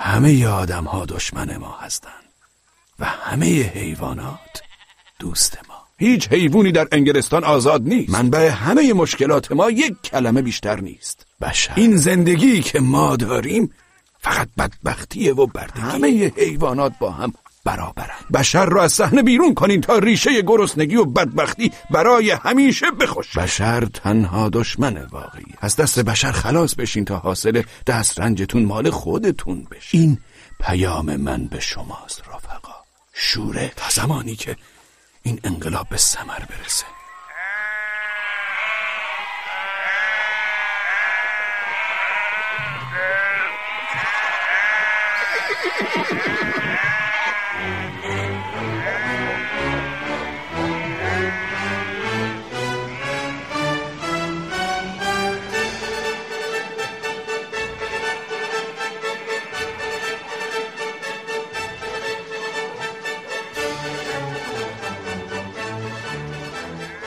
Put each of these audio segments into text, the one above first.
همه آدم ها دشمن ما هستند و همه حیوانات دوست ما. هیچ حیوانی در انگلستان آزاد نیست. منبع همه مشکلات ما یک کلمه بیشتر نیست. بشر. این زندگی که ما داریم فقط بدبختیه و بردگی. همه حیوانات با هم برابرند. بشر را از صحنه بیرون کنین تا ریشه گرسنگی و بدبختی برای همیشه بخوش. بشر تنها دشمن واقعی از دست بشر خلاص بشین تا حاصل دست رنجتون مال خودتون بشین این پیام من به شماست رفقا. شوره. تا زمانی که این انقلاب به ثمر برسه.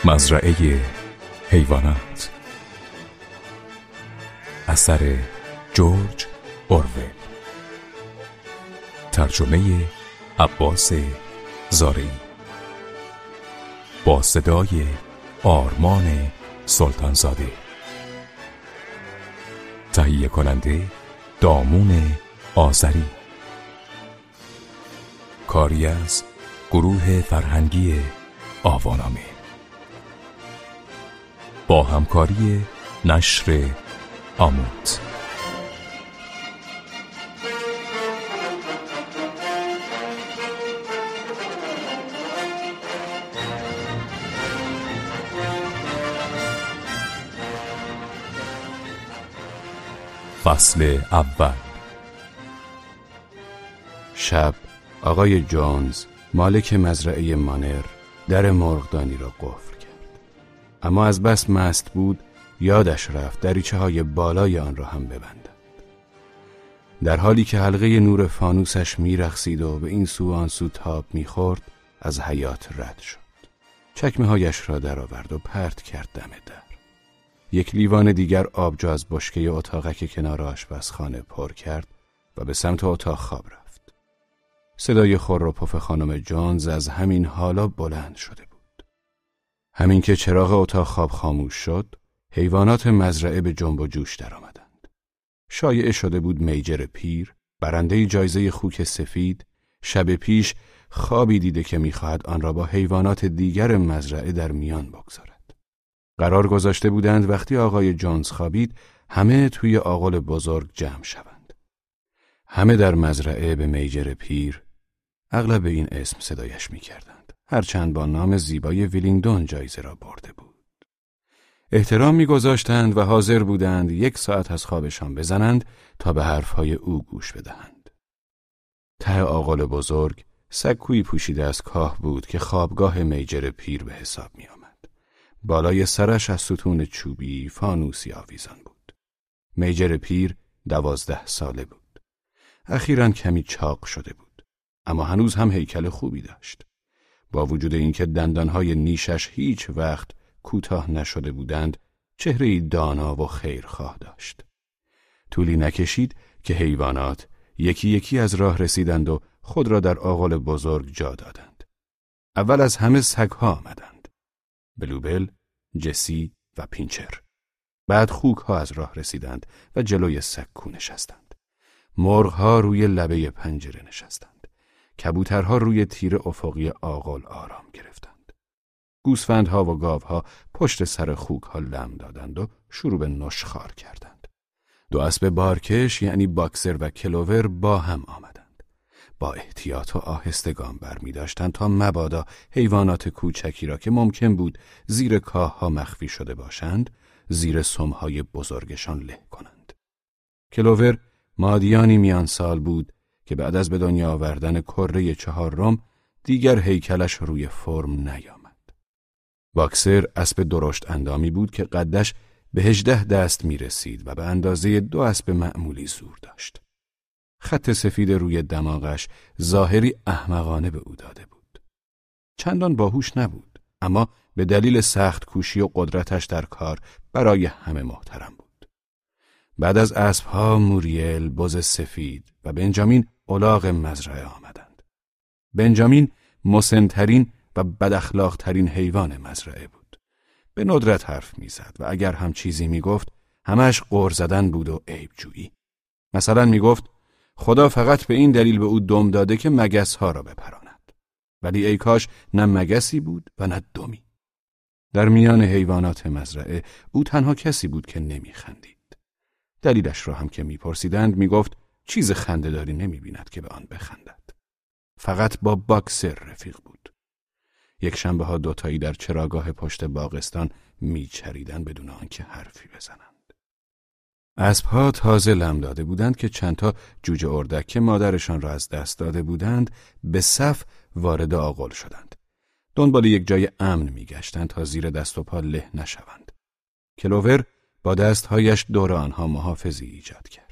مزرعه حیوانات. اثر جورج اورول. ترجمه عباس زاری. با صدای آرمان سلطانزاده. تهیه کننده دامون آذری. کاری از گروه فرهنگی آوانامه. همکاری نشر آموت فصل اول. شب آقای جونز مالک مزرعه مانر در مرغدانی را قفل اما از بس مست بود یادش رفت دریچه های بالای آن را هم ببندد. در حالی که حلقه نور فانوسش میرخسید و به این سو آن سو تاب می‌خورد از حیات رد شد. چکمه هایش را درآورد و پرت کرد دم در. یک لیوان دیگر آبجو از بشکه اتاقک کنار آشپزخانه پر کرد و به سمت اتاق خواب رفت. صدای خور و پف خانم جانز از همین حالا بلند شده بود. همین که چراغ اتاق خواب خاموش شد، حیوانات مزرعه به جنب و جوش درآمدند. شایعه شده بود میجر پیر، برنده جایزه خوک سفید، شب پیش خوابی دیده که می‌خواهد آن را با حیوانات دیگر مزرعه در میان بگذارد. قرار گذاشته بودند وقتی آقای جونز خوابید، همه توی آقل بزرگ جمع شوند. همه در مزرعه به میجر پیر، اغلب به این اسم صدایش می‌کردند. هرچند با نام زیبای ویلینگدون جایزه را برده بود. احترام میگذاشتند و حاضر بودند یک ساعت از خوابشان بزنند تا به حرفهای او گوش بدهند. ته آقل بزرگ سکوی پوشیده از کاه بود که خوابگاه میجر پیر به حساب می آمد. بالای سرش از ستون چوبی فانوسی آویزان بود. میجر پیر دوازده ساله بود. اخیرا کمی چاق شده بود. اما هنوز هم هیکل خوبی داشت. با وجود اینکه دندانهای نیشش هیچ وقت کوتاه نشده بودند چهره دانا و خیرخواه داشت. طولی نکشید که حیوانات یکی یکی از راه رسیدند و خود را در آغل بزرگ جا دادند. اول از همه سگها آمدند. بلوبل، جسی و پینچر. بعد خوک ها از راه رسیدند و جلوی سکو نشستند. مرغ ها روی لبه پنجره نشستند. کبوترها روی تیر افقی آغل آرام گرفتند. گوسفندها و گاوها پشت سر خوک ها لم دادند و شروع به نشخوار کردند. دو اسب بارکش یعنی باکسر و کلوور با هم آمدند. با احتیاط و آهستگان بر می تا مبادا حیوانات کوچکی را که ممکن بود زیر کاه ها مخفی شده باشند زیر سمهای بزرگشان له کنند. کلوور مادیانی میان سال بود که بعد از به دنیا آوردن کره چهارم دیگر هیکلش روی فرم نیامد. باکسر اسب درشت اندامی بود که قدش به هجده دست می رسید و به اندازه دو اسب معمولی زور داشت. خط سفید روی دماغش ظاهری احمقانه به او داده بود. چندان باهوش نبود اما به دلیل سخت کوشی و قدرتش در کار برای همه محترم بود. بعد از اسبها موریل بز سفید و بنجامین الاغ مزرعه آمدند. بنجامین مسنترین و بداخلاقترین حیوان مزرعه بود. به ندرت حرف می‌زد و اگر هم چیزی می‌گفت همش قور زدن بود و عیب جویی. مثلا می‌گفت خدا فقط به این دلیل به او دم داده که مگس ها را بپراند. ولی ای کاش نه مگسی بود و نه دمی. در میان حیوانات مزرعه او تنها کسی بود که نمیخندید. دلیلش را هم که میپرسیدند می‌گفت چیز خندهداری نمی‌بیند که به آن بخندد. فقط با باکسر رفیق بود. یک شنبه ها دوتایی در چراگاه پشت باغستان میچریدن بدون آنکه حرفی بزنند. اسبها تازه لم داده بودند که چندتا جوجه اردک که مادرشان را از دست داده بودند به صف وارد آغل شدند. دنبال یک جای امن میگشتند تا زیر دست و پا له نشوند. کلوور با دستهایش دور آنها محافظی ایجاد کرد.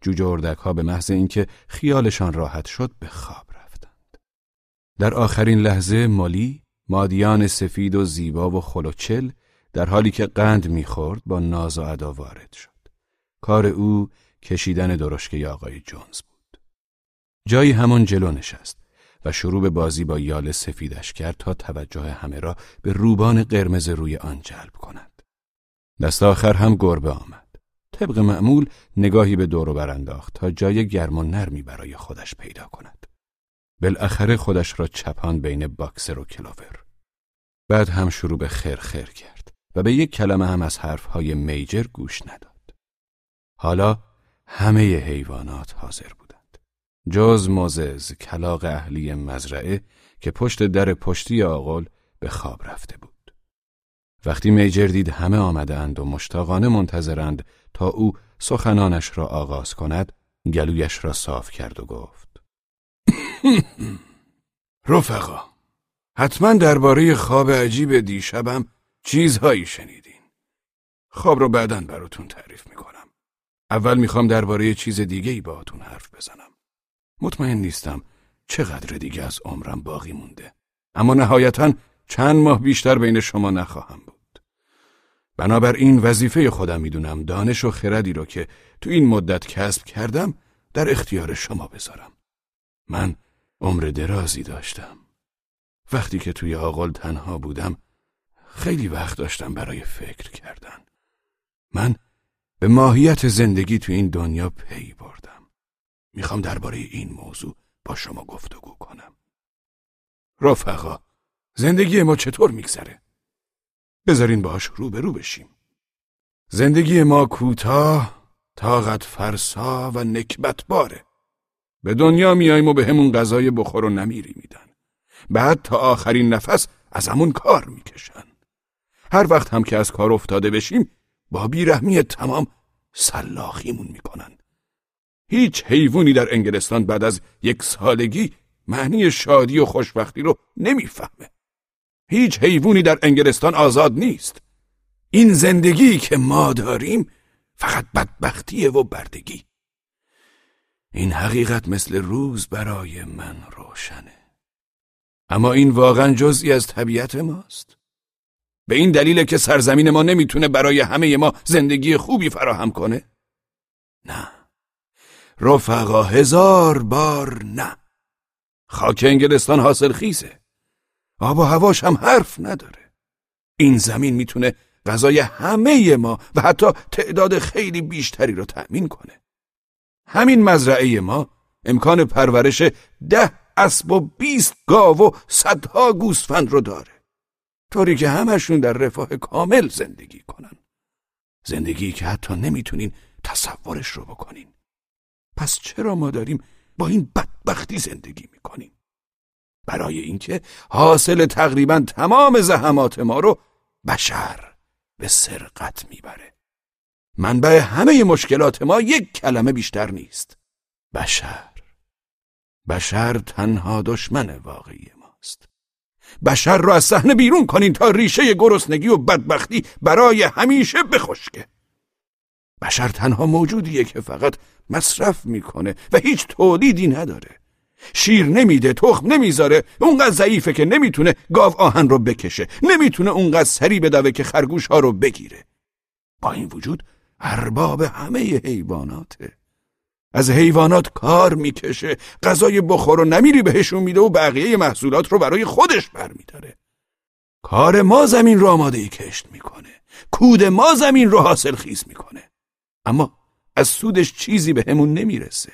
جوجه اردک ها به محض اینکه خیالشان راحت شد به خواب رفتند. در آخرین لحظه مالی مادیان سفید و زیبا و خلوچل در حالی که قند می‌خورد با ناز و ادا وارد شد. کار او کشیدن درشکه آقای جونز بود. جایی همان جلو نشست و شروع به بازی با یال سفیدش کرد تا توجه همه را به روبان قرمز روی آن جلب کند. دست آخر هم گربه آمد. طبق معمول نگاهی به دور برانداخت تا جای گرم و نرمی برای خودش پیدا کند. بالاخره خودش را چپان بین باکسر و کلاور. بعد هم شروع به خیر خیر کرد و به یک کلمه هم از حرفهای میجر گوش نداد. حالا همه حیوانات حاضر بودند. جز موزز کلاق اهلی مزرعه که پشت در پشتی آقل به خواب رفته بود. وقتی میجر دید همه آمدند و مشتاقانه منتظرند تا او سخنانش را آغاز کند گلویش را صاف کرد و گفت. رفقا حتما درباره خواب عجیب دیشبم چیزهایی شنیدین. خواب رو بعدا براتون تعریف می‌کنم. اول می‌خوام درباره چیز دیگه ای باهاتون حرف بزنم. مطمئن نیستم چقدر دیگه از عمرم باقی مونده. اما نهایتا چند ماه بیشتر بین شما نخواهم بود. بنابراین وظیفه خودم می‌دونم دانش و خردی رو که تو این مدت کسب کردم در اختیار شما بذارم. من عمر درازی داشتم. وقتی که توی آقل تنها بودم خیلی وقت داشتم برای فکر کردن. من به ماهیت زندگی تو این دنیا پی بردم. می‌خوام درباره این موضوع با شما گفتگو کنم. رفقا زندگی ما چطور میگذره؟ بذارین باهاش روبرو بشیم. زندگی ما کوتاه، طاقت فرسا و نکبت باره. به دنیا میاییم و به همون غذای بخور و نمیری میدن. بعد تا آخرین نفس از همون کار می‌کشن. هر وقت هم که از کار افتاده بشیم با بیرحمی تمام سلاخیمون می‌کنن. هیچ حیوانی در انگلستان بعد از یک سالگی معنی شادی و خوشبختی رو نمی‌فهمه. هیچ حیوانی در انگلستان آزاد نیست. این زندگی که ما داریم فقط بدبختیه و بردگی. این حقیقت مثل روز برای من روشنه. اما این واقعا جزئی از طبیعت ماست. به این دلیل که سرزمین ما نمی‌تونه برای همه ما زندگی خوبی فراهم کنه. نه. رفقا هزار بار نه. خاک انگلستان حاصل خیزه آب و هواش هم حرف نداره. این زمین می‌تونه غذای همه ما و حتی تعداد خیلی بیشتری رو تأمین کنه. همین مزرعه ما امکان پرورش ده اسب و بیست گاو و صدها گوسفند رو داره. طوری که همشون در رفاه کامل زندگی کنن. زندگی که حتی نمی‌تونین تصورش رو بکنین. پس چرا ما داریم با این بدبختی زندگی می‌کنیم؟ برای اینکه حاصل تقریبا تمام زحمات ما رو بشر به سرقت می‌بره. منبع همه مشکلات ما یک کلمه بیشتر نیست. بشر. بشر تنها دشمن واقعی ماست. بشر رو از صحنه بیرون کنین تا ریشه گرسنگی و بدبختی برای همیشه بخشکه. بشر تنها موجودیه که فقط مصرف می‌کنه و هیچ تولیدی نداره. شیر نمیده تخم نمی‌ذاره اونقدر ضعیفه که نمی‌تونه گاو آهن رو بکشه نمی‌تونه اونقدر سری بدوه که خرگوش ها رو بگیره. با این وجود ارباب همه حیواناته. از حیوانات کار می‌کشه غذای بخور و نمیری بهشون میده و بقیه محصولات رو برای خودش برمیداره. کار ما زمین رو آماده کشت می‌کنه. کود ما زمین رو حاصل خیز می‌کنه. اما از سودش چیزی به همون نمی‌رسه.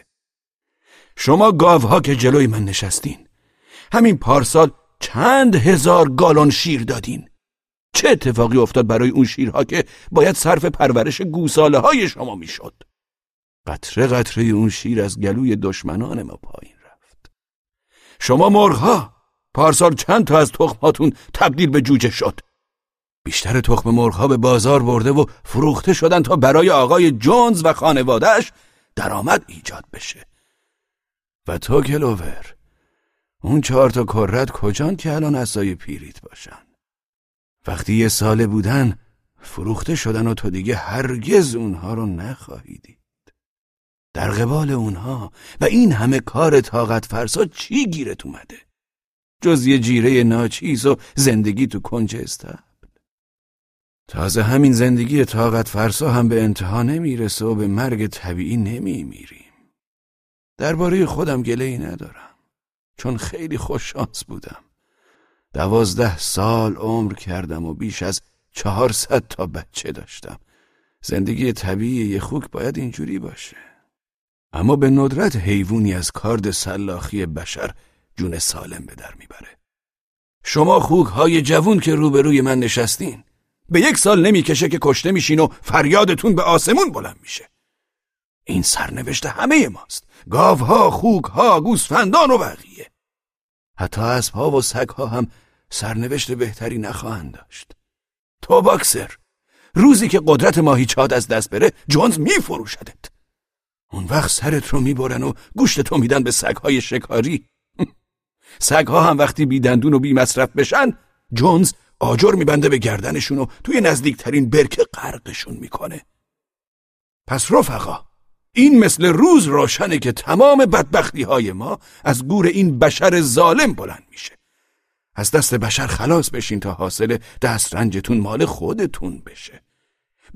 شما گاوها که جلوی من نشستین. همین پارسال چند هزار گالون شیر دادین. چه اتفاقی افتاد برای اون شیرها که باید صرف پرورش گوساله های شما می‌شد؟ قطره قطره اون شیر از گلوی دشمنان ما پایین رفت. شما مرغها پارسال چند تا از تخماتون تبدیل به جوجه شد؟ بیشتر تخم مرغها به بازار برده و فروخته شدن تا برای آقای جونز و خانوادهش درآمد ایجاد بشه. و تو کلوور اون چهار تا کرت کجان که الان اسای پیریت باشن؟ وقتی یه ساله بودن فروخته شدن و تو دیگه هرگز اونها رو نخواهی دید. در قبال اونها و این همه کار طاقت فرسا چی گیرت اومده؟ جز یه جیره ناچیز و زندگی تو کنج استبل. تازه همین زندگی طاقت فرسا هم به انتها نمی‌رسه و به مرگ طبیعی نمیمیریم درباره خودم گله ای ندارم چون خیلی خوششانس بودم. دوازده سال عمر کردم و بیش از چهارصد تا بچه داشتم. زندگی طبیعی یه خوک باید اینجوری باشه. اما به ندرت حیوانی از کارد سلاخی بشر جون سالم به در می‌بره. شما خوک های جوون که روبروی من نشستین به یک سال نمی‌کشه که کشته میشین و فریادتون به آسمون بلند میشه. این سرنوشت همه ماست. گاوها، خوکها، گوسفندان و بقیه. حتی اسبها و سگها هم سرنوشت بهتری نخواهند داشت. تو باکسر روزی که قدرت ماهیچاد از دست بره جونز میفروشدت. اون وقت سرت رو می‌برن و گوشت تو میدن به سگهای شکاری. سگها هم وقتی بیدندون و بی مصرف بشن جونز آجر میبنده به گردنشون و توی نزدیکترین برکه غرقشون می‌کنه. پس رفقا این مثل روز روشنه که تمام بدبختی های ما از گور این بشر ظالم بلند میشه. از دست بشر خلاص بشین تا حاصل دسترنجتون مال خودتون بشه.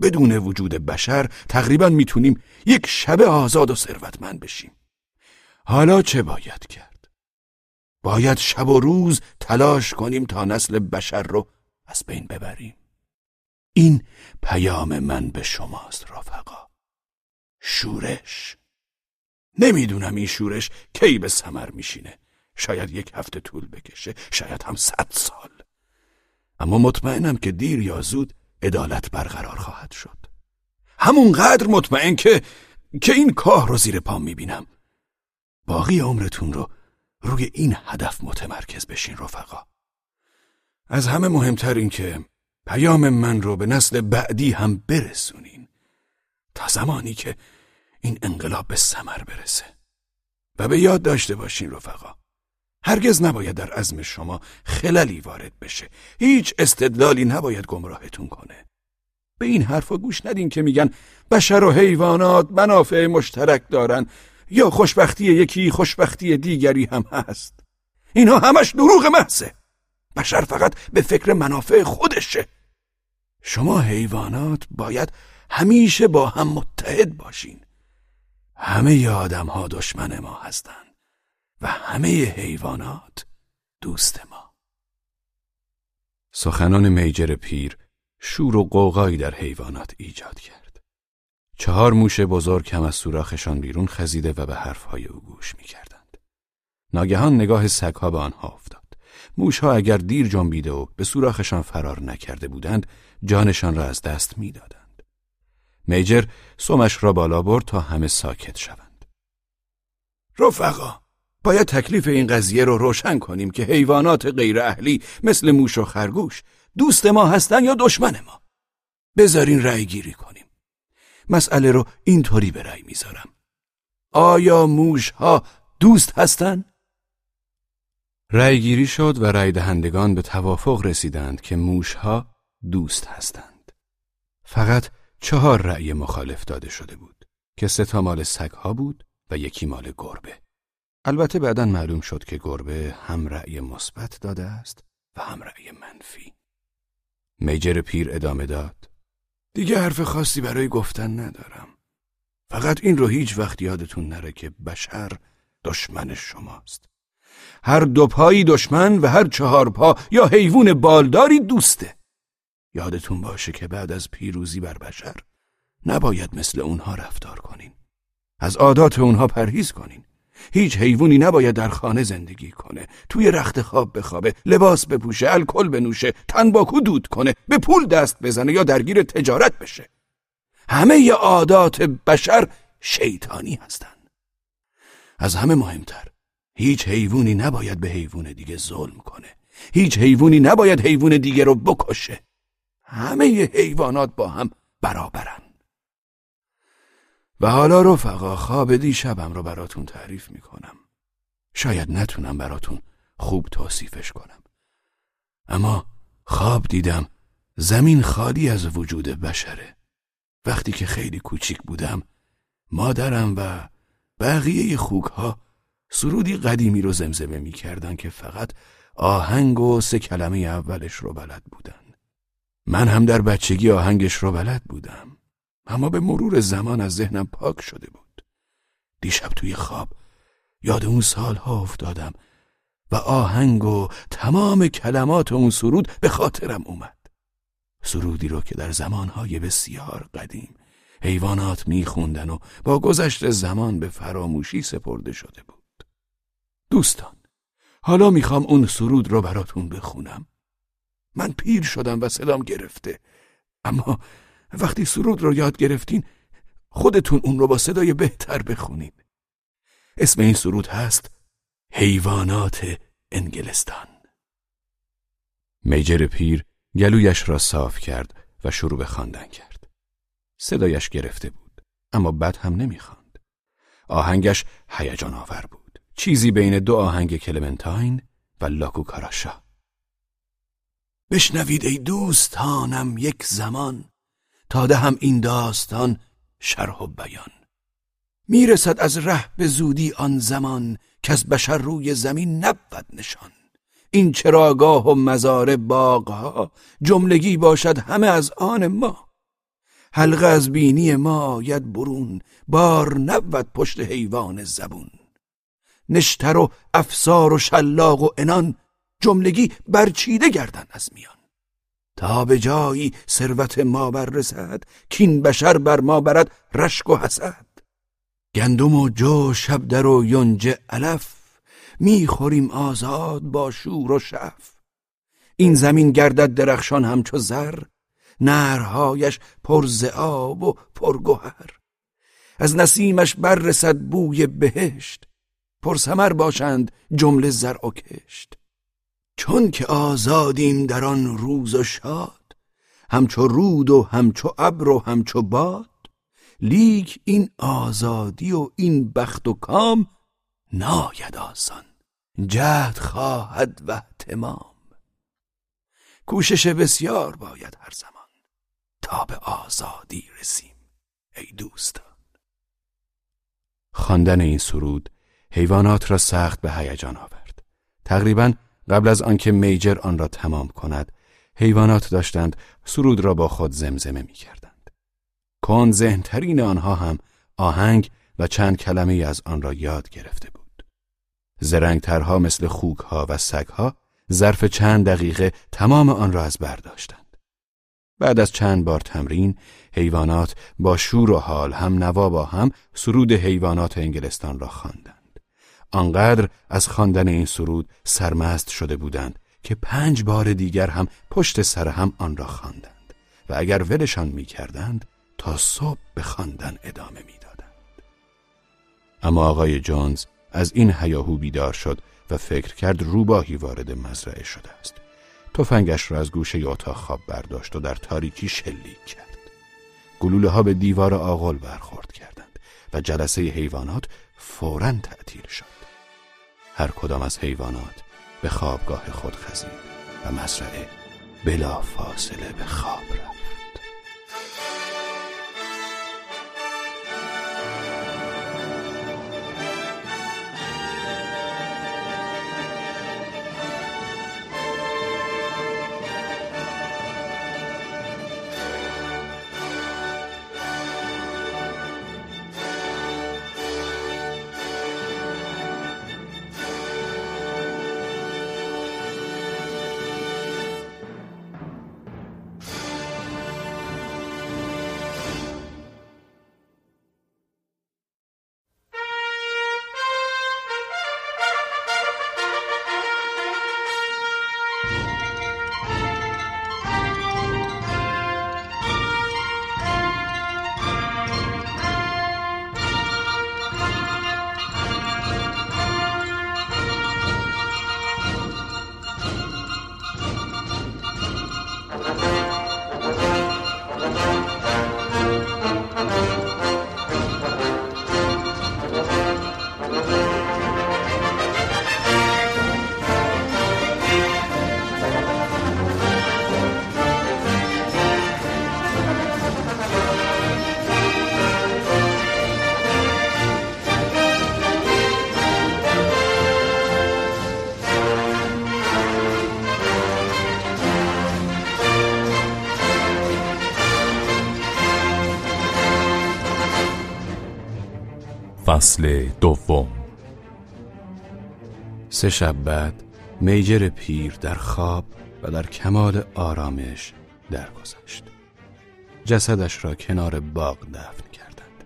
بدون وجود بشر تقریبا می‌تونیم یک شب آزاد و ثروتمند بشیم. حالا چه باید کرد؟ باید شب و روز تلاش کنیم تا نسل بشر رو از بین ببریم. این پیام من به شماست رفقا. شورش. نمی‌دونم این شورش کی به سمر میشینه. شاید یک هفته طول بکشه شاید هم صد سال. اما مطمئنم که دیر یا زود عدالت برقرار خواهد شد. همونقدر مطمئن که که این کاه رو زیر پام می‌بینم. باقی عمرتون رو روی این هدف متمرکز بشین رفقا. از همه مهمتر این که پیام من رو به نسل بعدی هم برسونین. تا زمانی که این انقلاب به سمر برسه. و به یاد داشته باشین رفقا هرگز نباید در عزم شما خللی وارد بشه. هیچ استدلالی نباید گمراهتون کنه. به این حرفا گوش ندین که میگن بشر و حیوانات منافع مشترک دارن. یا خوشبختی یکی خوشبختی دیگری هم هست. اینا همش دروغ محضه. بشر فقط به فکر منافع خودشه. شما حیوانات باید همیشه با هم متحد باشین. همه آدم ها دشمن ما هستن و همه حیوانات دوست ما. سخنان میجر پیر شور و قوقایی در حیوانات ایجاد کرد. چهار موش بزرگ هم از سوراخشان بیرون خزیده و به حرفهای او گوش می‌کردند. ناگهان نگاه سگها به آنها افتاد. موشها اگر دیر جنبیده و به سوراخشان فرار نکرده بودند جانشان را از دست می‌دادند. میجر سومش را بالا برد تا همه ساکت شوند. رفقا باید تکلیف این قضیه رو روشن کنیم که حیوانات غیر اهلی مثل موش و خرگوش دوست ما هستن یا دشمن ما. بذارین رأی گیری کنیم. مسئله رو اینطوری به رأی می‌ذارم. آیا موش ها دوست هستن؟ رأی گیری شد و رأی دهندگان به توافق رسیدند که موش ها دوست هستند. فقط چهار رأی مخالف داده شده بود که سه مال سگ ها بود و یکی مال گربه. البته بعدا معلوم شد که گربه هم رأی مثبت داده است و هم رأی منفی. میجر پیر ادامه داد. دیگه حرف خاصی برای گفتن ندارم. فقط این رو هیچ وقت یادتون نره که بشر دشمن شماست. هر دو پایی دشمن و هر چهار پا یا حیوان بالداری دوسته. یادتون باشه که بعد از پیروزی بر بشر نباید مثل اونها رفتار کنین. از عادات اونها پرهیز کنین. هیچ حیوانی نباید در خانه زندگی کنه. توی رخت خواب بخوابه لباس بپوشه الکل بنوشه تنباکو دود کنه به پول دست بزنه یا درگیر تجارت بشه. همه ی عادات بشر شیطانی هستن. از همه مهمتر هیچ حیوانی نباید به حیوان دیگه ظلم کنه. هیچ حیوانی نباید حیوان دیگه رو بکشه. همه حیوانات با هم برابرن. و حالا رفقا خواب دیشبم رو براتون تعریف می‌کنم. شاید نتونم براتون خوب توصیفش کنم. اما خواب دیدم زمین خالی از وجود بشره. وقتی که خیلی کوچیک بودم مادرم و بقیه خوکها سرودی قدیمی رو زمزمه می‌کردن که فقط آهنگ و سه کلمه اولش رو بلد بودن. من هم در بچگی آهنگش رو بلد بودم اما به مرور زمان از ذهنم پاک شده بود. دیشب توی خواب یاد اون سالها افتادم و آهنگ و تمام کلمات اون سرود به خاطرم اومد. سرودی رو که در زمانهای بسیار قدیم حیوانات میخوندن و با گذشت زمان به فراموشی سپرده شده بود. دوستان حالا می‌خوام اون سرود رو براتون بخونم. من پیر شدم و صدام گرفته. اما وقتی سرود رو یاد گرفتین خودتون اون رو با صدای بهتر بخونین. اسم این سرود هست حیوانات انگلستان. میجر پیر گلویش را صاف کرد و شروع به خواندن کرد. صدایش گرفته بود اما بد هم نمی‌خواند. آهنگش هیجان آور بود. چیزی بین دو آهنگ کلمنتاین و لاکو کاراشا بشنوید ای دوستانم یک زمان تا هم این داستان شرح و بیان. می‌رسد از ره به زودی آن زمان که از بشر روی زمین نبود نشان. این چراگاه و مزار باغها جملگی باشد همه از آن ما. حلقه از بینی ما آید برون بار نبود پشت حیوان زبون. نشتر و افسار و شلاق و انان جملگی برچیده گردن از میان. تا به جایی ثروت ما بررسد کین بشر بر ما برد رشک و حسد. گندم و جو شبدر و ینج علف می‌خوریم آزاد با شور و شف. این زمین گردد درخشان همچو زر نرهایش پر آب و پرگوهر از نسیمش بررسد بوی بهشت پرسمر باشند جمله زر و کشت. چون که آزادیم در آن روز و شاد همچو رود و همچو ابر و همچو باد لیک این آزادی و این بخت و کام ناید آسان. جهد خواهد و احتمام کوشش بسیار باید هر زمان تا به آزادی رسیم ای دوستان. خواندن این سرود حیوانات را سخت به هیجان آورد. تقریبا قبل از آنکه میجر آن را تمام کند حیوانات داشتند سرود را با خود زمزمه می کردند. کن ذهنترین آنها هم آهنگ و چند کلمه از آن را یاد گرفته بود. زرنگترها مثل خوکها و سگها ظرف چند دقیقه تمام آن را از برداشتند. بعد از چند بار تمرین حیوانات با شور و حال هم نوا با هم سرود حیوانات انگلستان را خواندند. آنقدر از خواندن این سرود سرمست شده بودند که پنج بار دیگر هم پشت سر هم آن را خواندند و اگر ولشان می کردند تا صبح به خواندن ادامه می‌دادند. اما آقای جونز از این هیاهو بیدار شد و فکر کرد روباهی وارد مزرعه شده است. تفنگش را از گوشه اتاق خواب برداشت و در تاریکی شلیک کرد. گلوله ها به دیوار آغل برخورد کردند و جلسه حیوانات فورا تعطیل شد. هر کدام از حیوانات به خوابگاه خود خزید و مزرعه بلا فاصله به خواب رفت فصل دوم. سه شب بعد میجر پیر در خواب و در کمال آرامش درگذشت. جسدش را کنار باغ دفن کردند.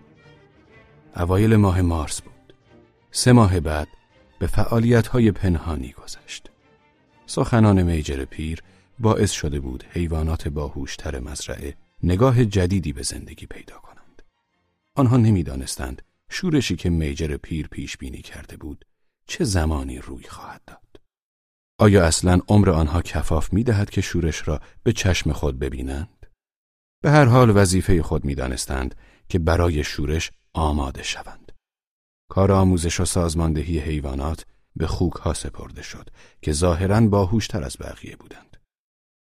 اوایل ماه مارس بود. سه ماه بعد به فعالیت های پنهانی گذشت. سخنان میجر پیر باعث شده بود حیوانات باهوشتر مزرعه نگاه جدیدی به زندگی پیدا کنند. آنها نمی‌دانستند شورشی که میجر پیر پیش بینی کرده بود چه زمانی روی خواهد داد؟ آیا اصلا عمر آنها کفاف می دهد که شورش را به چشم خود ببینند؟ به هر حال وظیفه خود می دانستند که برای شورش آماده شوند. کار آموزش و سازماندهی حیوانات به خوک ها سپرده شد که ظاهرا باهوشتر از بقیه بودند.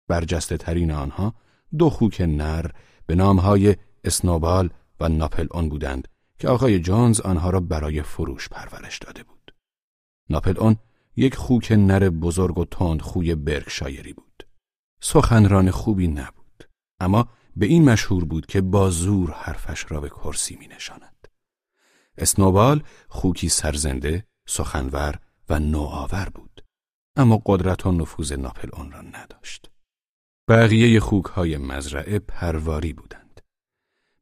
برجسته ترین آنها دو خوک نر به نامهای اسنوبال و ناپل اون بودند که آقای جونز آنها را برای فروش پرورش داده بود. ناپل اون یک خوک نر بزرگ و تند خوی برکشایری بود. سخنران خوبی نبود، اما به این مشهور بود که با زور حرفش را به کرسی می نشاند. اسنوبال خوکی سرزنده، سخنور و نوآور بود، اما قدرت و نفوذ ناپل اون را نداشت. بقیه خوک های مزرعه پرواری بودند.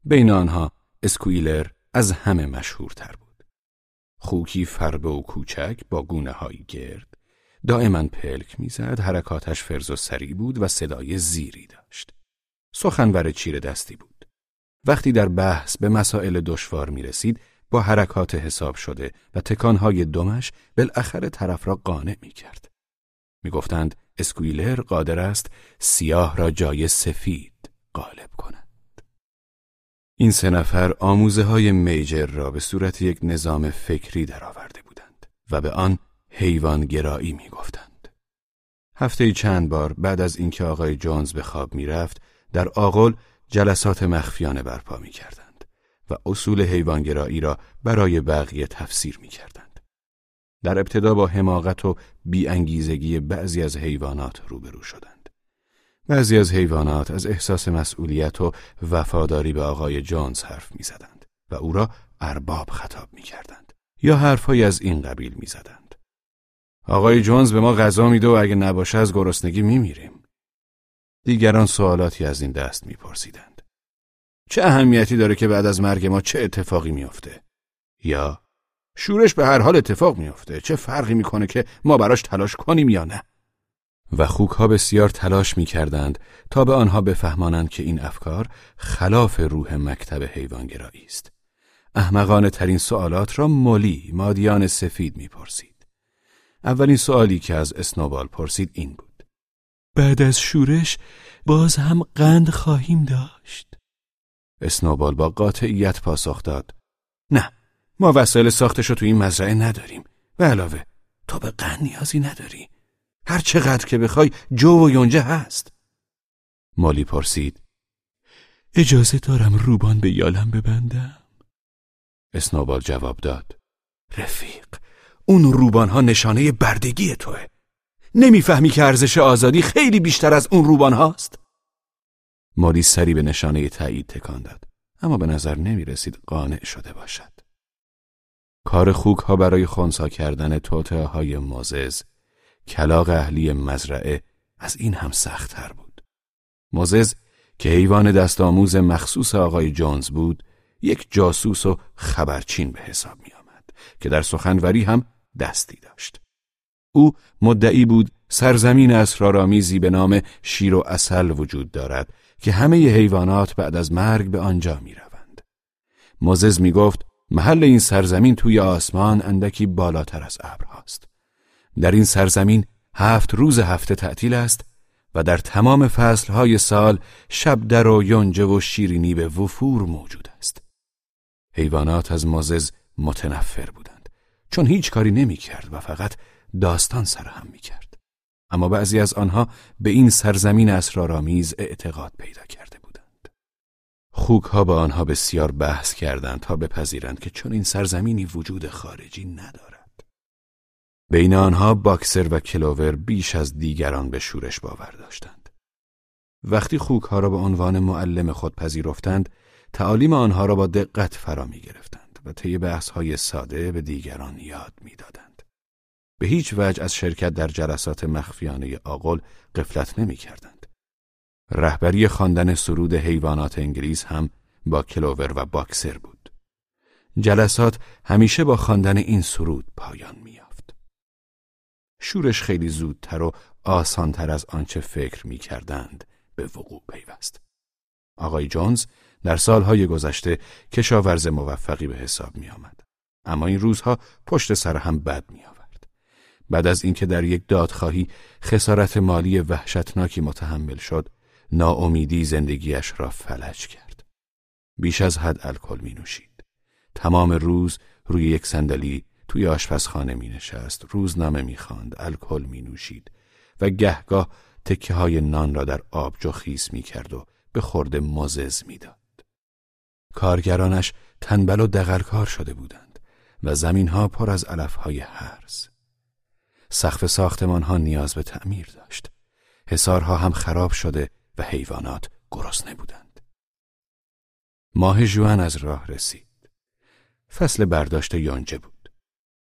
بین آنها اسکویلر از همه مشهورتر بود. خوکی فربه و کوچک با گونه های گرد، دائما پلک می‌زد، حرکاتش فرز و سری بود و صدای زیری داشت. سخنور چیر دستی بود. وقتی در بحث به مسائل دشوار می رسید، با حرکات حساب شده و تکانهای دمش بالاخره طرف را قانع می کرد. می گفتند اسکویلر قادر است سیاه را جای سفید غالب کند. این سه نفر آموزه های میجر را به صورت یک نظام فکری درآورده بودند و به آن حیوان گرایی می گفتند. هفته چند بار بعد از اینکه آقای جونز به خواب می رفت در آقل جلسات مخفیانه برپا می کردند و اصول حیوانگرایی را برای بقیه تفسیر می کردند. در ابتدا با حماقت و بیانگیزگی بعضی از حیوانات روبرو شدند. بعضی از حیوانات از احساس مسئولیت و وفاداری به آقای جونز حرف می زدند و او را ارباب خطاب می کردند یا حرفهایی از این قبیل می زدند. آقای جونز به ما غذا میده و اگه نباشه از گرسنگی می میریم. دیگران سوالاتی از این دست می پرسیدند. چه اهمیتی داره که بعد از مرگ ما چه اتفاقی میافته؟ یا شورش به هر حال اتفاق میافته چه فرقی می‌کنه که ما براش تلاش کنیم یا نه و خوک ها بسیار تلاش می‌کردند تا به آنها بفهمانند که این افکار خلاف روح مکتب حیوانگرایی است. احمقانه ترین سوالات را مالی مادیان سفید می‌پرسید. اولین سوالی که از اسنوبال پرسید این بود. بعد از شورش باز هم قند خواهیم داشت. اسنوبال با قاطعیت پاسخ داد. نه ما وسایل ساختش رو تو این مزرعه نداریم. به علاوه تو به قند نیازی نداری. هر چقدر که بخوای جو و یونجه هست. مالی پرسید. اجازه دارم روبان به یالم ببندم؟ اسنوبال جواب داد. رفیق اون روبان ها نشانه بردگی توه. نمی‌فهمی که ارزش آزادی خیلی بیشتر از اون روبان هاست مالی سری به نشانه تایید تکان داد. اما به نظر نمی رسید قانع شده باشد. کار خوک ها برای خونسا کردن توته های موزز کلاق اهلی مزرعه از این هم سختتر بود. موزز که حیوان دست آموز مخصوص آقای جونز بود یک جاسوس و خبرچین به حساب می آمد که در سخنوری هم دستی داشت. او مدعی بود سرزمین اسرارآمیزی به نام شیر و اصل وجود دارد که همه حیوانات بعد از مرگ به آنجا می روند. موزز می گفت محل این سرزمین توی آسمان اندکی بالاتر از ابرهاست. در این سرزمین هفت روز هفته تعطیل است و در تمام فصلهای سال شب در و یونجه و شیرینی به وفور موجود است. حیوانات از مازز متنفر بودند چون هیچ کاری نمی کرد و فقط داستان سرهم می کرد. اما بعضی از آنها به این سرزمین اسرارآمیز اعتقاد پیدا کرده بودند. خوک ها با آنها بسیار بحث کردند تا بپذیرند که چون این سرزمینی وجود خارجی ندارد. بین آنها باکسر و کلوور بیش از دیگران به شورش باور داشتند. وقتی خوک ها را به عنوان معلم خود پذیرفتند، تعالیم آنها را با دقت فرا می گرفتند و طی بحث های ساده به دیگران یاد می‌دادند. به هیچ وجه از شرکت در جلسات مخفیانه آقل قفلت نمی کردند. رهبری خواندن سرود حیوانات انگلیس هم با کلوور و باکسر بود. جلسات همیشه با خواندن این سرود پایان میافت. شورش خیلی زودتر و آسانتر از آنچه فکر می کردند به وقوع پیوست. آقای جونز در سالهای گذشته کشاورز موفقی به حساب می آمد. اما این روزها پشت سر هم بد می آورد. بعد از اینکه در یک دادخواهی خسارت مالی وحشتناکی متحمل شد، ناامیدی زندگیش را فلج کرد. بیش از حد الکل می نوشید. تمام روز روی یک صندلی توی آشپزخانه می نشست، روزنامه می خواند، الکل می نوشید و گهگاه تکه های نان را در آبجو خیس می کرد و به خورد مزز می داد. کارگرانش تنبل و دغلکار شده بودند و زمینها پر از علفهای هرز. سقف ساختمان ها نیاز به تعمیر داشت. حسارها هم خراب شده و حیوانات گرسنه بودند. ماه جوان از راه رسید. فصل برداشت یانجه بود.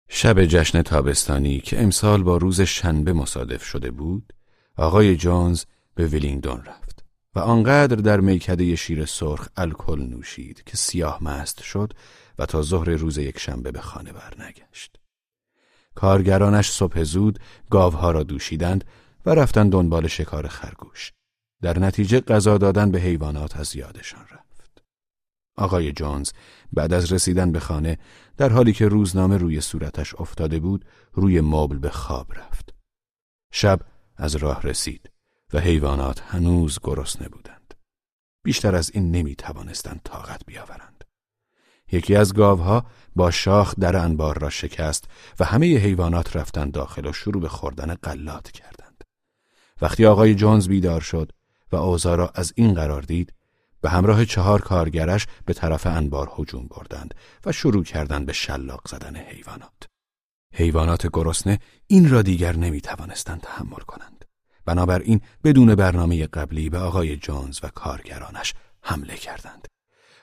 شب جشن تابستانی که امسال با روز شنبه مصادف شده بود، آقای جونز به ویلینگدون رفت و آنقدر در میکده شیر سرخ الکل نوشید که سیاه مست شد و تا ظهر روز یک شنبه به خانه برنگشت. کارگرانش صبح زود گاوها را دوشیدند و رفتن دنبال شکار خرگوش. در نتیجه غذا دادن به حیوانات از یادشان رفت. آقای جونز بعد از رسیدن به خانه در حالی که روزنامه روی صورتش افتاده بود روی مبل به خواب رفت. شب از راه رسید و حیوانات هنوز گرسنه بودند. بیشتر از این نمی توانستند طاقت بیاورند. یکی از گاوها با شاخ در انبار را شکست و همه حیوانات رفتند داخل و شروع به خوردن قلات کردند. وقتی آقای جونز بیدار شد و اوضاع را از این قرار دید به همراه چهار کارگرش به طرف انبار هجوم بردند و شروع کردند به شلاق زدن حیوانات. حیوانات گرسنه این را دیگر نمی توانستند تحمل کنند. بنابراین بدون برنامه قبلی به آقای جونز و کارگرانش حمله کردند.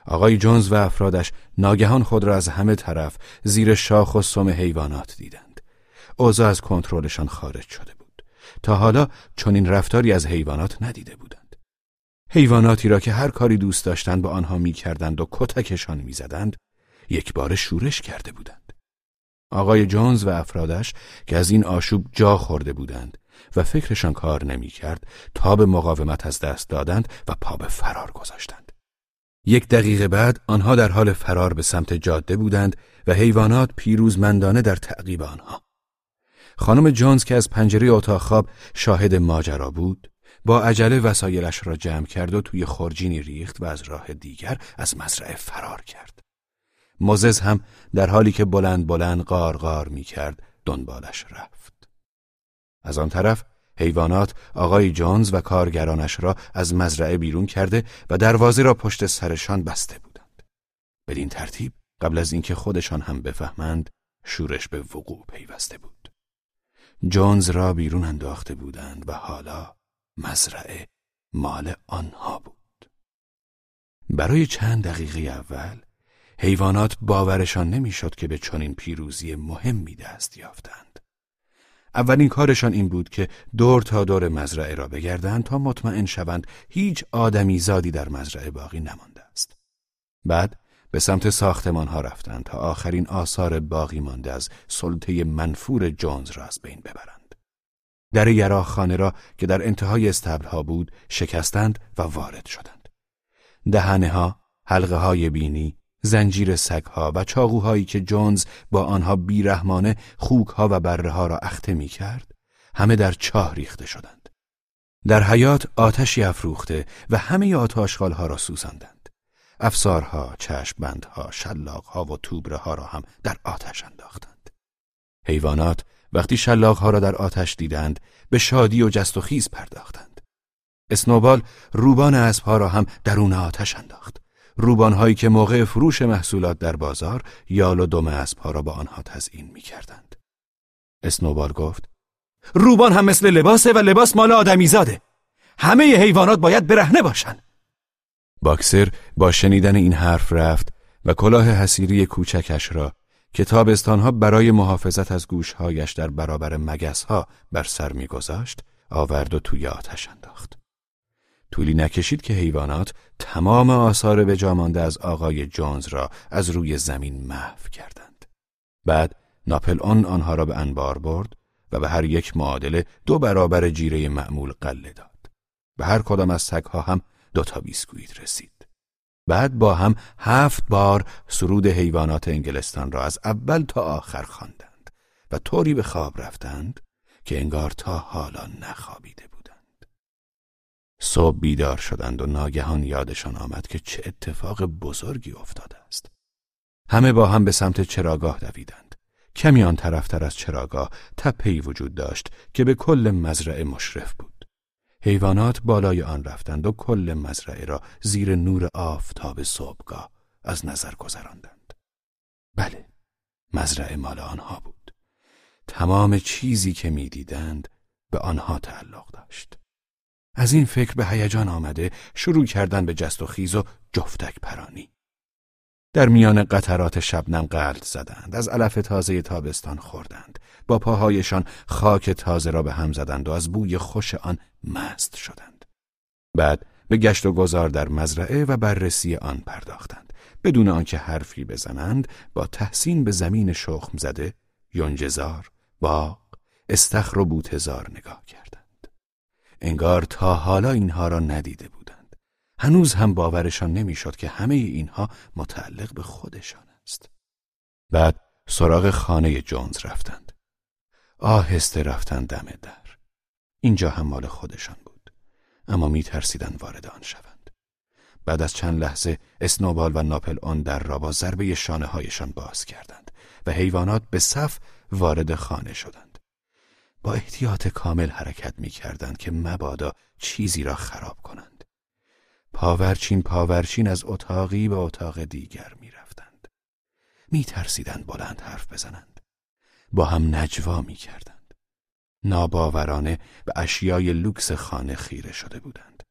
آقای جونز و افرادش ناگهان خود را از همه طرف زیر شاخ و سم حیوانات دیدند. اوضاع از کنترلشان خارج شده بود. تا حالا چنین رفتاری از حیوانات ندیده بودند. حیواناتی را که هر کاری دوست داشتند با آنها می‌کردند و کتکشان می‌زدند، یک بار شورش کرده بودند. آقای جونز و افرادش که از این آشوب جا خورده بودند و فکرشان کار نمی‌کرد تا به مقاومت از دست دادند و پا به فرار گذاشتند. یک دقیقه بعد آنها در حال فرار به سمت جاده بودند و حیوانات پیروزمندانه در تعقیب آنها. خانم جونز که از پنجره اتاق خواب شاهد ماجرا بود، با عجله وسایلش را جمع کرد و توی خورجینی ریخت و از راه دیگر از مزرعه فرار کرد. موزز هم در حالی که بلند بلند غار غار می کرد دنبالش رفت. از آن طرف حیوانات آقای جونز و کارگرانش را از مزرعه بیرون کرده و دروازه را پشت سرشان بسته بودند. بدین ترتیب قبل از اینکه خودشان هم بفهمند شورش به وقوع پیوسته بود. جونز را بیرون انداخته بودند و حالا مزرعه مال آنها بود. برای چند دقیقه اول حیوانات باورشان نمی‌شد که به چنین پیروزی مهمی دست یافتند. اولین کارشان این بود که دور تا دور مزرعه را بگردند تا مطمئن شوند هیچ آدمی زادی در مزرعه باقی نمانده است. بعد به سمت ساختمان ها رفتند تا آخرین آثار باقی مانده از سلطه منفور جونز را از بین ببرند. در یراخ خانه را که در انتهای استبل ها بود شکستند و وارد شدند. دهنه ها، حلقه های بینی، زنجیر سگها و چاقوهایی که جونز با آنها بیرحمانه خوکها و بره ها را اخته می کرد همه در چاه ریخته شدند. در حیات آتشی افروخته و همه ها را سوزاندند. افسارها، چشمبندها، شلاقها و توبره ها را هم در آتش انداختند. حیوانات وقتی شلاقها را در آتش دیدند به شادی و جست و خیز پرداختند. اسنوبال روبان اسبها را هم درون آتش انداخت. روبانهایی که موقع فروش محصولات در بازار یال و دم اسبها را با آنها تزیین می کردند. اسنوبال گفت روبان هم مثل لباسه و لباس مال آدمیزاده. همه حیوانات باید برهنه باشن. باکسر با شنیدن این حرف رفت و کلاه حسیری کوچکش را که تابستانها برای محافظت از گوشهایش در برابر مگسها بر سر میگذاشت آورد و توی آتش انداخت. طولی نکشید که حیوانات تمام آثار به جامانده از آقای جونز را از روی زمین محو کردند. بعد ناپل آن آنها را به انبار برد و به هر یک معادله دو برابر جیره معمول قله داد. به هر کدام از سگها هم دو تا بیسکویت رسید. بعد با هم هفت بار سرود حیوانات انگلستان را از اول تا آخر خواندند و طوری به خواب رفتند که انگار تا حالا نخوابیده بودند. صبح بیدار شدند و ناگهان یادشان آمد که چه اتفاق بزرگی افتاده است. همه با هم به سمت چراگاه دویدند. کمی آن طرفتر از چراگاه تپهی وجود داشت که به کل مزرعه مشرف بود. حیوانات بالای آن رفتند و کل مزرعه را زیر نور آفتاب صبحگاه از نظر گذراندند. بله، مزرعه مال آنها بود. تمام چیزی که می‌دیدند به آنها تعلق داشت. از این فکر به هیجان آمده شروع کردن به جست و خیز و جفتک پرانی. در میان قطرات شبنم قلد زدند از علف تازه تابستان خوردند. با پاهایشان خاک تازه را به هم زدند و از بوی خوش آن مست شدند. بعد به گشت و گذار در مزرعه و بررسی آن پرداختند. بدون آنکه حرفی بزنند با تحسین به زمین شخم زده یونجزار باغ استخر و بوتزار نگاه کردند. انگار تا حالا اینها را ندیده بودند هنوز هم باورشان نمی‌شد که همه اینها متعلق به خودشان است. بعد سراغ خانه جونز رفتند. آهسته رفتند دم در. اینجا هم مال خودشان بود. اما می ترسیدن وارد آن شوند. بعد از چند لحظه اسنوبال و ناپل آن در را با ضربه شانه هایشان باز کردند و حیوانات به صف وارد خانه شدند. با احتیاط کامل حرکت می کردند که مبادا چیزی را خراب کنند. پاورچین پاورچین از اتاقی به اتاق دیگر می رفتند می ترسیدند بلند حرف بزنند با هم نجوا می کردند. ناباورانه به اشیای لوکس خانه خیره شده بودند.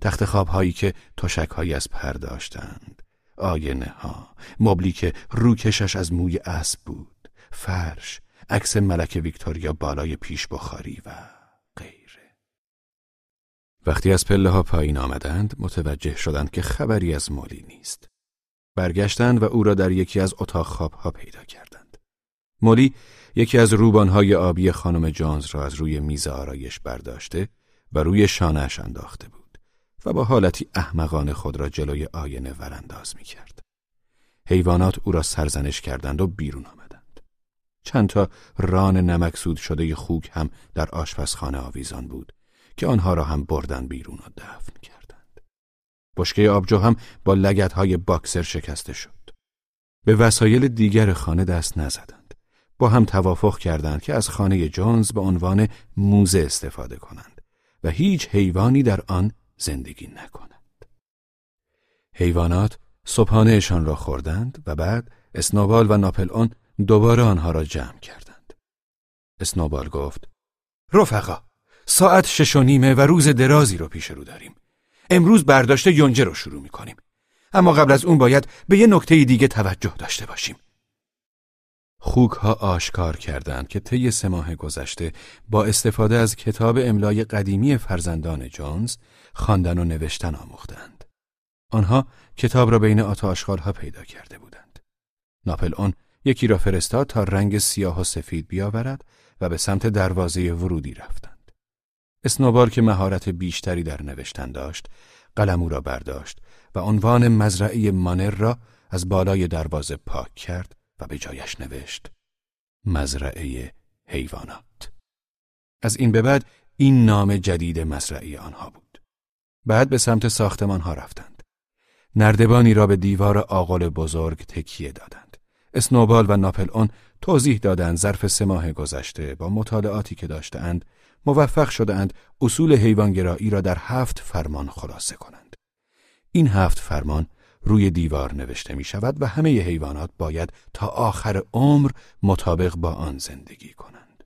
تخت خواب هایی که تشک هایی از پر داشتند. آینه ها، مبلی که روکشش از موی اسب بود، فرش، عکس ملک ویکتوریا بالای پیش بخاری و. وقتی از پله ها پایین آمدند متوجه شدند که خبری از مولی نیست. برگشتند و او را در یکی از اتاق خواب ها پیدا کردند. مولی یکی از روبانهای آبی خانم جانز را از روی میز آرایش برداشته و روی شانهش انداخته بود و با حالتی احمقان خود را جلوی آینه ورانداز می کرد. حیوانات او را سرزنش کردند و بیرون آمدند. چندتا ران نمکسود شده خوک هم در آشپزخانه آویزان بود که آنها را هم بردن بیرون و دفن کردند. بشکه آبجو هم با لگتهای باکسر شکسته شد. به وسایل دیگر خانه دست نزدند. با هم توافق کردند که از خانه جونز به عنوان موزه استفاده کنند و هیچ حیوانی در آن زندگی نکنند. حیوانات صبحانهشان را خوردند و بعد اسنوبال و ناپل اون دوباره آنها را جمع کردند. اسنوبال گفت رفقا ساعت شش و نیمه و روز درازی رو پیش رو داریم. امروز برداشت یونجه رو شروع می کنیم. اما قبل از اون باید به یه نکته دیگه توجه داشته باشیم. خوک ها آشکار کردند که طی سه ماه گذشته با استفاده از کتاب املای قدیمی فرزندان جونز خواندن و نوشتن آموختند. آنها کتاب را بین آتا ها پیدا کرده بودند. ناپل اون یکی را فرستاد تا رنگ سیاه و سفید بیاورد و به سمت دروازه ورودی رفتند. اسنوبال که مهارت بیشتری در نوشتن داشت، قلمو را برداشت و عنوان مزرعه مانر را از بالای دروازه پاک کرد و به جایش نوشت مزرعه حیوانات. از این به بعد این نام جدید مزرعه آنها بود. بعد به سمت ساختمان ها رفتند. نردبانی را به دیوار آقل بزرگ تکیه دادند. اسنوبال و ناپل اون توضیح دادند ظرف سه ماه گذشته با مطالعاتی که داشتهاند موفق شدهاند اصول حیوانگرایی را در هفت فرمان خلاصه کنند این هفت فرمان روی دیوار نوشته می شود و همه حیوانات باید تا آخر عمر مطابق با آن زندگی کنند.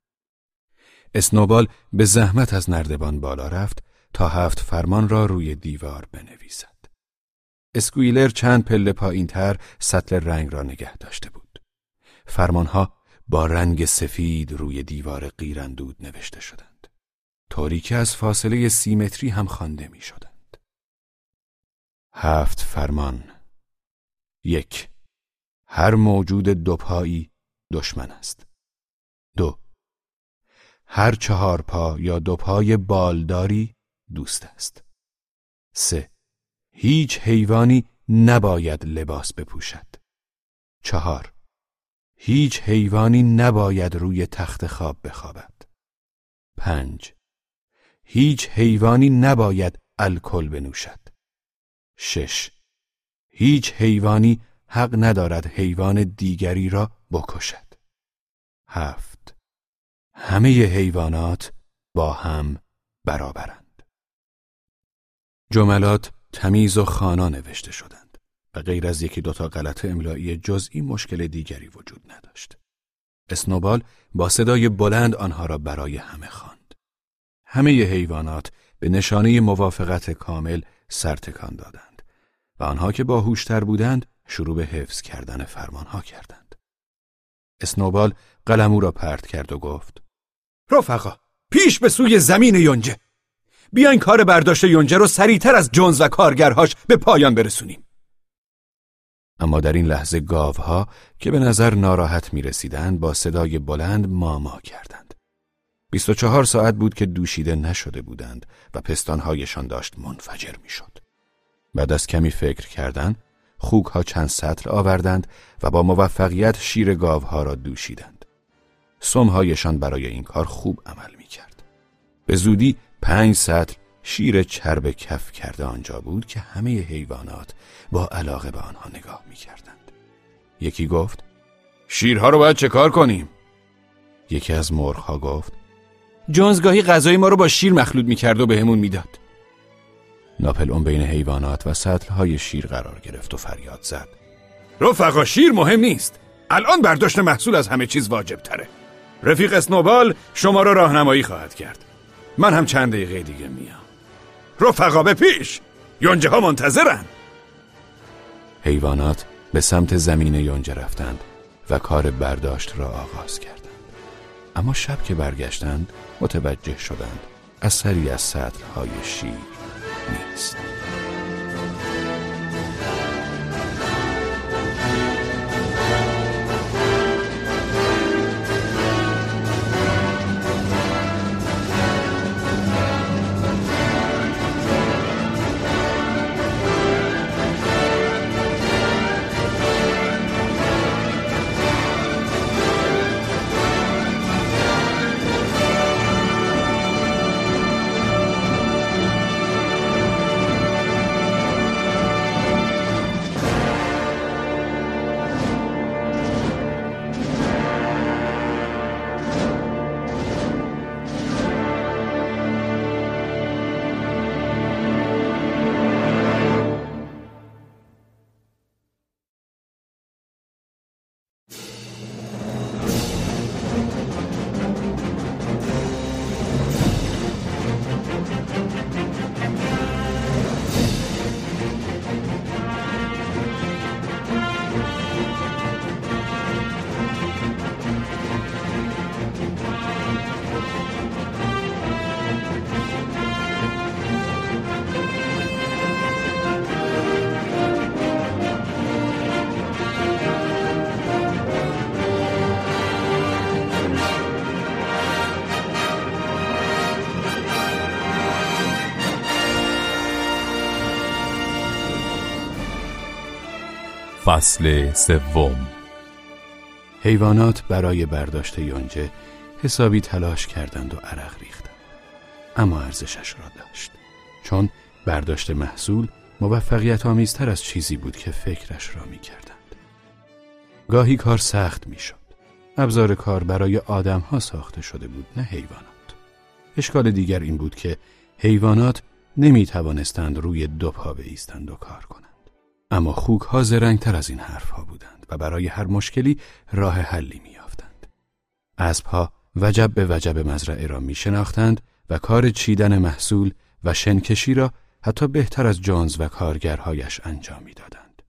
اسنوبال به زحمت از نردبان بالا رفت تا هفت فرمان را روی دیوار بنویسد. اسکویلر چند پله پایین تر سطل رنگ را نگه داشته بود. فرمانها با رنگ سفید روی دیوار قیرندود نوشته شدند. طوری از فاصله سی متری هم خوانده می شدند. هفت فرمان یک هر موجود دوپایی دشمن است. دو هر چهار پا یا دو پای بالداری دوست است. سه هیچ حیوانی نباید لباس بپوشد. چهار هیچ حیوانی نباید روی تخت خواب بخوابد. پنج هیچ حیوانی نباید الکل بنوشد. شش هیچ حیوانی حق ندارد حیوان دیگری را بکشد. هفت همه حیوانات با هم برابرند. جملات تمیز و خانا نوشته شدند و غیر از یکی دوتا غلط املایی جزئی مشکل دیگری وجود نداشت. اسنوبال با صدای بلند آنها را برای همه خواند. همه حیوانات به نشانه موافقت کامل سرتکان دادند و آنها که باهوشتر بودند شروع به حفظ کردن فرمانها کردند. اسنوبال قلمو را پرت کرد و گفت رفقا پیش به سوی زمین یونجه بیاین کار برداشت یونجه رو سریعتر از جونز و کارگرهاش به پایان برسونیم اما در این لحظه گاوها که به نظر ناراحت می رسیدند با صدای بلند ماما کردند. 24 ساعت بود که دوشیده نشده بودند و پستانهایشان داشت منفجر می شد. بعد از کمی فکر کردند خوک ها چند سطر آوردند و با موفقیت شیر گاوها را دوشیدند. سمهایشان برای این کار خوب عمل می کرد. به زودی پنج سطر شیر چرب کف کرده آنجا بود که همه حیوانات با علاقه به آنها نگاه می کردند. یکی گفت شیرها رو باید چه کار کنیم؟ یکی از مرغها گفت جونزگاهی غذای ما رو با شیر مخلوط می کرد و بهمون می‌داد. ناپل اون بین حیوانات و سطلهای شیر قرار گرفت و فریاد زد. رفقا شیر مهم نیست. الان برداشت محصول از همه چیز واجب تره رفیق اسنوبال شما را راهنمایی خواهد کرد. من هم چند دقیقه دیگه میام. رفقا به پیش! یونجه ها منتظرن. حیوانات به سمت زمین یونجه رفتند و کار برداشت را آغاز کردند اما شب که برگشتند متوجه شدند اثری از سطرهای شیر نیست. فصل سوم حیوانات برای برداشت یونجه حسابی تلاش کردند و عرق ریختند اما ارزشش را داشت چون برداشت محصول موفقیت آمیزتر از چیزی بود که فکرش را می کردند. گاهی کار سخت می شد. ابزار کار برای آدم ها ساخته شده بود نه حیوانات. اشکال دیگر این بود که حیوانات نمی توانستند روی دو پا بایستند و کار کنند. اما خوک ها زرنگتر از این حرف ها بودند و برای هر مشکلی راه حلی می یافتند. اسب ها وجب به وجب مزرعه را می شناختند و کار چیدن محصول و شنکشی را حتی بهتر از جونز و کارگرهایش انجام می‌دادند.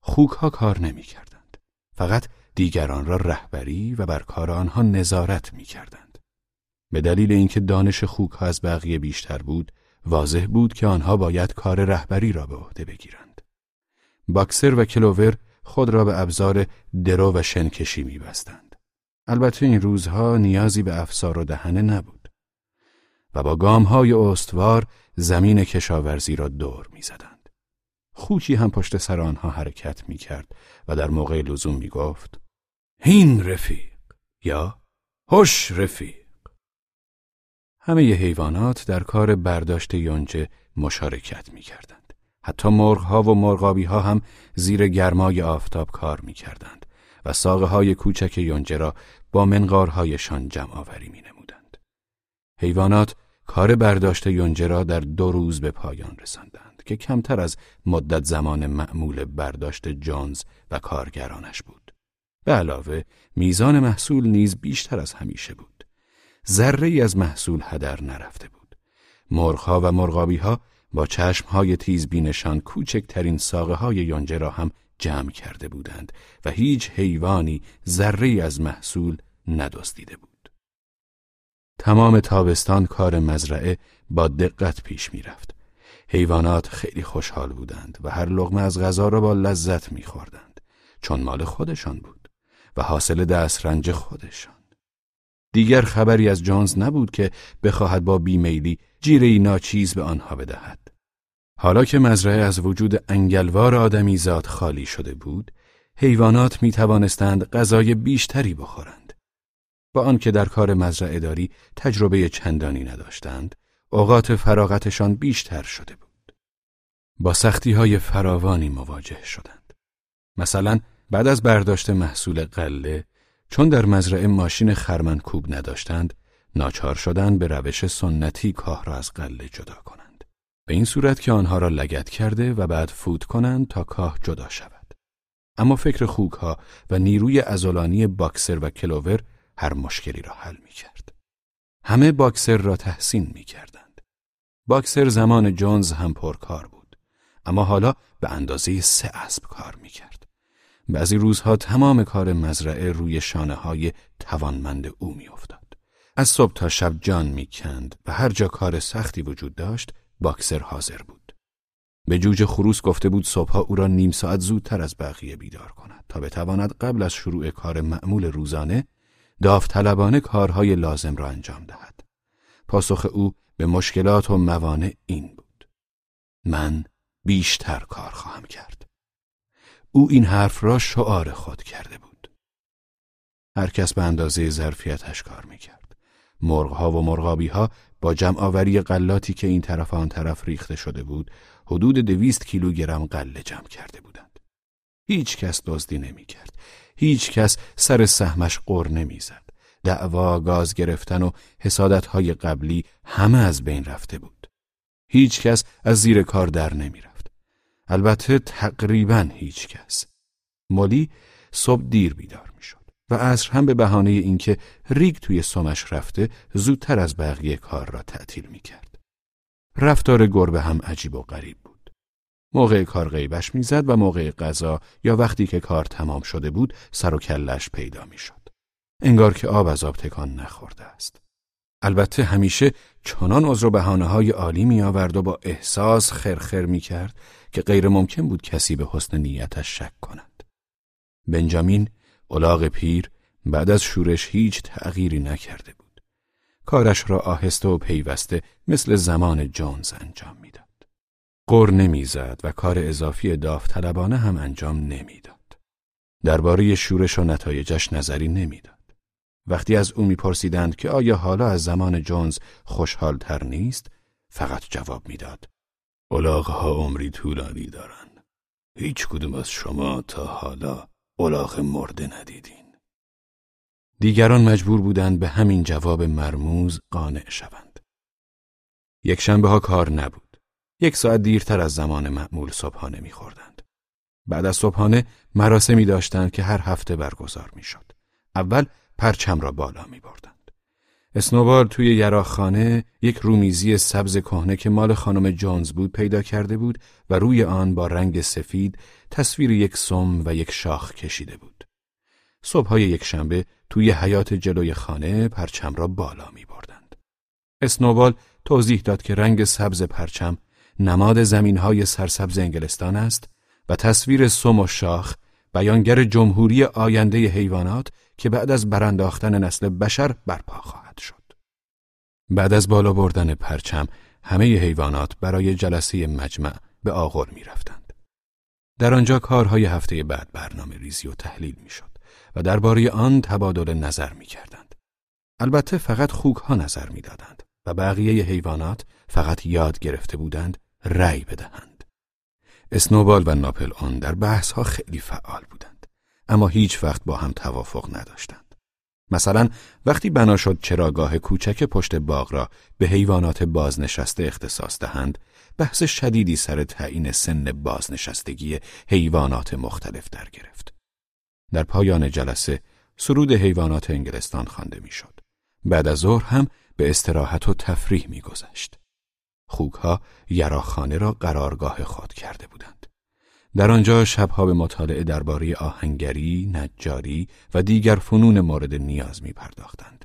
خوک ها کار نمی کردند. فقط دیگران را رهبری و بر کار آنها نظارت می کردند. به دلیل اینکه دانش خوک ها از بقیه بیشتر بود، واضح بود که آنها باید کار رهبری را به عهده بگیرند. باکسر و کلوور خود را به ابزار درو و شنکشی می بستند. البته این روزها نیازی به افسار و دهنه نبود. و با گام های استوار زمین کشاورزی را دور می زدند. خوچی هم پشت سر آنها حرکت می کرد و در موقع لزوم می گفت هین رفیق یا هوش رفیق همه ی حیوانات در کار برداشت یونجه مشارکت می کردند. حتی مرغها و مرغابی ها هم زیر گرمای آفتاب کار می کردند و ساقه های کوچک یونجه را با منقارهایشان جمع آوری می نمودند. حیوانات کار برداشت یونجه را در دو روز به پایان رساندند که کمتر از مدت زمان معمول برداشت جونز و کارگرانش بود. به علاوه میزان محصول نیز بیشتر از همیشه بود. ذره از محصول هدر نرفته بود. مرغها و مرغابیها با چشمهای تیز بینشان کوچکترین ساقه های یونجه را هم جمع کرده بودند و هیچ حیوانی ذره از محصول ندزدیده بود. تمام تابستان کار مزرعه با دقت پیش می رفت. حیوانات خیلی خوشحال بودند و هر لغمه از غذا را با لذت می خوردند چون مال خودشان بود و حاصل دسترنج خودشان. دیگر خبری از جونز نبود که بخواهد با بیمیلی جیره ناچیز به آنها بدهد. حالا که مزرعه از وجود انگلوار آدمیزاد خالی شده بود، حیوانات می توانستند غذای بیشتری بخورند. با آنکه در کار مزرعه داری تجربه چندانی نداشتند، اوقات فراغتشان بیشتر شده بود. با سختی های فراوانی مواجه شدند. مثلا بعد از برداشت محصول قله چون در مزرعه ماشین خرمنکوب نداشتند ناچار شدند به روش سنتی کاه را از قله جدا کنند به این صورت که آنها را لگت کرده و بعد فوت کنند تا کاه جدا شود اما فکر خوک ها و نیروی ازولانی باکسر و کلوور هر مشکلی را حل می کرد. همه باکسر را تحسین می کردند. باکسر زمان جونز هم پرکار بود اما حالا به اندازه سه اسب کار می کرد. بعضی روزها تمام کار مزرعه روی شانه های توانمند او میافتاد. از صبح تا شب جان می‌کند و هر جا کار سختی وجود داشت باکسر حاضر بود. به جوجه خروس گفته بود صبحها او را نیم ساعت زودتر از بقیه بیدار کند تا بتواند قبل از شروع کار معمول روزانه داوطلبانه کارهای لازم را انجام دهد. پاسخ او به مشکلات و موانع این بود. من بیشتر کار خواهم کرد. او این حرف را شعار خود کرده بود. هر کس به اندازه ظرفیتش کار می‌کرد. مرغها و مرغابیها با جمع آوری قلاتی که این طرف آن طرف ریخته شده بود، حدود دویست کیلوگرم قله جمع کرده بودند. هیچ کس دزدی نمی‌کرد. هیچ کس سر سهمش قر نمی‌زد. دعوا، گاز گرفتن و حسادتهای قبلی همه از بین رفته بود. هیچ کس از زیر کار در نمی‌رفت. البته تقریبا هیچ کس. مولی صبح دیر بیدار و عصر هم به بهانه اینکه ریگ توی سمش رفته زودتر از بقیه کار را تعطیل می کرد. رفتار گربه هم عجیب و غریب بود. موقع کار غیبش می‌زد و موقع غذا یا وقتی که کار تمام شده بود سر و کلش پیدا می شد. انگار که آب از آب تکان نخورده است. البته همیشه چنان عذر و بهانه های عالی می آورد و با احساس خرخر می کرد که غیر ممکن بود کسی به حسن نیتش شک کند. بنجامین الاغ پیر بعد از شورش هیچ تغییری نکرده بود. کارش را آهسته و پیوسته مثل زمان جونز انجام می‌داد. قر نمی‌زد و کار اضافی داوطلبانه هم انجام نمی‌داد. درباره شورش و نتایجش نظری نمی‌داد. وقتی از او میپرسیدند که آیا حالا از زمان جونز خوشحالتر نیست، فقط جواب می‌داد. ها عمری طولانی دارن. هیچ کدوم از شما تا حالا الاغ مرده ندیدین. دیگران مجبور بودند به همین جواب مرموز قانع شوند. یک شنبه ها کار نبود. یک ساعت دیرتر از زمان معمول صبحانه میخوردند. بعد از صبحانه مراسمی داشتند که هر هفته برگزار می‌شد. اول پرچم را بالا می بردند. اسنوبال توی یراخانه یک رومیزی سبز کهنه که مال خانم جونز بود پیدا کرده بود و روی آن با رنگ سفید تصویر یک سم و یک شاخ کشیده بود. صبحهای یک شنبه توی حیات جلوی خانه پرچم را بالا می بردند. اسنوبال توضیح داد که رنگ سبز پرچم نماد زمینهای سرسبز انگلستان است و تصویر سم و شاخ بیانگر جمهوری آینده حیوانات که بعد از برانداختن نسل بشر برپا خواهد شد. بعد از بالا بردن پرچم همه حیوانات برای جلسه مجمع به آغر می رفتند. در آنجا کارهای هفته بعد برنامه ریزی و تحلیل می شد و درباره آن تبادل نظر می کردند. البته فقط خوک ها نظر می دادند و بقیه حیوانات فقط یاد گرفته بودند رأی بدهند. اسنوبال و ناپل آن در بحث ها خیلی فعال بودند اما هیچ وقت با هم توافق نداشتند. مثلا وقتی بنا شد چراگاه کوچک پشت باغ را به حیوانات بازنشسته اختصاص دهند بحث شدیدی سر تعیین سن بازنشستگی حیوانات مختلف در گرفت. در پایان جلسه سرود حیوانات انگلستان خوانده می‌شد. بعد از ظهر هم به استراحت و تفریح میگذشت. خوکها یراخانه را قرارگاه خود کرده بودند. در آنجا شبها به مطالعه درباره آهنگری، نجاری و دیگر فنون مورد نیاز می پرداختند.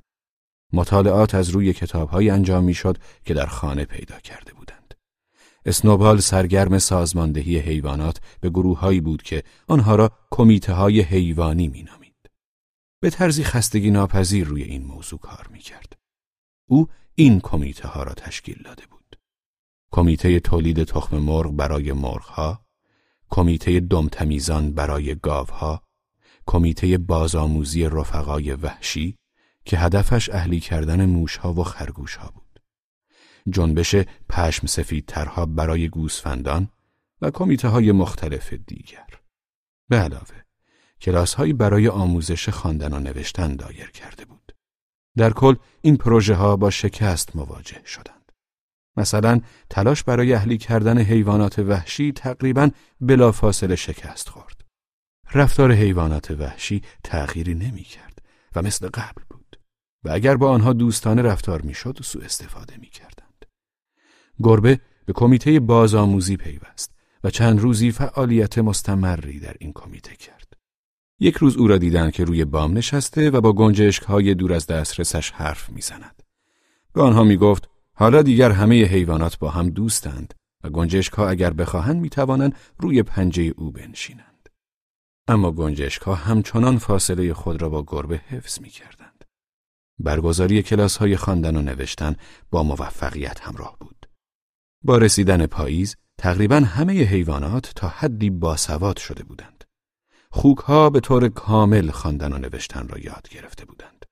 مطالعات از روی کتابهایی انجام می‌شد که در خانه پیدا کرده بودند. اسنوبال سرگرم سازماندهی حیوانات به گروههایی بود که آنها را کمیته های حیوانی می نامید. به طرزی خستگی ناپذیر روی این موضوع کار می کرد. او این کمیته ها را تشکیل داده بود. کمیته تولید تخم مرغ برای مرغها، کمیته دمتمیزان برای گاوها، کمیته بازآموزی رفقای وحشی که هدفش اهلی کردن موشها و خرگوشها بود. جنبش پشم سفید ترها برای گوسفندان و کمیته های مختلف دیگر. به علاوه کلاس هایی برای آموزش خواندن و نوشتن دایر کرده بود. در کل این پروژه ها با شکست مواجه شدند. مثلا تلاش برای اهلی کردن حیوانات وحشی تقریبا بلافاصله شکست خورد. رفتار حیوانات وحشی تغییری نمی کرد و مثل قبل بود و اگر با آنها دوستانه رفتار می‌شد سوء استفاده می کردند. گربه به کمیته بازآموزی پیوست و چند روزی فعالیت مستمری در این کمیته کرد. یک روز او را دیدند که روی بام نشسته و با گنجشک های دور از دسترسش حرف می‌زند. به آنها می گفت حالا دیگر همه حیوانات با هم دوستند و گنجشک ها اگر بخواهند می‌توانند روی پنجه او بنشینند. اما گنجشک ها همچنان فاصله خود را با گربه حفظ می کردند. برگزاری کلاس های خواندن و نوشتن با موفقیت همراه بود. با رسیدن پاییز تقریبا همه حیوانات تا حدی باسواد شده بودند. خوک ها به طور کامل خواندن و نوشتن را یاد گرفته بودند.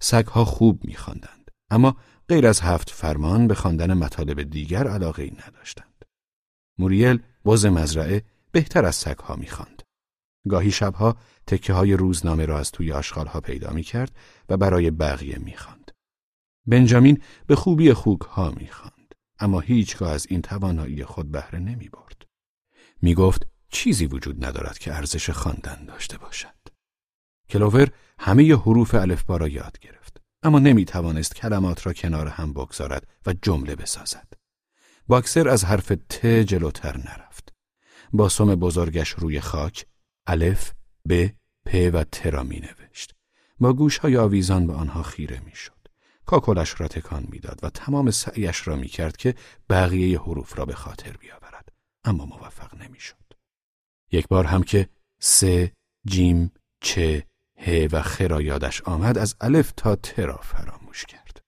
سگ ها خوب میخواندند اما غیر از هفت فرمان به خواندن مطالب دیگر علاقه ای نداشتند. موریل بز مزرعه بهتر از سگها می‌خواند. گاهی شبها تکه های روزنامه را از توی آشغالها پیدا می کرد و برای بقیه می‌خواند. بنجامین به خوبی خوک ها می‌خواند اما هیچگاه از این توانایی خود بهره نمی برد. می گفت چیزی وجود ندارد که ارزش خواندن داشته باشد. کلوور همه حروف الفبا را یاد گرفت. اما نمی توانست کلمات را کنار هم بگذارد و جمله بسازد. باکسر از حرف ت جلوتر نرفت. با سم بزرگش روی خاک الف، ب، پ و ت را می نوشت. با گوش های آویزان به آنها خیره می شد. کاکلش را تکان می‌داد و تمام سعیش را می کرد که بقیه حروف را به خاطر بیاورد. اما موفق نمی شد. یک بار هم که س، جیم، چه، ه و خ را یادش آمد از الف تا ت را فراموش کرد.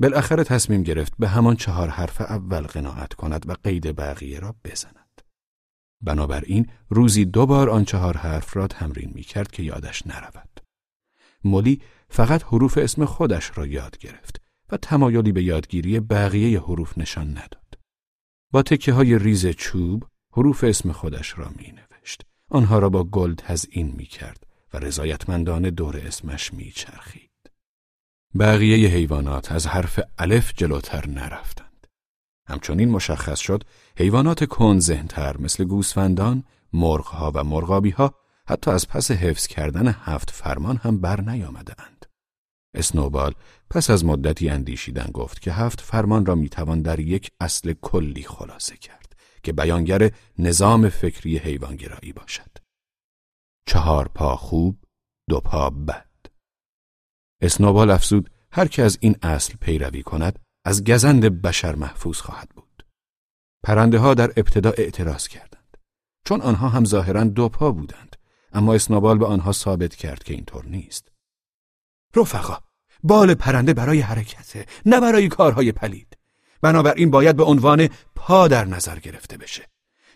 بالاخره تصمیم گرفت به همان چهار حرف اول قناعت کند و قید بقیه را بزند. بنابراین روزی دو بار آن چهار حرف را تمرین می کرد که یادش نرود. مولی فقط حروف اسم خودش را یاد گرفت و تمایلی به یادگیری بقیه حروف نشان نداد. با تکه های ریز چوب حروف اسم خودش را می نوشت. آنها را با گل تزئین می کرد و رضایتمندانه دور اسمش میچرخید. بقیه حیوانات از حرف الف جلوتر نرفتند. همچنین مشخص شد حیوانات کن ذهنتر مثل گوسفندان، مرغها و مرغابیها حتی از پس حفظ کردن هفت فرمان هم بر نیامده اند. اسنوبال پس از مدتی اندیشیدن گفت که هفت فرمان را می‌توان در یک اصل کلی خلاصه کرد که بیانگر نظام فکری حیوانگرایی باشد. چهار پا خوب، دو پا بد. اسنوبال افزود هر که از این اصل پیروی کند از گزند بشر محفوظ خواهد بود. پرنده ها در ابتدا اعتراض کردند. چون آنها هم ظاهرا دو پا بودند. اما اسنوبال به آنها ثابت کرد که اینطور نیست. رفقا، بال پرنده برای حرکته، نه برای کارهای پلید. بنابراین باید به عنوان پا در نظر گرفته بشه.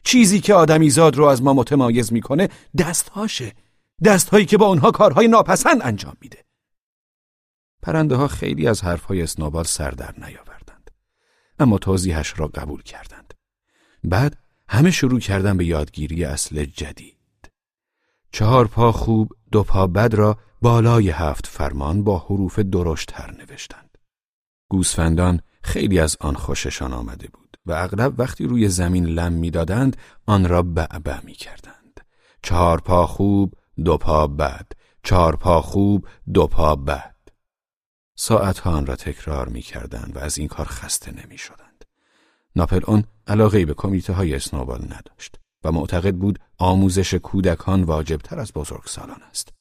چیزی که آدمیزاد رو از ما متمایز می‌کنه دستهاشه. دستهایی که با اونها کارهای ناپسند انجام میده. پرنده ها خیلی از حرفهای اسنوبال سر در نیاوردند. اما توضیحش را قبول کردند. بعد همه شروع کردن به یادگیری اصل جدید. چهار پا خوب دو پا بد را بالای هفت فرمان با حروف درشت تر نوشتند. گوسفندان خیلی از آن خوششان آمده بود و اغلب وقتی روی زمین لم می‌دادند آن را بعبع می کردند. چهار پا خوب دو پا بد چهار پا خوب دو پا بد ساعتها آن را تکرار می کردند و از این کار خسته نمی شدند. ناپل اون علاقه به کمیته های اسنوبال نداشت و معتقد بود آموزش کودکان واجبتر از بزرگسالان است.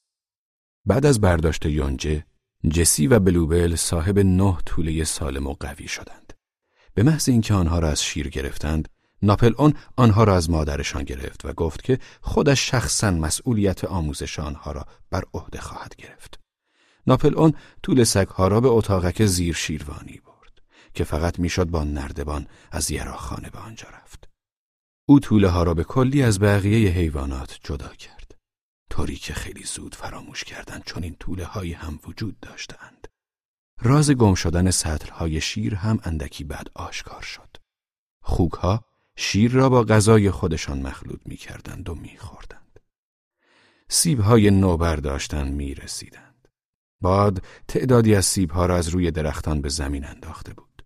بعد از برداشت یونجه، جسی و بلوبل صاحب نه طوله سالم و قوی شدند. به محض اینکه آنها را از شیر گرفتند، ناپل اون آنها را از مادرشان گرفت و گفت که خودش شخصا مسئولیت آموزش آنها را بر عهده خواهد گرفت. ناپل اون طول سگها را به اتاقک زیر شیروانی برد که فقط می‌شد با نردبان از یراخانه به آنجا رفت. او طوله ها را به کلی از بقیه حیوانات جدا کرد. طوری که خیلی زود فراموش کردند چون این طوله هایی هم وجود داشتند. راز گم شدن سطل های شیر هم اندکی بعد آشکار شد. خوک شیر را با غذای خودشان مخلوط می کردند و می خوردند. سیب های نو برداشتن می رسیدند. باد تعدادی از سیب ها را از روی درختان به زمین انداخته بود.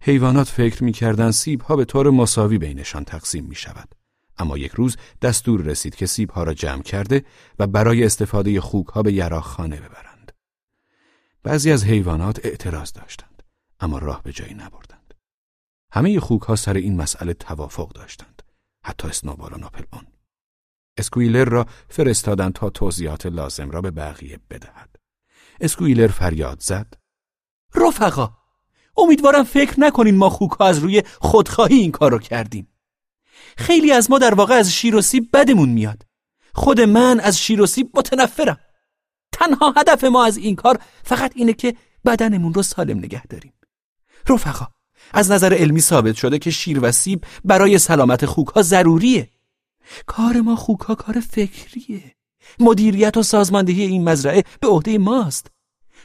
حیوانات فکر می‌کردند سیبها به طور مساوی بینشان تقسیم می شود. اما یک روز دستور رسید که سیبها را جمع کرده و برای استفاده خوکها به یراخانه ببرند. بعضی از حیوانات اعتراض داشتند اما راه به جایی نبردند. همه خوکها سر این مسئله توافق داشتند. حتی اسنوبال و ناپلئون. اسکویلر را فرستادند تا توضیحات لازم را به بقیه بدهد. اسکویلر فریاد زد. رفقا امیدوارم فکر نکنین ما خوکا از روی خودخواهی این کار رو کردیم خیلی از ما در واقع از شیر و بدمون میاد خود من از شیر و سیب متنفرم تنها هدف ما از این کار فقط اینه که بدنمون رو سالم نگه داریم. رفقا از نظر علمی ثابت شده که شیر و سیب برای سلامت خوکها ضروریه. کار ما خوکها کار فکریه. مدیریت و سازماندهی این مزرعه به عهده ماست.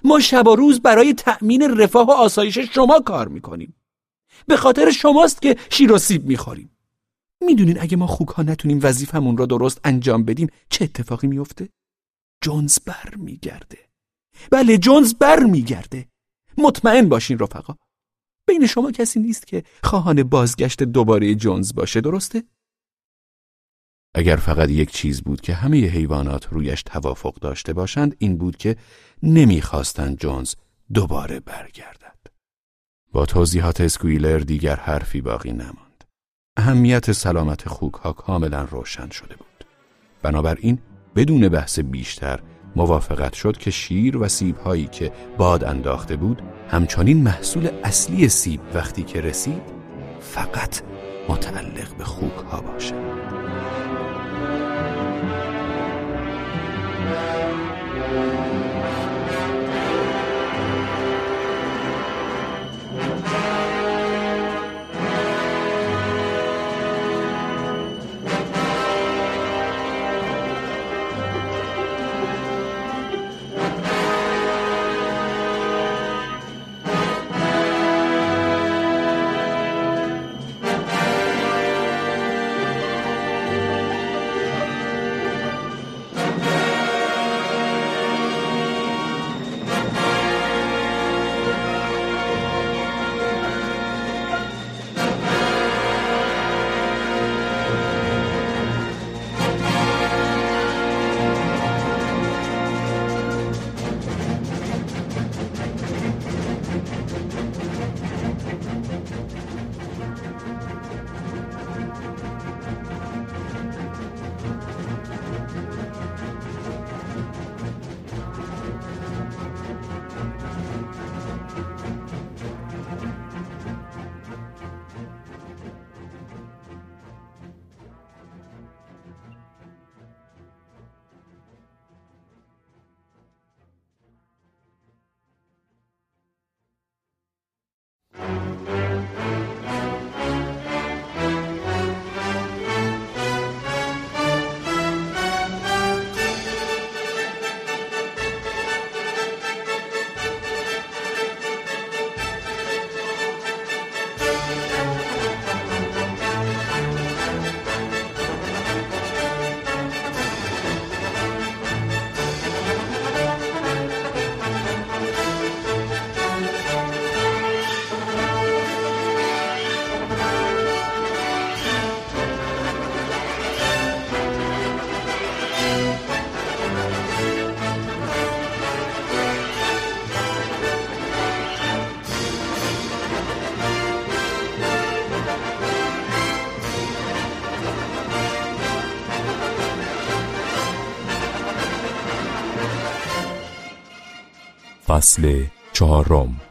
ما شب و روز برای تأمین رفاه و آسایش شما کار می‌کنیم. به خاطر شماست که شیر و سیب می‌خوریم. می‌دونین اگه ما خوک ها نتونیم وظیفمون را درست انجام بدیم چه اتفاقی میفته؟ جونز بر میگرده بله جونز بر میگرده مطمئن باشین رفقا بین شما کسی نیست که خواهان بازگشت دوباره جونز باشه درسته؟ اگر فقط یک چیز بود که همه حیوانات رویش توافق داشته باشند این بود که نمی‌خواستند جونز دوباره برگردد. با توضیحات اسکویلر دیگر حرفی باقی نماند. اهمیت سلامت خوک ها کاملا روشن شده بود. بنابراین بدون بحث بیشتر موافقت شد که شیر و سیب هایی که باد انداخته بود همچنین محصول اصلی سیب وقتی که رسید فقط متعلق به خوک ها باشد فصل چهارم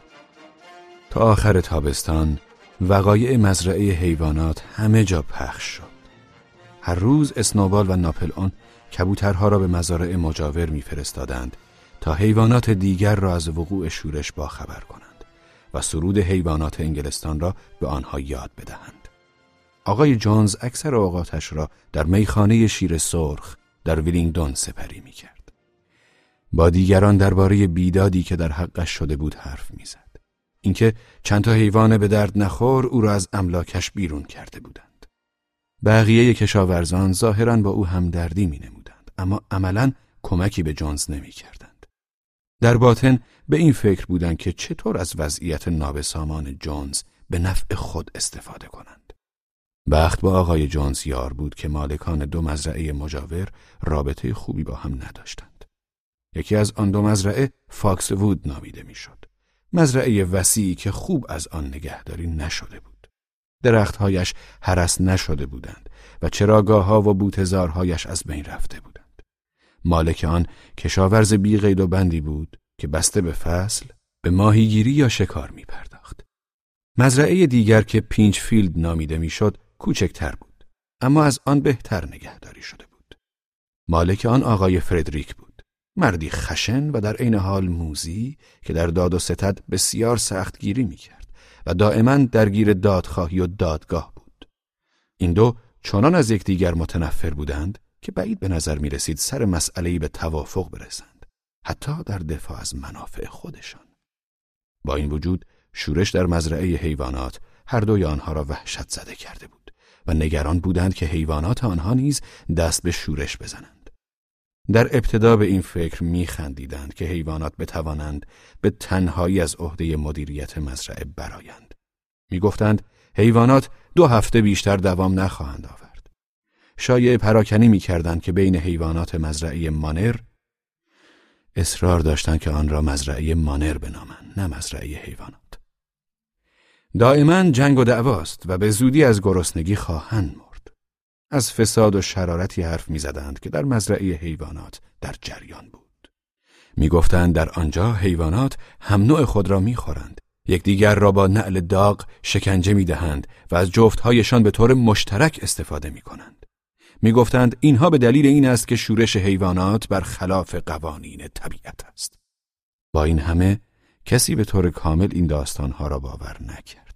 تا آخر تابستان وقایع مزرعه حیوانات همه جا پخش شد هر روز اسنوبال و ناپل کبوترها را به مزارع مجاور میفرستادند تا حیوانات دیگر را از وقوع شورش باخبر کنند و سرود حیوانات انگلستان را به آنها یاد بدهند. آقای جونز اکثر اوقاتش را در میخانه شیر سرخ در ویلینگدون سپری می کرد. با دیگران درباره بیدادی که در حقش شده بود حرف می‌زد. اینکه چند تا حیوان به درد نخور او را از املاکش بیرون کرده بودند. بقیه کشاورزان ظاهرا با او همدردی می نمودند اما عملا کمکی به جونز نمی کردند. در باطن به این فکر بودند که چطور از وضعیت نابسامان جونز به نفع خود استفاده کنند. بخت با آقای جونز یار بود که مالکان دو مزرعه مجاور رابطه خوبی با هم نداشتند. یکی از آن دو مزرعه فاکس وود نامیده می‌شد. مزرعه وسیعی که خوب از آن نگهداری نشده بود. درختهایش هرس نشده بودند و چراگاه ها و بوتزارهایش از بین رفته بودند. مالک آن کشاورز بی قید و بندی بود که بسته به فصل به ماهیگیری یا شکار می پرداخت. مزرعه دیگر که پینچ فیلد نامیده می‌شد کوچکتر بود اما از آن بهتر نگهداری شده بود. مالک آن آقای فردریک بود. مردی خشن و در عین حال موزی که در داد و ستد بسیار سختگیری می‌کرد و دائما درگیر دادخواهی و دادگاه بود. این دو چنان از یکدیگر متنفر بودند که بعید به نظر می رسید سر مسئله‌ای به توافق برسند حتی در دفاع از منافع خودشان. با این وجود شورش در مزرعه حیوانات هر دوی آنها را وحشت زده کرده بود و نگران بودند که حیوانات آنها نیز دست به شورش بزنند. در ابتدا به این فکر میخندیدند که حیوانات بتوانند به تنهایی از عهده مدیریت مزرعه برایند. می‌گفتند حیوانات دو هفته بیشتر دوام نخواهند آورد. شایع پراکنی می‌کردند که بین حیوانات مزرعه مانر اصرار داشتند که آن را مزرعه مانر بنامند نه مزرعه حیوانات. دائما جنگ و دعواست و به زودی از گرسنگی خواهند از فساد و شرارتی حرف می‌زدند که در مزرعه حیوانات در جریان بود. می‌گفتند در آنجا حیوانات هم نوع خود را می‌خورند. یکدیگر را با نعل داغ شکنجه می‌دهند و از جفتهایشان به طور مشترک استفاده می‌کنند. می‌گفتند اینها به دلیل این است که شورش حیوانات بر خلاف قوانین طبیعت است. با این همه کسی به طور کامل این داستانها را باور نکرد.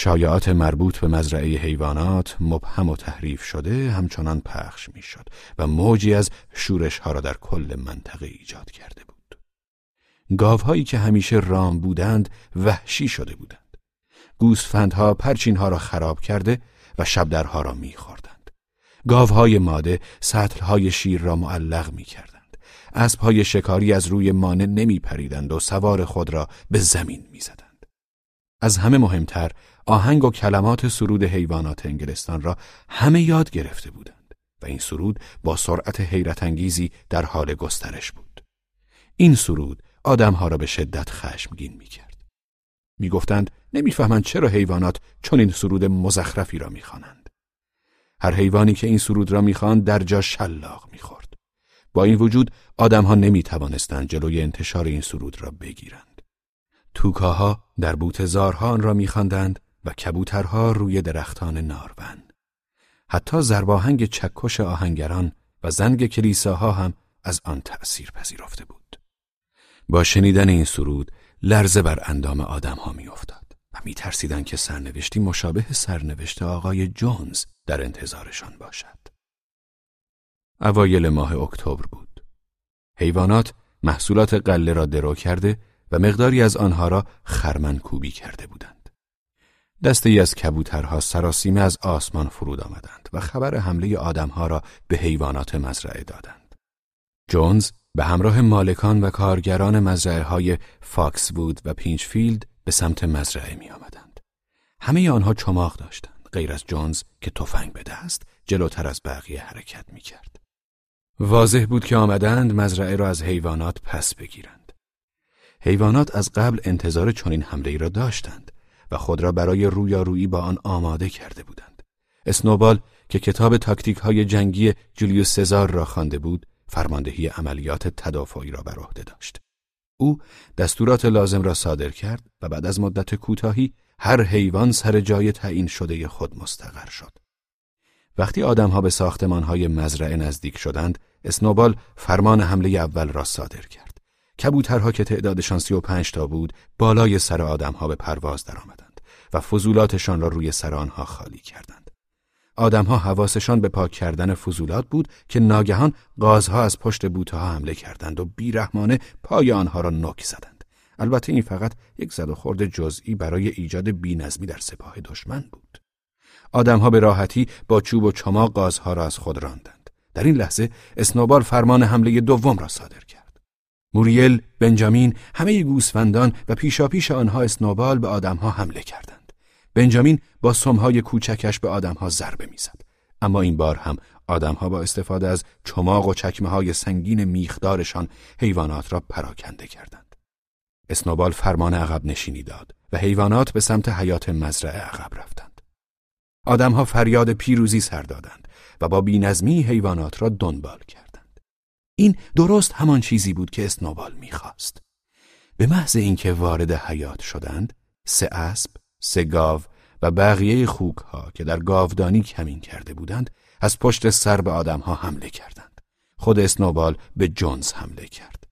شایعات مربوط به مزرعه حیوانات مبهم و تحریف شده همچنان پخش می‌شد و موجی از شورش ها را در کل منطقه ایجاد کرده بود. گاوهایی که همیشه رام بودند وحشی شده بودند. گوسفندها پرچینها را خراب کرده و شبدرها را میخوردند. گاوهای ماده سطلهای شیر را معلق می‌کردند. اسبهای شکاری از روی مانه نمی پریدند و سوار خود را به زمین می‌زدند. از همه مهمتر آهنگ و کلمات سرود حیوانات انگلستان را همه یاد گرفته بودند و این سرود با سرعت حیرت انگیزی در حال گسترش بود. این سرود آدمها را به شدت خشمگین می کرد. می نمی‌فهمند چرا حیوانات چون این سرود مزخرفی را می‌خوانند. هر حیوانی که این سرود را می‌خواند در جا شلاق می‌خورد. با این وجود آدمها نمی توانستند جلوی انتشار این سرود را بگیرند. توکاها در بوتزارها آن را میخواندند و کبوترها روی درختان نارون. حتی زرباهنگ چکش آهنگران و زنگ کلیساها هم از آن تأثیر پذیرفته بود. با شنیدن این سرود لرزه بر اندام آدمها میافتاد و میترسیدند که سرنوشتی مشابه سرنوشت آقای جونز در انتظارشان باشد. اوایل ماه اکتبر بود. حیوانات محصولات قله را درو کرده و مقداری از آنها را خرمن کوبی کرده بودند. دسته ای از کبوترها سراسیمه از آسمان فرود آمدند و خبر حمله آدمها را به حیوانات مزرعه دادند. جونز به همراه مالکان و کارگران مزرعه های فاکس وود و پینچفیلد به سمت مزرعه می آمدند. همه آنها چماق داشتند غیر از جونز که تفنگ به دست جلوتر از بقیه حرکت می کرد. واضح بود که آمدند مزرعه را از حیوانات پس بگیرند. حیوانات از قبل انتظار چنین حمله‌ای را داشتند و خود را برای رویارویی با آن آماده کرده بودند. اسنوبال که کتاب تاکتیک های جنگی جولیوس سزار را خوانده بود، فرماندهی عملیات تدافعی را بر عهده داشت. او دستورات لازم را صادر کرد و بعد از مدت کوتاهی هر حیوان سر جای تعیین شده خود مستقر شد. وقتی آدمها به ساختمانهای مزرعه نزدیک شدند، اسنوبال فرمان حمله اول را صادر کرد. کبوترها که تعدادشان سی و پنج تا بود، بالای سر آدمها به پرواز درآمدند و فضولاتشان را روی سر آنها خالی کردند. آدمها حواسشان به پاک کردن فضولات بود که ناگهان گازها از پشت بوتها حمله کردند و بیرحمانه پای آنها را نک زدند. البته این فقط یک زد و خورد جزئی برای ایجاد بینظمی در سپاه دشمن بود. آدمها به راحتی با چوب و چماق گازها را از خود راندند. در این لحظه اسنوبال فرمان حمله دوم را صادر کرد. موریل، بنجامین، همه گوسفندان و پیشاپیش آنها اسنوبال به آدمها حمله کردند. بنجامین با سمهای کوچکش به آدمها ضربه می‌زد. اما این بار هم آدمها با استفاده از چماق و چکمه های سنگین میخدارشان حیوانات را پراکنده کردند. اسنوبال فرمان عقب نشینی داد و حیوانات به سمت حیات مزرعه عقب رفتند. آدمها فریاد پیروزی سر دادند و با بینظمی حیوانات را دنبال کردند. این درست همان چیزی بود که اسنوبال می‌خواست. به محض اینکه وارد حیات شدند، سه اسب، سه گاو و بقیه خوک ها که در گاودانی کمین کرده بودند، از پشت سر به آدمها حمله کردند. خود اسنوبال به جونز حمله کرد.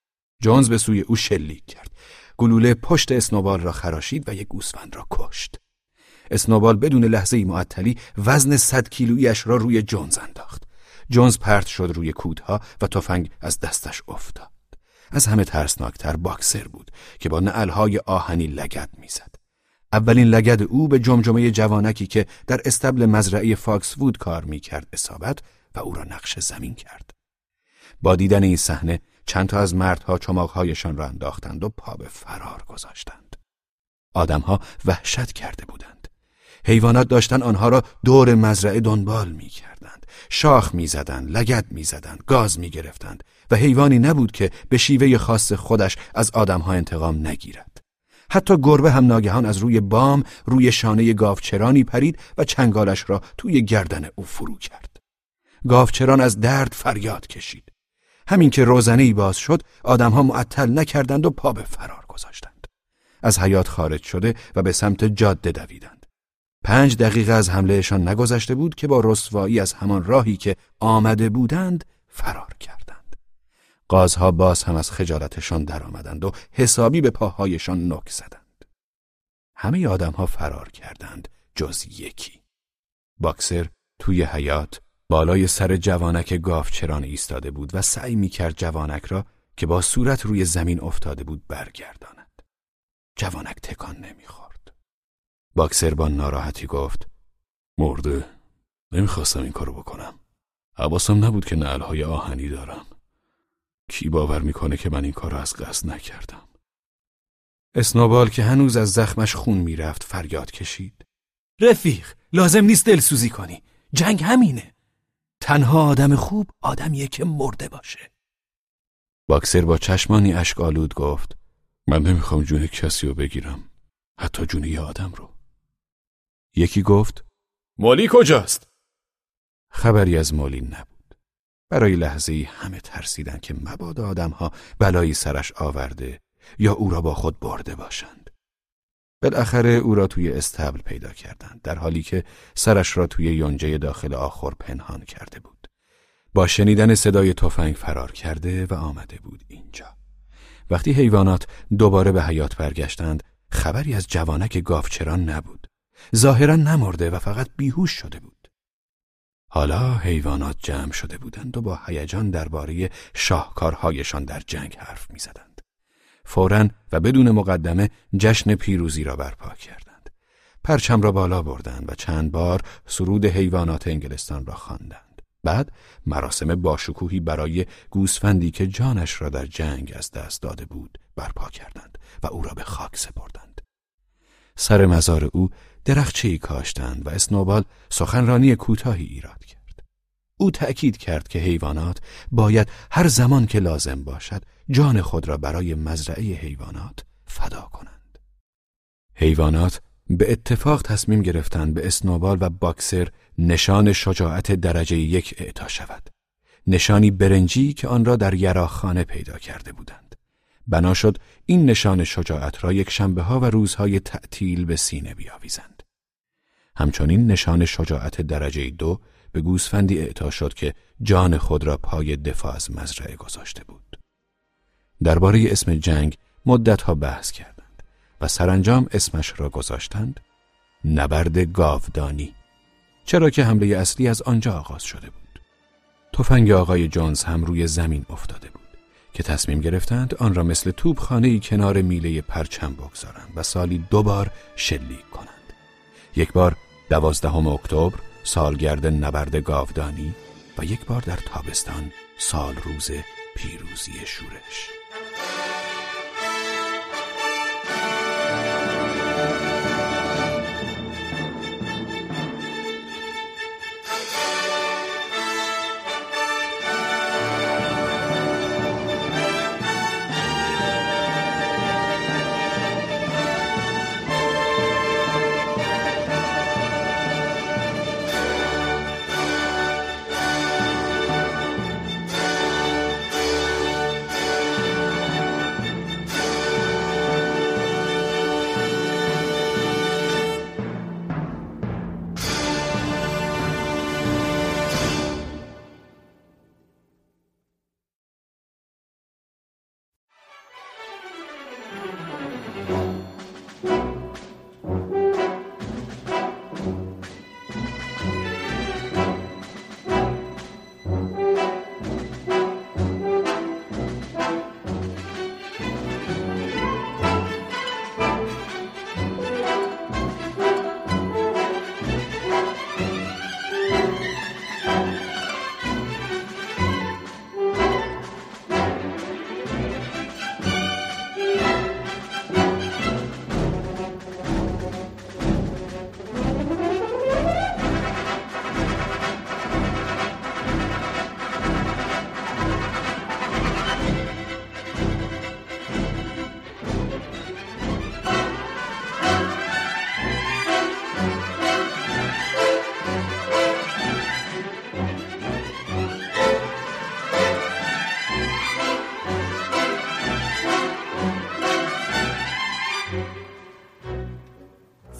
جونز به سوی او شلیک کرد. گلوله پشت اسنوبال را خراشید و یک گوسفند را کشت. اسنوبال بدون لحظه معطلی وزن صد کیلویش را روی جونز انداخت. جونز پرت شد روی کودها و تفنگ از دستش افتاد. از همه ترسناکتر باکسر بود که با نعلهای آهنی لگد می‌زد. اولین لگد او به جمجمه جوانکی که در اصطبل مزرعه فاکس وود کار می‌کرد اصابت و او را نقش زمین کرد. با دیدن این صحنه چند تا از مردها چماقهایشان را انداختند و پا به فرار گذاشتند. آدمها وحشت کرده بودند. حیوانات داشتند آنها را دور مزرعه دنبال می کردند. شاخ می زدند، لگد می زدند، گاز می گرفتند و حیوانی نبود که به شیوه خاص خودش از آدمها انتقام نگیرد. حتی گربه هم ناگهان از روی بام روی شانه گاوچرانی پرید و چنگالش را توی گردن او فرو کرد. گاوچران از درد فریاد کشید. همین که روزنه باز شد آدمها معطل نکردند و پا به فرار گذاشتند. از حیات خارج شده و به سمت جاده دویدند. پنج دقیقه از حملهشان نگذشته بود که با رسوایی از همان راهی که آمده بودند فرار کردند. قازها باز هم از خجالتشان درآمدند و حسابی به پاهایشان نک زدند. همه آدمها فرار کردند جز یکی. باکسر توی حیات بالای سر جوانک گافچران ایستاده بود و سعی می کرد جوانک را که با صورت روی زمین افتاده بود برگرداند. جوانک تکان نمی‌خورد. باکسر با ناراحتی گفت مرده نمی‌خواستم این کارو بکنم. حواسم نبود که نعلهای آهنی دارم. کی باور می‌کنه که من این کار از قصد نکردم. اسنوبال که هنوز از زخمش خون می‌رفت فریاد کشید. رفیق لازم نیست دلسوزی کنی. جنگ همینه. تنها آدم خوب آدمیه که مرده باشه. باکسر با چشمانی اشک آلود گفت من نمی‌خوام جون کسی رو بگیرم. حتی جون یه آدم رو. یکی گفت مولی کجاست؟ خبری از مولی نبود. برای لحظه ای همه ترسیدن که مبادا آدمها بلایی سرش آورده یا او را با خود برده باشند. بالاخره او را توی استبل پیدا کردند در حالی که سرش را توی یونجه داخل آخر پنهان کرده بود. با شنیدن صدای تفنگ فرار کرده و آمده بود اینجا. وقتی حیوانات دوباره به حیات برگشتند خبری از جوانک گاوچران نبود. ظاهرا نمرده و فقط بیهوش شده بود. حالا حیوانات جمع شده بودند و با هیجان درباره شاهکارهایشان در جنگ حرف می‌زدند. فورا و بدون مقدمه جشن پیروزی را برپا کردند. پرچم را بالا بردند و چند بار سرود حیوانات انگلستان را خواندند. بعد مراسم باشکوهی برای گوسفندی که جانش را در جنگ از دست داده بود برپا کردند و او را به خاک سپردند. سر مزار او درخچه‌ای کاشتند و اسنوبال سخنرانی کوتاهی ایراد کرد. او تأکید کرد که حیوانات باید هر زمان که لازم باشد جان خود را برای مزرعه حیوانات فدا کنند. حیوانات به اتفاق تصمیم گرفتند به اسنوبال و باکسر نشان شجاعت درجه یک اعطا شود. نشانی برنجی که آن را در یراخانه پیدا کرده بودند. بنا شد این نشان شجاعت را یک شنبه ها و روزهای تعطیل به سینه بیاویزند. همچنین نشان شجاعت درجه دو به گوسفندی اعطا شد که جان خود را پای دفاع از مزرعه گذاشته بود. درباره اسم جنگ مدتها بحث کردند و سرانجام اسمش را گذاشتند نبرد گاودانی چرا که حمله اصلی از آنجا آغاز شده بود. تفنگ آقای جونز هم روی زمین افتاده بود که تصمیم گرفتند آن را مثل توپخانه کنار میله پرچم بگذارند و سالی دو بار شلیک کنند. یک بار دوازدهم اکتبر سالگرد نبرد گاودانی و یک بار در تابستان سال روز پیروزی شورش.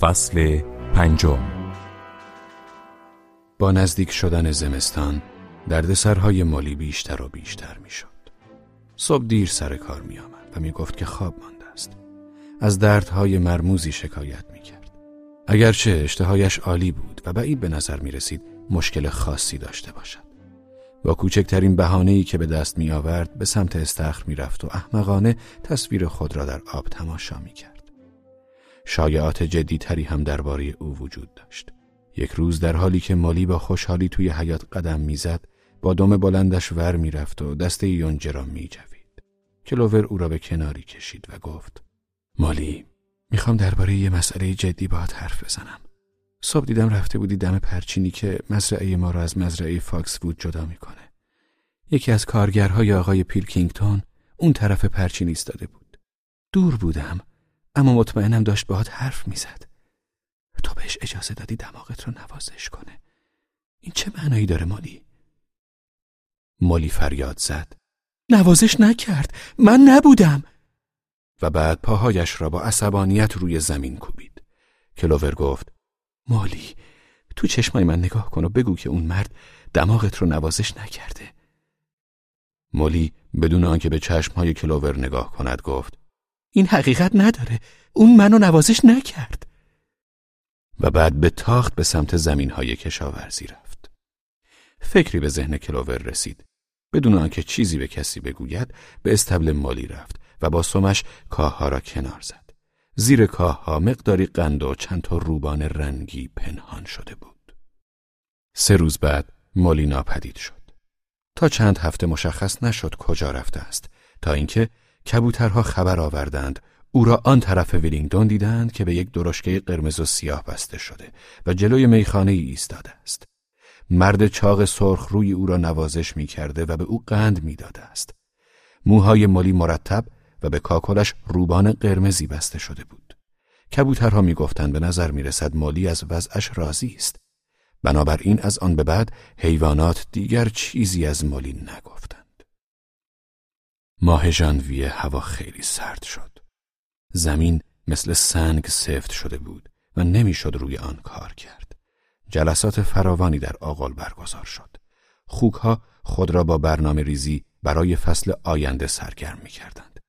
فصل پنجم با نزدیک شدن زمستان دردسرهای مالی بیشتر و بیشتر می‌شد. صبح دیر سر کار می آمد و می گفت که خواب مانده است. از دردهای مرموزی شکایت می کرد. اگرچه اشتهایش عالی بود و بعید به نظر می رسید مشکل خاصی داشته باشد. با کوچکترین بهانه‌ای که به دست می آورد به سمت استخر می رفت و احمقانه تصویر خود را در آب تماشا می کرد. شایعات جدیتری هم درباره او وجود داشت. یک روز در حالی که مالی با خوشحالی توی حیاط قدم می‌زد، با دم بلندش ور می‌رفت و دسته یونجه را میجوید. کلوور او را به کناری کشید و گفت: مالی، می‌خوام درباره یه مسئله جدی باهات حرف بزنم. صبح دیدم رفته بودی دم پرچینی که مزرعه ما را از مزرعه فاکس وود جدا می‌کنه. یکی از کارگرهای آقای پیلکینگتون اون طرف پرچین ایستاده بود. دور بودم اما مطمئنم داشت باهات حرف می‌زد. تو بهش اجازه دادی دماغت رو نوازش کنه. این چه معنایی داره مالی؟ مالی فریاد زد. نوازش نکرد. من نبودم. و بعد پاهایش را با عصبانیت روی زمین کوبید. کلوور گفت مالی تو چشمای من نگاه کن و بگو که اون مرد دماغت رو نوازش نکرده. مالی بدون آنکه به چشمهای کلوور نگاه کند گفت این حقیقت نداره. اون منو نوازش نکرد. و بعد به تاخت به سمت زمین های کشاورزی رفت. فکری به ذهن کلوور رسید. بدون آنکه چیزی به کسی بگوید به استبل مالی رفت و با سمش کاهها را کنار زد. زیر کاهها مقداری قند و چند تا روبان رنگی پنهان شده بود. سه روز بعد مالی ناپدید شد. تا چند هفته مشخص نشد کجا رفته است تا اینکه کبوترها خبر آوردند او را آن طرف ویلینگدون دیدند که به یک درشکه قرمز و سیاه بسته شده و جلوی میخانه ای ایستاده است. مرد چاق سرخ روی او را نوازش می کرده و به او قند می داده است. موهای مالی مرتب و به کاکلش روبان قرمزی بسته شده بود. کبوترها می گفتند به نظر می رسد مالی از وضعش راضی است. بنابراین از آن به بعد حیوانات دیگر چیزی از مالی نگفتند. ماه ژانویه هوا خیلی سرد شد. زمین مثل سنگ سفت شده بود و نمی‌شد روی آن کار کرد. جلسات فراوانی در آقل برگزار شد. خوکها خود را با برنامه ریزی برای فصل آینده سرگرم می کردند.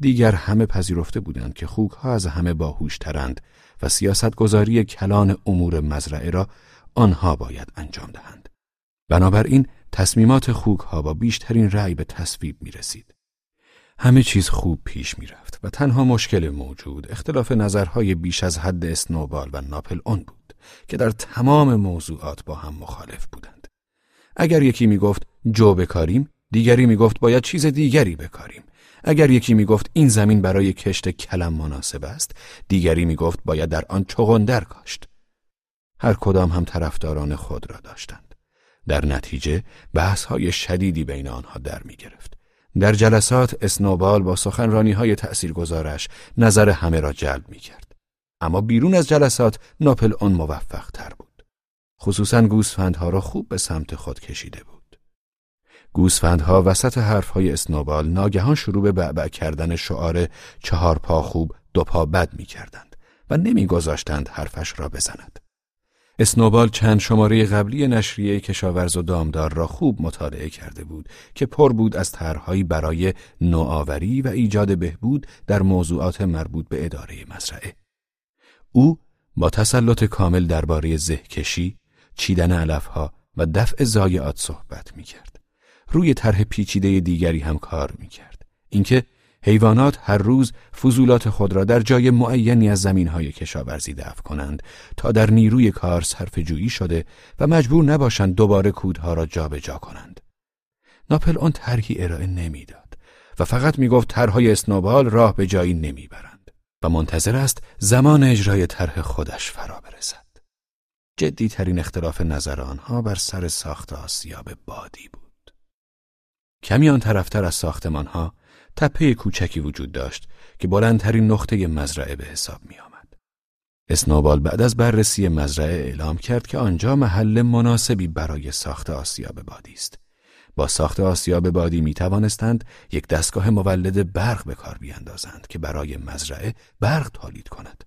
دیگر همه پذیرفته بودند که خوکها از همه باهوشترند و سیاستگذاری کلان امور مزرعه را آنها باید انجام دهند. بنابراین تصمیمات خوکها با بیشترین رأی به تصویب می رسید. همه چیز خوب پیش می رفت و تنها مشکل موجود اختلاف نظرهای بیش از حد اسنوبال و ناپل اون بود که در تمام موضوعات با هم مخالف بودند. اگر یکی می گفت جو بکاریم دیگری می گفت باید چیز دیگری بکاریم. اگر یکی می گفت این زمین برای کشت کلم مناسب است دیگری می گفت باید در آن چغندر کاشت. هر کدام هم طرفداران خود را داشتند. در نتیجه بحث های شدیدی بین آنها در می گرفت. در جلسات اسنوبال با سخنرانی های تأثیر گذارش نظر همه را جلب می کرد. اما بیرون از جلسات ناپل اون موفق تر بود. خصوصا گوسفندها را خوب به سمت خود کشیده بود. گوسفندها وسط حرفهای اسنوبال ناگهان شروع به بعبع کردن شعار چهار پا خوب دو پا بد می کردند و نمیگذاشتند حرفش را بزند. اسنوبال چند شماره قبلی نشریه کشاورز و دامدار را خوب مطالعه کرده بود که پر بود از طرحهایی برای نوآوری و ایجاد بهبود در موضوعات مربوط به اداره مزرعه. او با تسلط کامل درباره زهکشی، چیدن علفها و دفع ضایعات صحبت می کرد. روی طرح پیچیده دیگری هم کار می کرد. اینکه حیوانات هر روز فضولات خود را در جای معینی از زمینهای کشاورزی دفع کنند تا در نیروی کار صرف جویی شده و مجبور نباشند دوباره کودها را جابجا جا کنند. ناپل آن طرحی ارائه نمی‌داد و فقط می‌گفت طرحهای اسنوبال راه به جایی نمی‌برند و منتظر است زمان اجرای طرح خودش فرا برسد. جدی ترین اختلاف نظر آنها بر سر ساخت آسیاب بادی بود. کمی آن طرفتر از ساختمان ها تپه کوچکی وجود داشت که بلندترین نقطه مزرعه به حساب می آمد. اسنوبال بعد از بررسی مزرعه اعلام کرد که آنجا محل مناسبی برای ساخت آسیاب بادی است. با ساخت آسیاب بادی می توانستند یک دستگاه مولد برق به کار بیاندازند که برای مزرعه برق تولید کند.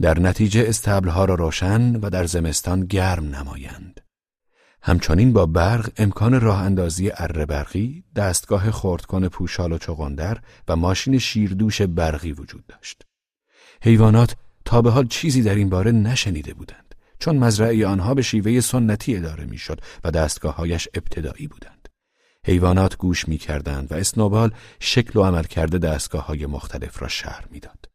در نتیجه استبلها را روشن و در زمستان گرم نمایند. همچنین با برق امکان راه اندازی اره برقی، دستگاه خردکن پوشال و چغندر و ماشین شیردوش برقی وجود داشت. حیوانات تا به حال چیزی در این باره نشنیده بودند چون مزرعه آنها به شیوه سنتی اداره می‌شد و دستگاههایش ابتدایی بودند. حیوانات گوش می کردند و اسنوبال شکل و عمل کرده دستگاه های مختلف را شهر می‌داد.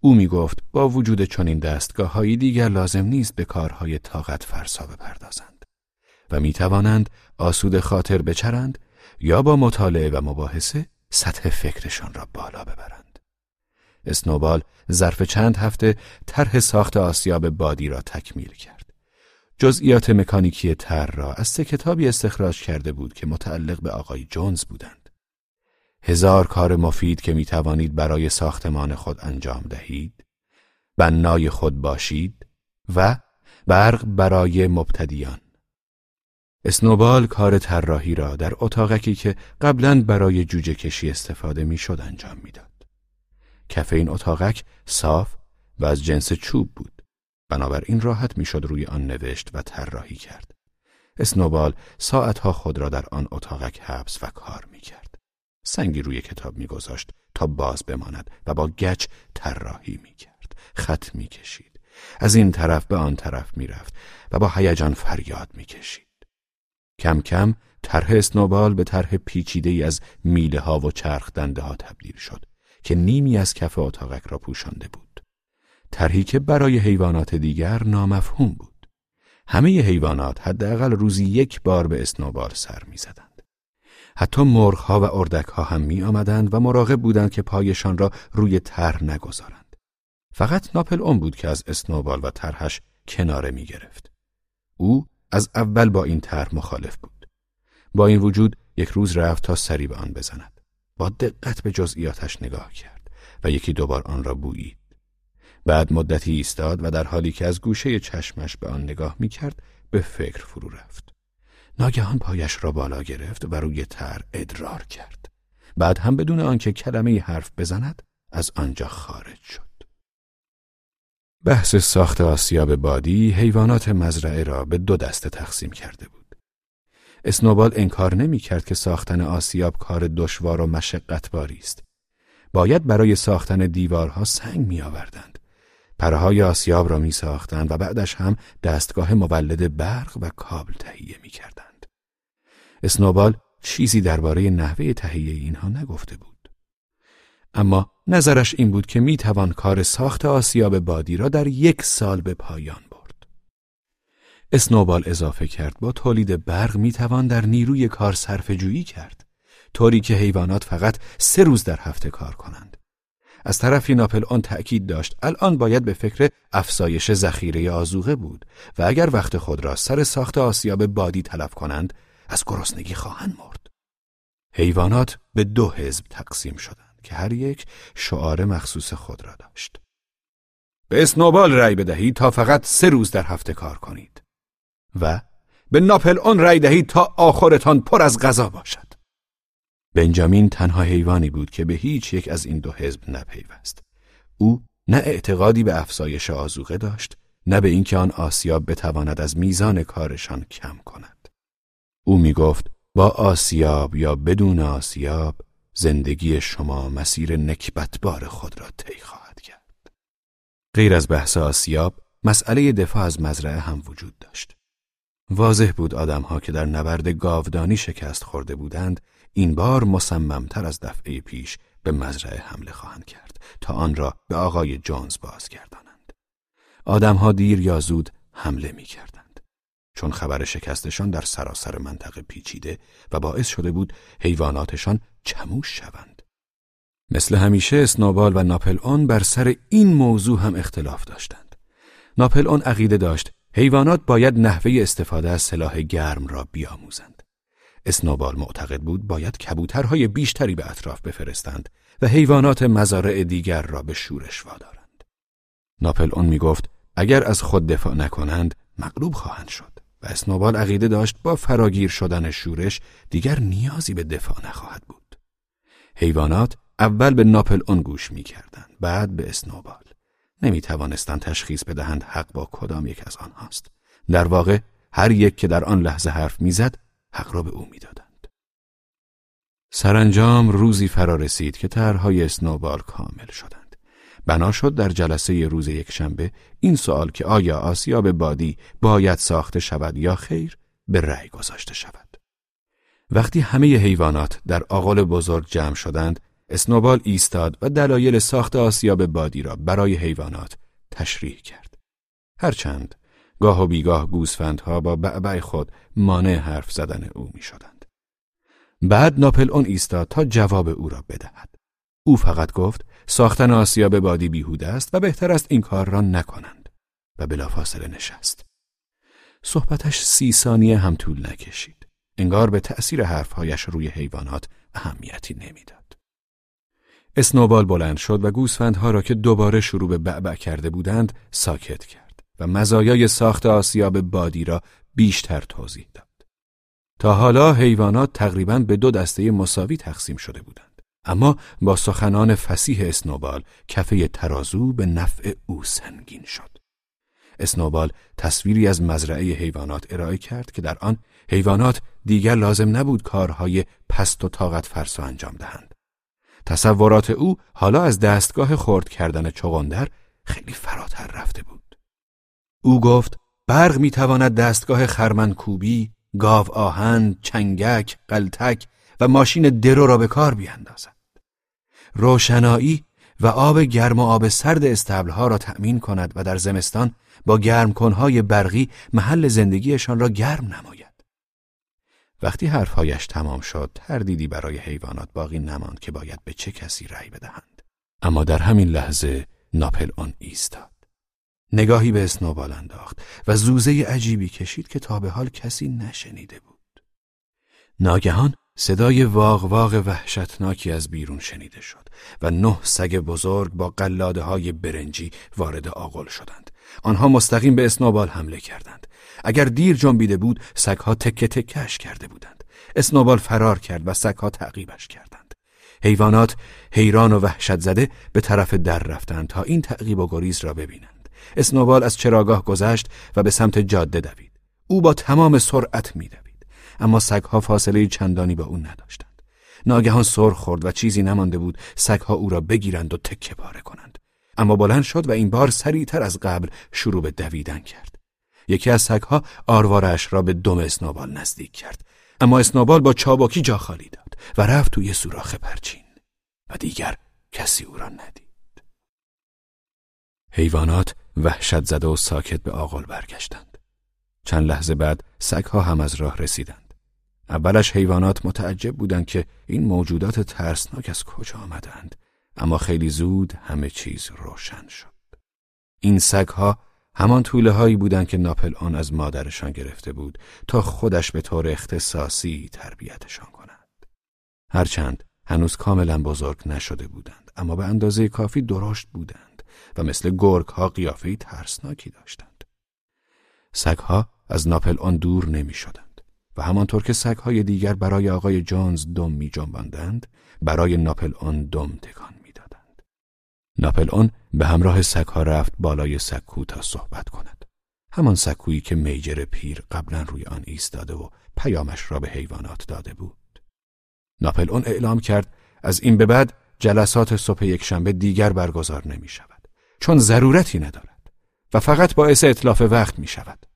او می گفت با وجود چنین دستگاه هایی دیگر لازم نیست به کارهای طاقت فرسا بپردازند. و می توانند آسود خاطر بچرند یا با مطالعه و مباحثه سطح فکرشان را بالا ببرند. اسنوبال ظرف چند هفته طرح ساخت آسیاب بادی را تکمیل کرد. جزئیات مکانیکی تر را از سه کتابی استخراج کرده بود که متعلق به آقای جونز بودند. هزار کار مفید که می توانید برای ساختمان خود انجام دهید، بنای خود باشید و برق برای مبتدیان. اسنوبال کار طراحی را در اتاقکی که قبلا برای جوجه کشی استفاده می‌شد انجام می‌داد. کف این اتاقک صاف و از جنس چوب بود. بنابراین راحت می‌شد روی آن نوشت و طراحی کرد. اسنوبال ساعتها خود را در آن اتاقک حبس و کار می‌کرد. سنگی روی کتاب میگذاشت تا باز بماند و با گچ طراحی می‌کرد. خط می‌کشید. از این طرف به آن طرف می‌رفت و با هیجان فریاد می‌کشید. کم کم طرح اسنوبال به طرح پیچیده ای از میله ها و چرخ دنده ها تبدیل شد که نیمی از کف اتاقک را پوشانده بود. طرحی که برای حیوانات دیگر نامفهوم بود. همه حیوانات حداقل روزی یک بار به اسنوبال سر می‌زدند. حتی مرغها و اردکها هم می آمدند و مراقب بودند که پایشان را روی طرح نگذارند. فقط ناپل اون بود که از اسنوبال و طرحش کناره می گرفت. او از اول با این طرح مخالف بود. با این وجود یک روز رفت تا سری به آن بزند. با دقت به جزئیاتش نگاه کرد و یکی دوبار آن را بویید. بعد مدتی ایستاد و در حالی که از گوشه چشمش به آن نگاه می کرد به فکر فرو رفت. ناگهان پایش را بالا گرفت و روی تر ادرار کرد. بعد هم بدون آنکه کلمه حرف بزند از آنجا خارج شد. بحث ساخت آسیاب بادی حیوانات مزرعه را به دو دسته تقسیم کرده بود. اسنوبال انکار نمی کرد که ساختن آسیاب کار دشوار و مشقتباری است. باید برای ساختن دیوارها سنگ می آوردند. پرهای آسیاب را می ساختند و بعدش هم دستگاه مولد برق و کابل تهیه می کردند. اسنوبال چیزی درباره نحوه تهیه اینها نگفته بود. اما نظرش این بود که می توان کار ساخت آسیاب بادی را در یک سال به پایان برد. اسنوبال اضافه کرد با تولید برق می توان در نیروی کار صرف جویی کرد. طوری که حیوانات فقط سه روز در هفته کار کنند. از طرفی ناپل آن تأکید داشت الان باید به فکر افزایش ذخیره آزوغه بود و اگر وقت خود را سر ساخت آسیاب بادی تلف کنند از گرسنگی خواهند مرد. حیوانات به دو حزب تقسیم شدند که هر یک شعار مخصوص خود را داشت. به اسنوبال رأی بدهید تا فقط سه روز در هفته کار کنید و به ناپل آن رأی دهید تا آخرتان پر از غذا باشد. بنجامین تنها حیوانی بود که به هیچ یک از این دو حزب نپیوست. او نه اعتقادی به افزایش آزوقه داشت نه به اینکه آن آسیاب بتواند از میزان کارشان کم کند. او می گفت با آسیاب یا بدون آسیاب زندگی شما مسیر نکبتبار خود را طی خواهد کرد. غیر از بحث آسیاب مسئله دفاع از مزرعه هم وجود داشت. واضح بود آدمها که در نبرد گاودانی شکست خورده بودند این بار مصممتر از دفعه پیش به مزرعه حمله خواهند کرد تا آن را به آقای جونز بازگردانند. آدمها دیر یا زود حمله می کردند. چون خبر شکستشان در سراسر منطقه پیچیده و باعث شده بود حیواناتشان چموش شوند. مثل همیشه اسنوبال و ناپل بر سر این موضوع هم اختلاف داشتند. ناپل اون عقیده داشت حیوانات باید نحوه استفاده از سلاح گرم را بیاموزند. اسنوبال معتقد بود باید کبوترهای بیشتری به اطراف بفرستند و حیوانات مزارع دیگر را به شورش وادارند. ناپل اون می گفت اگر از خود دفاع نکنند مغلوب خواهند شد و اسنوبال عقیده داشت با فراگیر شدن شورش دیگر نیازی به دفاع نخواهد بود. حیوانات اول به ناپل اون گوش می کردند بعد به اسنوبال. نمی توانستند تشخیص بدهند حق با کدام یک از آنهاست. در واقع هر یک که در آن لحظه حرف می‌زد حق را به او می‌دادند. سرانجام روزی فرا رسید که طرحهای اسنوبال کامل شدند. بنا شد در جلسه روز یکشنبه این سوال که آیا آسیاب بادی باید ساخته شود یا خیر به رأی گذاشته شود. وقتی همه حیوانات در آغال بزرگ جمع شدند اسنوبال ایستاد و دلایل ساخت آسیاب بادی را برای حیوانات تشریح کرد. هرچند گاه و بیگاه گوسفندها با بعبع خود مانع حرف زدن او می شدند. بعد ناپل اون ایستاد تا جواب او را بدهد. او فقط گفت ساختن آسیاب بادی بیهوده است و بهتر است این کار را نکنند و بلافاصله نشست. صحبتش سی ثانیه هم طول نکشید. انگار به تأثیر حرفهایش روی حیوانات اهمیتی نمی‌داد. اسنوبال بلند شد و گوسفندها را که دوباره شروع به بعبع کرده بودند ساکت کرد و مزایای ساخت آسیاب بادی را بیشتر توضیح داد. تا حالا حیوانات تقریبا به دو دسته مساوی تقسیم شده بودند. اما با سخنان فسیح اسنوبال کفه ترازو به نفع او سنگین شد. اسنوبال تصویری از مزرعه حیوانات ارائه کرد که در آن حیوانات دیگر لازم نبود کارهای پست و طاقت فرسا انجام دهند. تصورات او حالا از دستگاه خرد کردن چغندر خیلی فراتر رفته بود. او گفت برق می‌تواند دستگاه خرمنکوبی، گاو آهن، چنگک، قلتک و ماشین درو را به کار بیاندازد. روشنایی و آب گرم و آب سرد استبلها را تأمین کند و در زمستان با گرمکنهای برقی محل زندگیشان را گرم نماید. وقتی حرفهایش تمام شد تردیدی برای حیوانات باقی نماند که باید به چه کسی رأی بدهند. اما در همین لحظه ناپل آن ایستاد. نگاهی به اسنوبال انداخت و زوزه عجیبی کشید که تا به حال کسی نشنیده بود. ناگهان صدای واق واق وحشتناکی از بیرون شنیده شد. و نه سگ بزرگ با قلاده های برنجی وارد آغل شدند آنها مستقیم به اسنوبال حمله کردند اگر دیر جنبیده بود سگها تکه تکهش کرده بودند اسنوبال فرار کرد و سگها تعقیبش کردند حیوانات حیران و وحشت زده به طرف در رفتند تا این تعقیب و گریز را ببینند. اسنوبال از چراگاه گذشت و به سمت جاده دوید. او با تمام سرعت میدوید، اما سگها فاصله چندانی با او نداشتند. ناگهان سر خورد و چیزی نمانده بود سگها او را بگیرند و تکه پاره کنند. اما بلند شد و این بار سریعتر از قبل شروع به دویدن کرد. یکی از سگها آروارش را به دم اسنوبال نزدیک کرد اما اسنوبال با چابکی جا خالی داد و رفت توی سوراخ پرچین و دیگر کسی او را ندید حیوانات وحشت زده و ساکت به آغل برگشتند چند لحظه بعد سگها هم از راه رسیدند اولش حیوانات متعجب بودند که این موجودات ترسناک از کجا آمدند اما خیلی زود همه چیز روشن شد این سگها همان طوله هایی بودند که ناپل آن از مادرشان گرفته بود تا خودش به طور اختصاصی تربیتشان کند. هرچند هنوز کاملا بزرگ نشده بودند اما به اندازه کافی درشت بودند و مثل گرگ ها قیافه ترسناکی داشتند. سگها از ناپل آن دور نمی شدند و همانطور که سگهای دیگر برای آقای جانز دم می جنبندند برای ناپل آن دم تکان ناپل اون به همراه سگها رفت بالای سکو تا صحبت کند. همان سکویی که میجر پیر قبلا روی آن ایستاده و پیامش را به حیوانات داده بود. ناپل اون اعلام کرد از این به بعد جلسات صبح یک شنبه دیگر برگزار نمی شود. چون ضرورتی ندارد و فقط باعث اطلاف وقت می شود.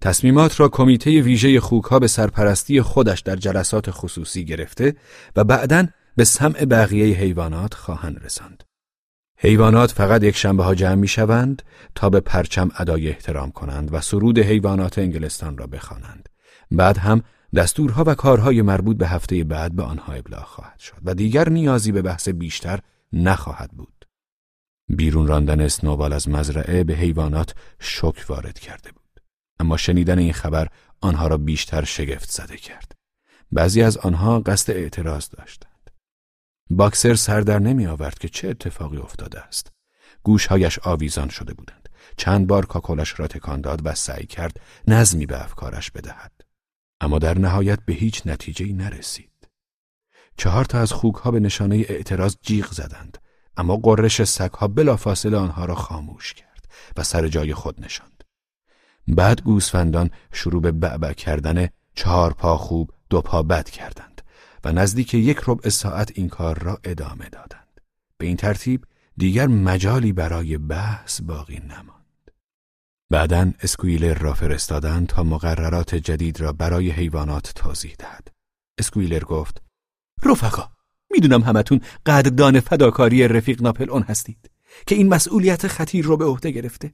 تصمیمات را کمیته ویژه خوکها به سرپرستی خودش در جلسات خصوصی گرفته و بعدا به سمع بقیه حیوانات خواهند رساند. حیوانات فقط یک شنبه ها جمع می شوند تا به پرچم ادای احترام کنند و سرود حیوانات انگلستان را بخوانند. بعد هم دستورها و کارهای مربوط به هفته بعد به آنها ابلاغ خواهد شد و دیگر نیازی به بحث بیشتر نخواهد بود. بیرون راندن اسنوبال از مزرعه به حیوانات شک وارد کرده بود. اما شنیدن این خبر آنها را بیشتر شگفت زده کرد. بعضی از آنها قصد اعتراض داشتند. باکسر سر در نمی آورد که چه اتفاقی افتاده است. گوشهایش آویزان شده بودند. چند بار کاکلش را تکان داد و سعی کرد نظمی به افکارش بدهد. اما در نهایت به هیچ نتیجه نرسید. چهار تا از خوکها به نشانه اعتراض جیغ زدند اما قررش سگها بلافاصله آنها را خاموش کرد و سر جای خود نشاند. بعد گوسفندان شروع به بعبع کردن چهار پا خوب دو پا بد کردند. و نزدیک یک ربع ساعت این کار را ادامه دادند. به این ترتیب دیگر مجالی برای بحث باقی نماند. بعدا اسکویلر را فرستادند تا مقررات جدید را برای حیوانات توضیح دهد. اسکویلر گفت: رفقا، می‌دونم همتون قدردان فداکاری رفیق ناپل اون هستید که این مسئولیت خطیر رو به عهده گرفته.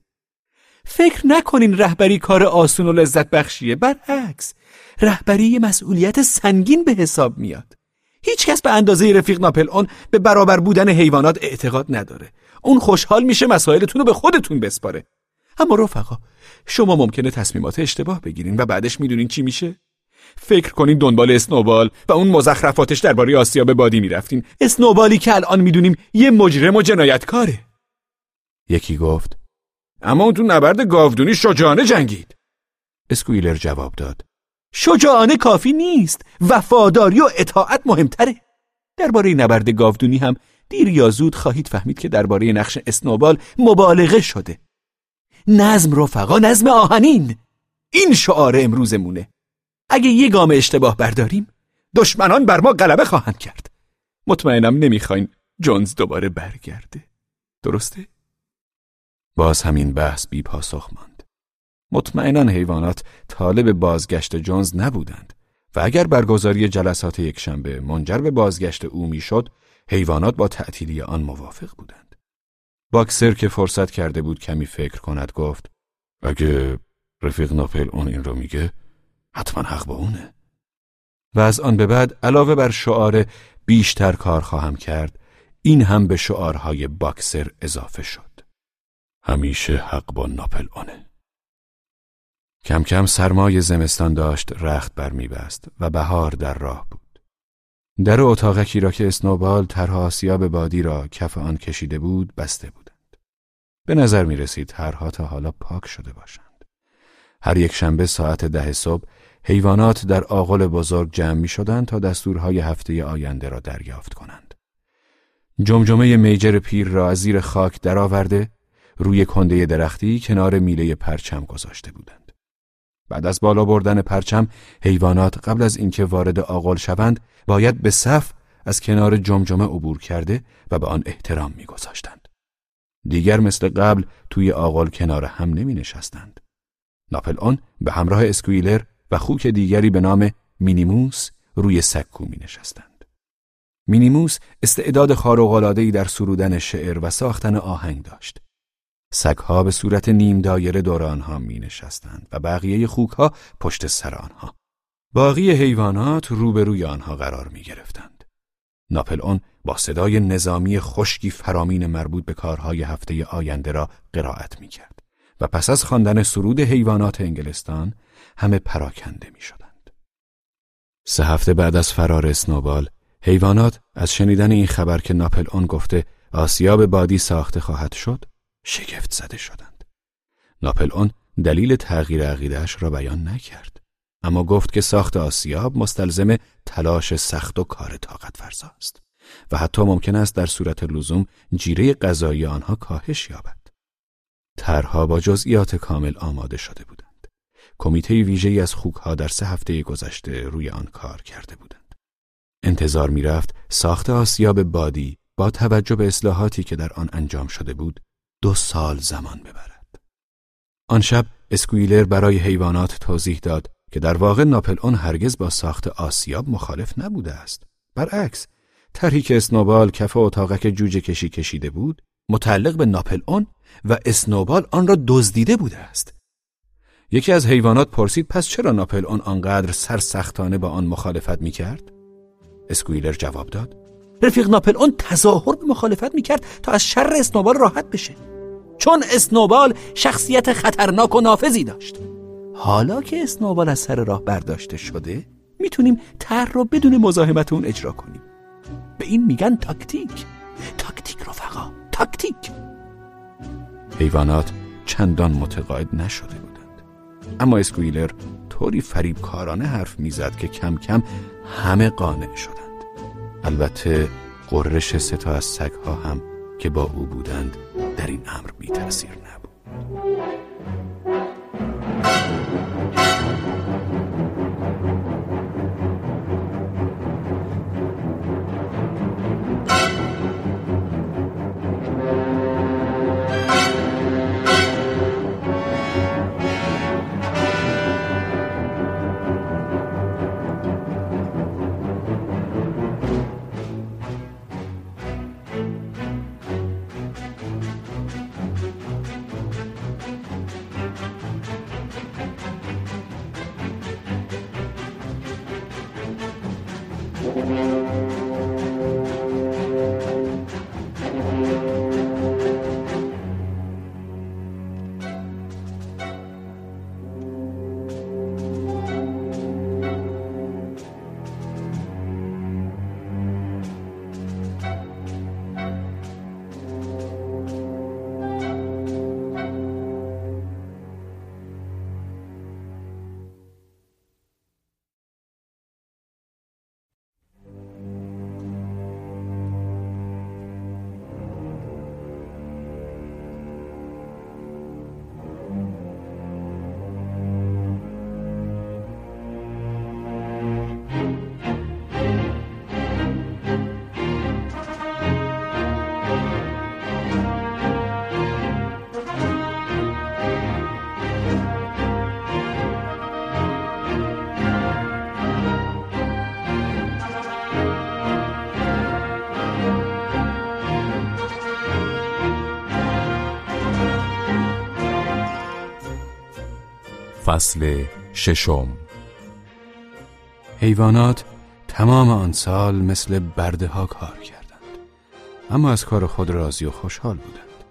فکر نکنین رهبری کار آسون و لذت بخشیه. برعکس رهبری مسئولیت سنگین به حساب میاد. هیچکس به اندازه رفیق ناپل اون به برابر بودن حیوانات اعتقاد نداره. اون خوشحال میشه مسائلتون رو به خودتون بسپاره. اما رفقا شما ممکنه تصمیمات اشتباه بگیرین و بعدش می‌دونین چی میشه؟ فکر کنین دنبال اسنوبال و اون مزخرفاتش درباره آسیاب بادی می‌رفتین. اسنوبالی که الان می‌دونیم یه مجرم و جنایتکاره. یکی گفت اما اون تو نبرد گاودونی شجاعانه جنگید. اسکویلر جواب داد. شجاعانه کافی نیست. وفاداری و اطاعت مهمتره. درباره نبرد گاودونی هم دیر یا زود خواهید فهمید که درباره نقش اسنوبال مبالغه شده. نظم رفقا نظم آهنین. این شعار امروزمونه. اگه یه گام اشتباه برداریم دشمنان بر ما غلبه خواهند کرد. مطمئنم نمی‌خواین جونز دوباره برگرده. درسته؟ باز همین بحث بی پاسخ ماند. مطمئنا حیوانات طالب بازگشت جونز نبودند و اگر برگزاری جلسات یکشنبه منجر به بازگشت او می‌شد، حیوانات با تعطیلی آن موافق بودند. باکسر که فرصت کرده بود کمی فکر کند گفت اگه رفیق ناپل اون این رو میگه حتما حق با اونه. و از آن به بعد علاوه بر شعار بیشتر کار خواهم کرد این هم به شعارهای باکسر اضافه شد. همیشه حق با ناپل آنه. کم کم سرمای زمستان داشت رخت بر میبست و بهار در راه بود. در اتاقکی را که اسنوبال طرح آسیاب بادی را کف آن کشیده بود بسته بودند. به نظر می رسید طرحها تا حالا پاک شده باشند. هر یک شنبه ساعت ده صبح حیوانات در آغل بزرگ جمع می شدند تا دستورهای هفته آینده را دریافت کنند. جمجمه میجر پیر را از زیر خاک درآورده روی کنده درختی کنار میله پرچم گذاشته بودند. بعد از بالا بردن پرچم حیوانات قبل از اینکه وارد آغل شوند باید به صف از کنار جمجمه عبور کرده و به آن احترام میگذاشتند. دیگر مثل قبل توی آغل کنار هم نمی نشستند. ناپل آن به همراه اسکویلر و خوک دیگری به نام مینیموس روی سکو می نشستند. مینیموس استعداد خارق‌العاده‌ای در سرودن شعر و ساختن آهنگ داشت. سگها به صورت نیم دایره دور آنها می نشستند و بقیه خوکها پشت سر آنها. باقی حیوانات روبروی آنها قرار می گرفتند. ناپل با صدای نظامی خشکی فرامین مربوط به کارهای هفته آینده را قرائت می کرد و پس از خواندن سرود حیوانات انگلستان همه پراکنده می شدند. سه هفته بعد از فرار اسنوبال حیوانات از شنیدن این خبر که ناپل اون گفته آسیاب بادی ساخته خواهد شد شگفت زده شدند. ناپل اون دلیل تغییر عقیدهش را بیان نکرد. اما گفت که ساخت آسیاب مستلزم تلاش سخت و کار طاقت فرزاست و حتی ممکن است در صورت لزوم جیره غذایی آنها کاهش یابد. طرحها با جزئیات کامل آماده شده بودند. کمیته ویژه‌ای از خوکها در سه هفته گذشته روی آن کار کرده بودند. انتظار می‌رفت ساخت آسیاب بادی با توجه به اصلاحاتی که در آن انجام شده بود دو سال زمان ببرد. آن شب اسکویلر برای حیوانات توضیح داد که در واقع ناپل اون هرگز با ساخت آسیاب مخالف نبوده است. برعکس، طرحی که اسنوبال کف اتاقک جوجه کشی کشیده بود، متعلق به ناپل اون و اسنوبال آن را دزدیده بوده است. یکی از حیوانات پرسید پس چرا ناپل اون آنقدر سرسختانه با آن مخالفت می کرد؟ اسکویلر جواب داد رفیق ناپل اون تظاهر به مخالفت می کرد تا از شر اسنوبال راحت بشه چون اسنوبال شخصیت خطرناک و نافذی داشت. حالا که اسنوبال از سر راه برداشته شده می‌تونیم طرح رو بدون مزاحمت اون اجرا کنیم. به این میگن تاکتیک. تاکتیک رفقا تاکتیک. حیوانات چندان متقاعد نشده بودند. اما اسکویلر طوری فریب کارانه حرف می‌زد که کم کم همه قانع شدند. البته غرش سه تا از سگها هم که با او بودند در این امر بی تأثیر نبود. فصل ششم. حیوانات تمام آن سال مثل برده ها کار کردند اما از کار خود راضی و خوشحال بودند.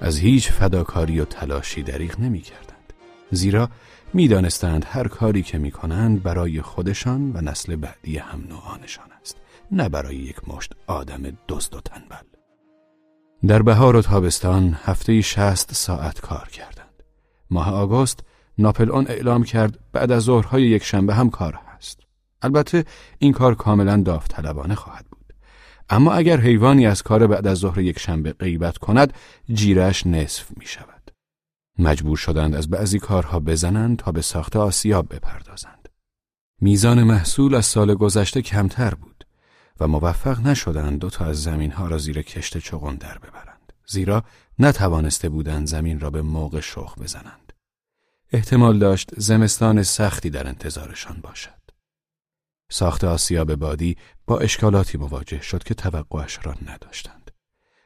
از هیچ فداکاری و تلاشی دریغ نمی کردند زیرا می دانستند هر کاری که می کنند برای خودشان و نسل بعدی هم نوعانشان است نه برای یک مشت آدم دزد و تنبل. در بهار و تابستان هفته شست ساعت کار کردند. ماه آگوست ناپل اعلام کرد بعد از ظهرهای یک شنبه هم کار هست. البته این کار کاملا داوطلبانه خواهد بود. اما اگر حیوانی از کار بعد از ظهر یک شنبه غیبت کند جیرش نصف می شود. مجبور شدند از بعضی کارها بزنند تا به ساخت آسیاب بپردازند. میزان محصول از سال گذشته کمتر بود و موفق نشدند دو تا از زمین ها را زیر کشت چغن در ببرند. زیرا نتوانسته بودند زمین را به موقع شخ بزنند. احتمال داشت زمستان سختی در انتظارشان باشد. ساخت آسیاب بادی با اشکالاتی مواجه شد که توقعش را نداشتند.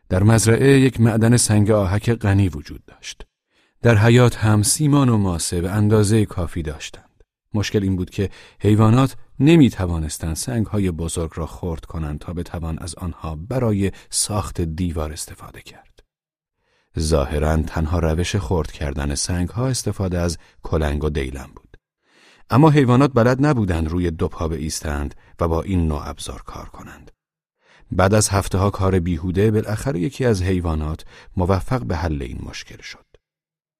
در مزرعه یک معدن سنگ آهک غنی وجود داشت. در حیات هم سیمان و ماسه به اندازه کافی داشتند. مشکل این بود که حیوانات نمی توانستند سنگ های بزرگ را خورد کنند تا بتوان از آنها برای ساخت دیوار استفاده کرد. ظاهرا تنها روش خورد کردن سنگ ها استفاده از کلنگ و دیلم بود. اما حیوانات بلد نبودند روی دو پا ایستند و با این نوع ابزار کار کنند. بعد از هفته ها کار بیهوده بالاخره یکی از حیوانات موفق به حل این مشکل شد.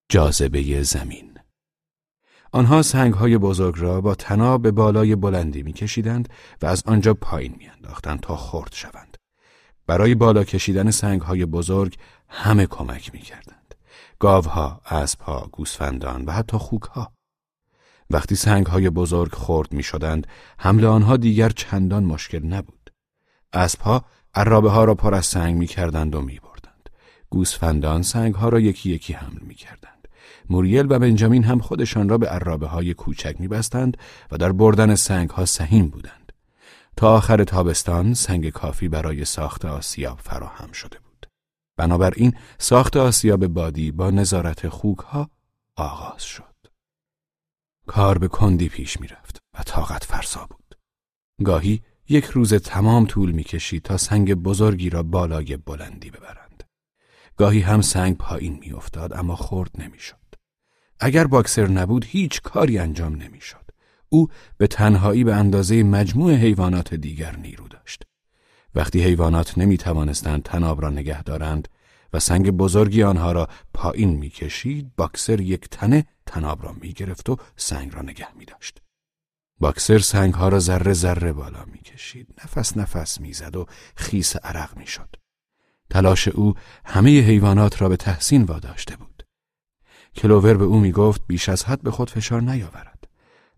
جاذبه زمین آنها سنگ های بزرگ را با تناب به بالای بلندی میکشیدند و از آنجا پایین میانداختند تا خرد شوند. برای بالا کشیدن سنگ های بزرگ همه کمک می‌کردند. گاوها، اسبها، گوسفندان و حتی خوکها. وقتی سنگ های بزرگ خرد می شدند، حمل آنها دیگر چندان مشکل نبود. اسبها عرابه ها را پر از سنگ می کردند و می بردند. گوسفندان سنگ ها را یکی یکی حمل می کردند. موریل و بنجامین هم خودشان را به عرابه های کوچک می بستند و در بردن سنگ ها سهیم بودند. تا آخر تابستان سنگ کافی برای ساخت آسیاب فراهم شده بود. بنابراین ساخت آسیاب بادی با نظارت خوک ها آغاز شد. کار به کندی پیش می رفت و طاقت فرسا بود. گاهی یک روز تمام طول می کشید تا سنگ بزرگی را بالای بلندی ببرند. گاهی هم سنگ پایین می افتاد اما خورد نمی شد. اگر باکسر نبود هیچ کاری انجام نمی شد. او به تنهایی به اندازه مجموع حیوانات دیگر نیرو داشت. وقتی حیوانات نمی توانستند تناب را نگه دارند و سنگ بزرگی آنها را پایین می‌کشید باکسر یک تنه تناب را می‌گرفت و سنگ را نگه می داشت. باکسر سنگ ها را ذره ذره بالا می‌کشید نفس نفس می‌زد و خیس عرق می‌شد. تلاش او همه حیوانات را به تحسین واداشته بود. کلوور به او می‌گفت بیش از حد به خود فشار نیاورد.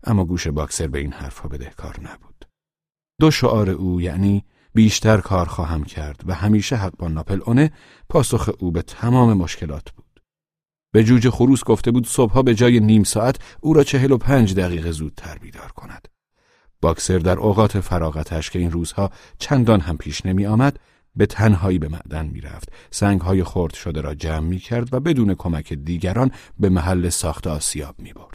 اما گوش باکسر به این حرفها بدهکار نبود. دو شعار او یعنی بیشتر کار خواهم کرد و همیشه حق با ناپل اونه پاسخ او به تمام مشکلات بود. به جوجه خروس گفته بود صبحها به جای نیم ساعت او را چهل و پنج دقیقه زودتر بیدار کند. باکسر در اوقات فراغتش که این روزها چندان هم پیش نمی آمد به تنهایی به معدن می رفت. سنگ های خرد شده را جمع می کرد و بدون کمک دیگران به محل ساخت آسیاب می برد.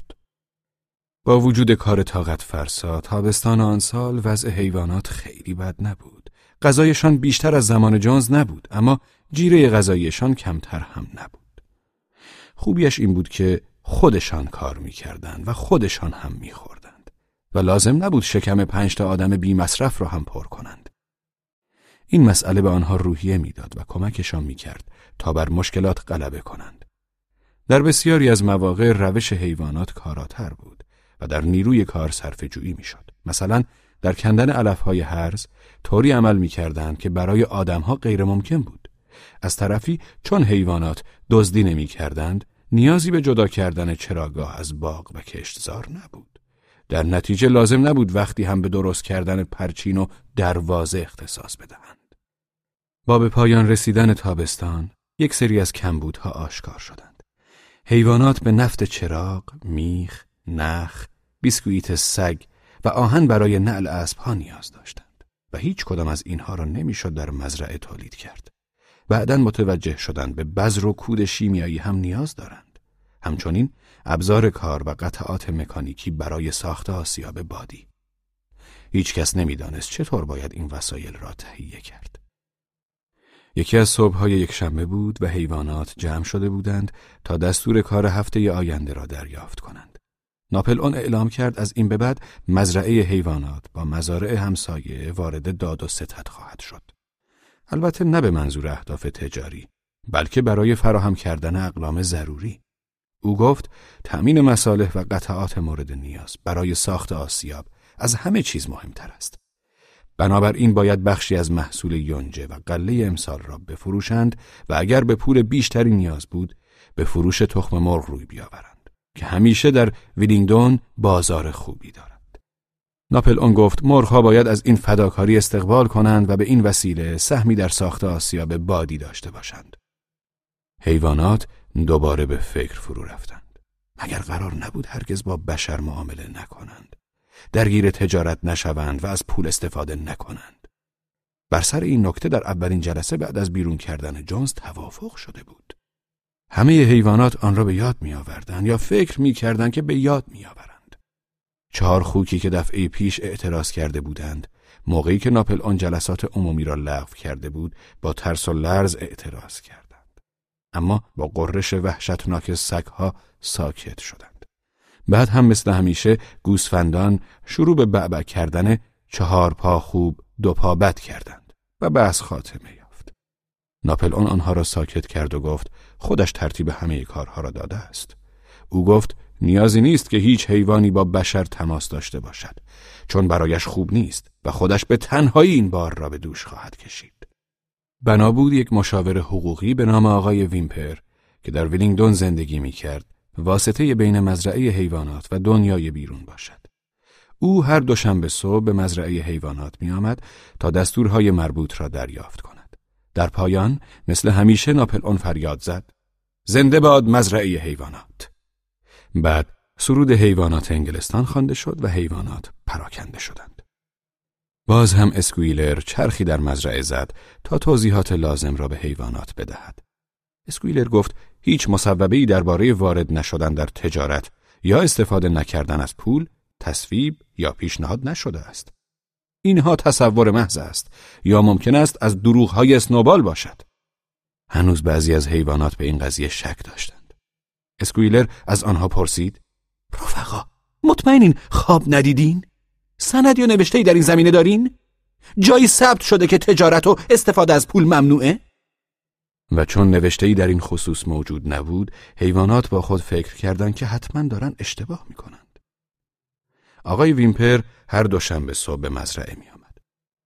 با وجود کار طاقت فرسا تابستان آن سال وضع حیوانات خیلی بد نبود. غذایشان بیشتر از زمان جونز نبود اما جیره غذایشان کمتر هم نبود. خوبیش این بود که خودشان کار می‌کردند و خودشان هم میخوردند و لازم نبود شکم پنج تا آدم بی مصرف را هم پر کنند. این مسئله به آنها روحیه می‌داد و کمکشان می‌کرد تا بر مشکلات غلبه کنند. در بسیاری از مواقع روش حیوانات کاراتر بود و در نیروی کار صرف جویی می‌شد. مثلا در کندن علفهای هرز طوری عمل می‌کردند که برای آدمها غیر ممکن بود. از طرفی چون حیوانات دزدی نمی‌کردند نیازی به جدا کردن چراگاه از باغ و کشتزار نبود. در نتیجه لازم نبود وقتی هم به درست کردن پرچین و دروازه اختصاص بدهند. با به پایان رسیدن تابستان یک سری از کمبودها آشکار شدند. حیوانات به نفت چراغ، میخ، نخ، بیسکویت سگ و آهن برای نعل اسبها نیاز داشتند و هیچ کدام از اینها را نمی‌شد در مزرعه تولید کرد. بعدا متوجه شدند به بذر و کود شیمیایی هم نیاز دارند. همچنین ابزار کار و قطعات مکانیکی برای ساخت آسیاب بادی. هیچ کس نمی‌دانست چطور باید این وسایل را تهیه کرد. یکی از صبحهای یک شنبه بود و حیوانات جمع شده بودند تا دستور کار هفته آینده را دریافت کنند. ناپل اون اعلام کرد از این به بعد مزرعه حیوانات با مزارع همسایه وارد داد و ستد خواهد شد. البته نه به منظور اهداف تجاری بلکه برای فراهم کردن اقلام ضروری. او گفت تأمین مصالح و قطعات مورد نیاز برای ساخت آسیاب از همه چیز مهمتر است. بنابراین باید بخشی از محصول یونجه و قله امسال را بفروشند و اگر به پول بیشتری نیاز بود به فروش تخم مرغ روی بیاورند که همیشه در ویلینگدون بازار خوبی دارد. ناپل اون گفت مرغها باید از این فداکاری استقبال کنند و به این وسیله سهمی در ساخت آسیاب بادی داشته باشند. حیوانات دوباره به فکر فرو رفتند. مگر قرار نبود هرگز با بشر معامله نکنند. درگیر تجارت نشوند و از پول استفاده نکنند. بر سر این نکته در اولین جلسه بعد از بیرون کردن جونز توافق شده بود. همه حیوانات آن را به یاد می آوردن یا فکر می کردن که به یاد می آورند. چهار خوکی که دفعه پیش اعتراض کرده بودند موقعی که ناپل آن جلسات عمومی را لغو کرده بود با ترس و لرز اعتراض کردند. اما با قررش وحشتناک سگها ساکت شدند. بعد هم مثل همیشه گوسفندان شروع به بعبع کردن چهار پا خوب دو پا بد کردند و بحث خاتمه یافت. ناپل اون آنها را ساکت کرد و گفت خودش ترتیب همه کارها را داده است. او گفت نیازی نیست که هیچ حیوانی با بشر تماس داشته باشد چون برایش خوب نیست و خودش به تنهایی این بار را به دوش خواهد کشید. بنا بود یک مشاور حقوقی به نام آقای ویمپر که در ویلینگدون زندگی می کرد واسطه بین مزرعه حیوانات و دنیای بیرون باشد. او هر دوشنبه صبح به مزرعه حیوانات می آمد تا دستورهای مربوط را دریافت کند. در پایان مثل همیشه ناپل اون فریاد زد. زنده باد مزرعه حیوانات. بعد سرود حیوانات انگلستان خوانده شد و حیوانات پراکنده شدند. باز هم اسکویلر چرخی در مزرعه زد تا توضیحات لازم را به حیوانات بدهد. اسکویلر گفت هیچ مصوبه‌ای درباره وارد نشدن در تجارت یا استفاده نکردن از پول، تصویب یا پیشنهاد نشده است. اینها تصور محض است یا ممکن است از دروغهای اسنوبال باشد. هنوز بعضی از حیوانات به این قضیه شک داشتند. اسکویلر از آنها پرسید: رفقا، مطمئنین خواب ندیدین؟ سند یا در این زمینه دارین؟ جایی ثبت شده که تجارت و استفاده از پول ممنوعه؟ و چون نوشته‌ای در این خصوص موجود نبود، حیوانات با خود فکر کردند که حتما دارن اشتباه می‌کنند. آقای ویمپر هر دوشنبه صبح به مزرعه می آمد.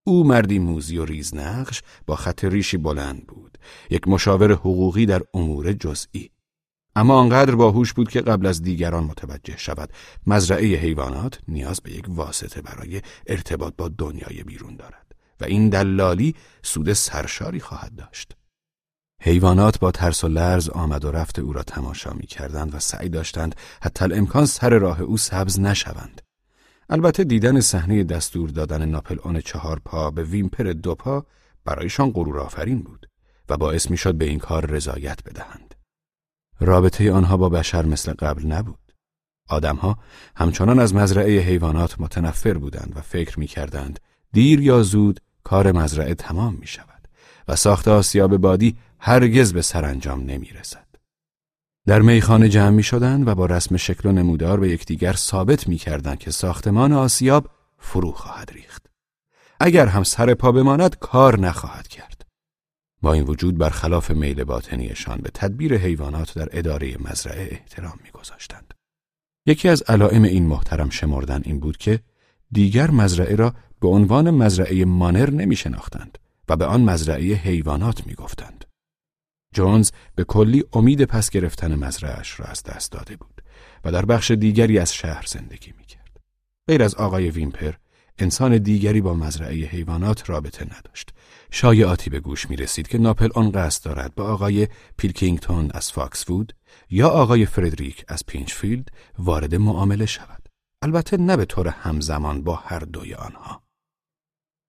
او مردی موزی و ریزنقش با خط ریشی بلند بود، یک مشاور حقوقی در امور جزئی. اما آنقدر باهوش بود که قبل از دیگران متوجه شود مزرعه حیوانات نیاز به یک واسطه برای ارتباط با دنیای بیرون دارد و این دلالی سود سرشاری خواهد داشت. حیوانات با ترس و لرز آمد و رفت او را تماشا می کردند و سعی داشتند حتی امکان سر راه او سبز نشوند. البته دیدن صحنه دستور دادن ناپل اون چهار پا به ویمپر دو پا برایشان غرور آفرین بود و باعث می شد به این کار رضایت بدهند. رابطه آنها با بشر مثل قبل نبود. آدمها همچنان از مزرعه حیوانات متنفر بودند و فکر می کردند دیر یا زود کار مزرعه تمام می شود و ساخت آسیاب بادی هرگز به سرانجام نمی رسد. در میخانه جمع می شدن و با رسم شکل و نمودار به یکدیگر ثابت می کردن که ساختمان آسیاب فرو خواهد ریخت. اگر هم سر پا بماند کار نخواهد کرد. با این وجود برخلاف میل باطنیشان به تدبیر حیوانات در اداره مزرعه احترام میگذاشتند. یکی از علائم این محترم شمردن این بود که دیگر مزرعه را به عنوان مزرعه مانر نمی شناختند و به آن مزرعه حیوانات می گفتند. جونز به کلی امید پس گرفتن مزرعش را از دست داده بود و در بخش دیگری از شهر زندگی می کرد. غیر از آقای ویمپر، انسان دیگری با مزرعه حیوانات رابطه نداشت. شایعاتی به گوش می رسید که ناپلئون قصد دارد با آقای پیلکینگتون از فاکس وود یا آقای فردریک از پینچفیلد وارد معامله شود. البته نه به طور همزمان با هر دوی آنها.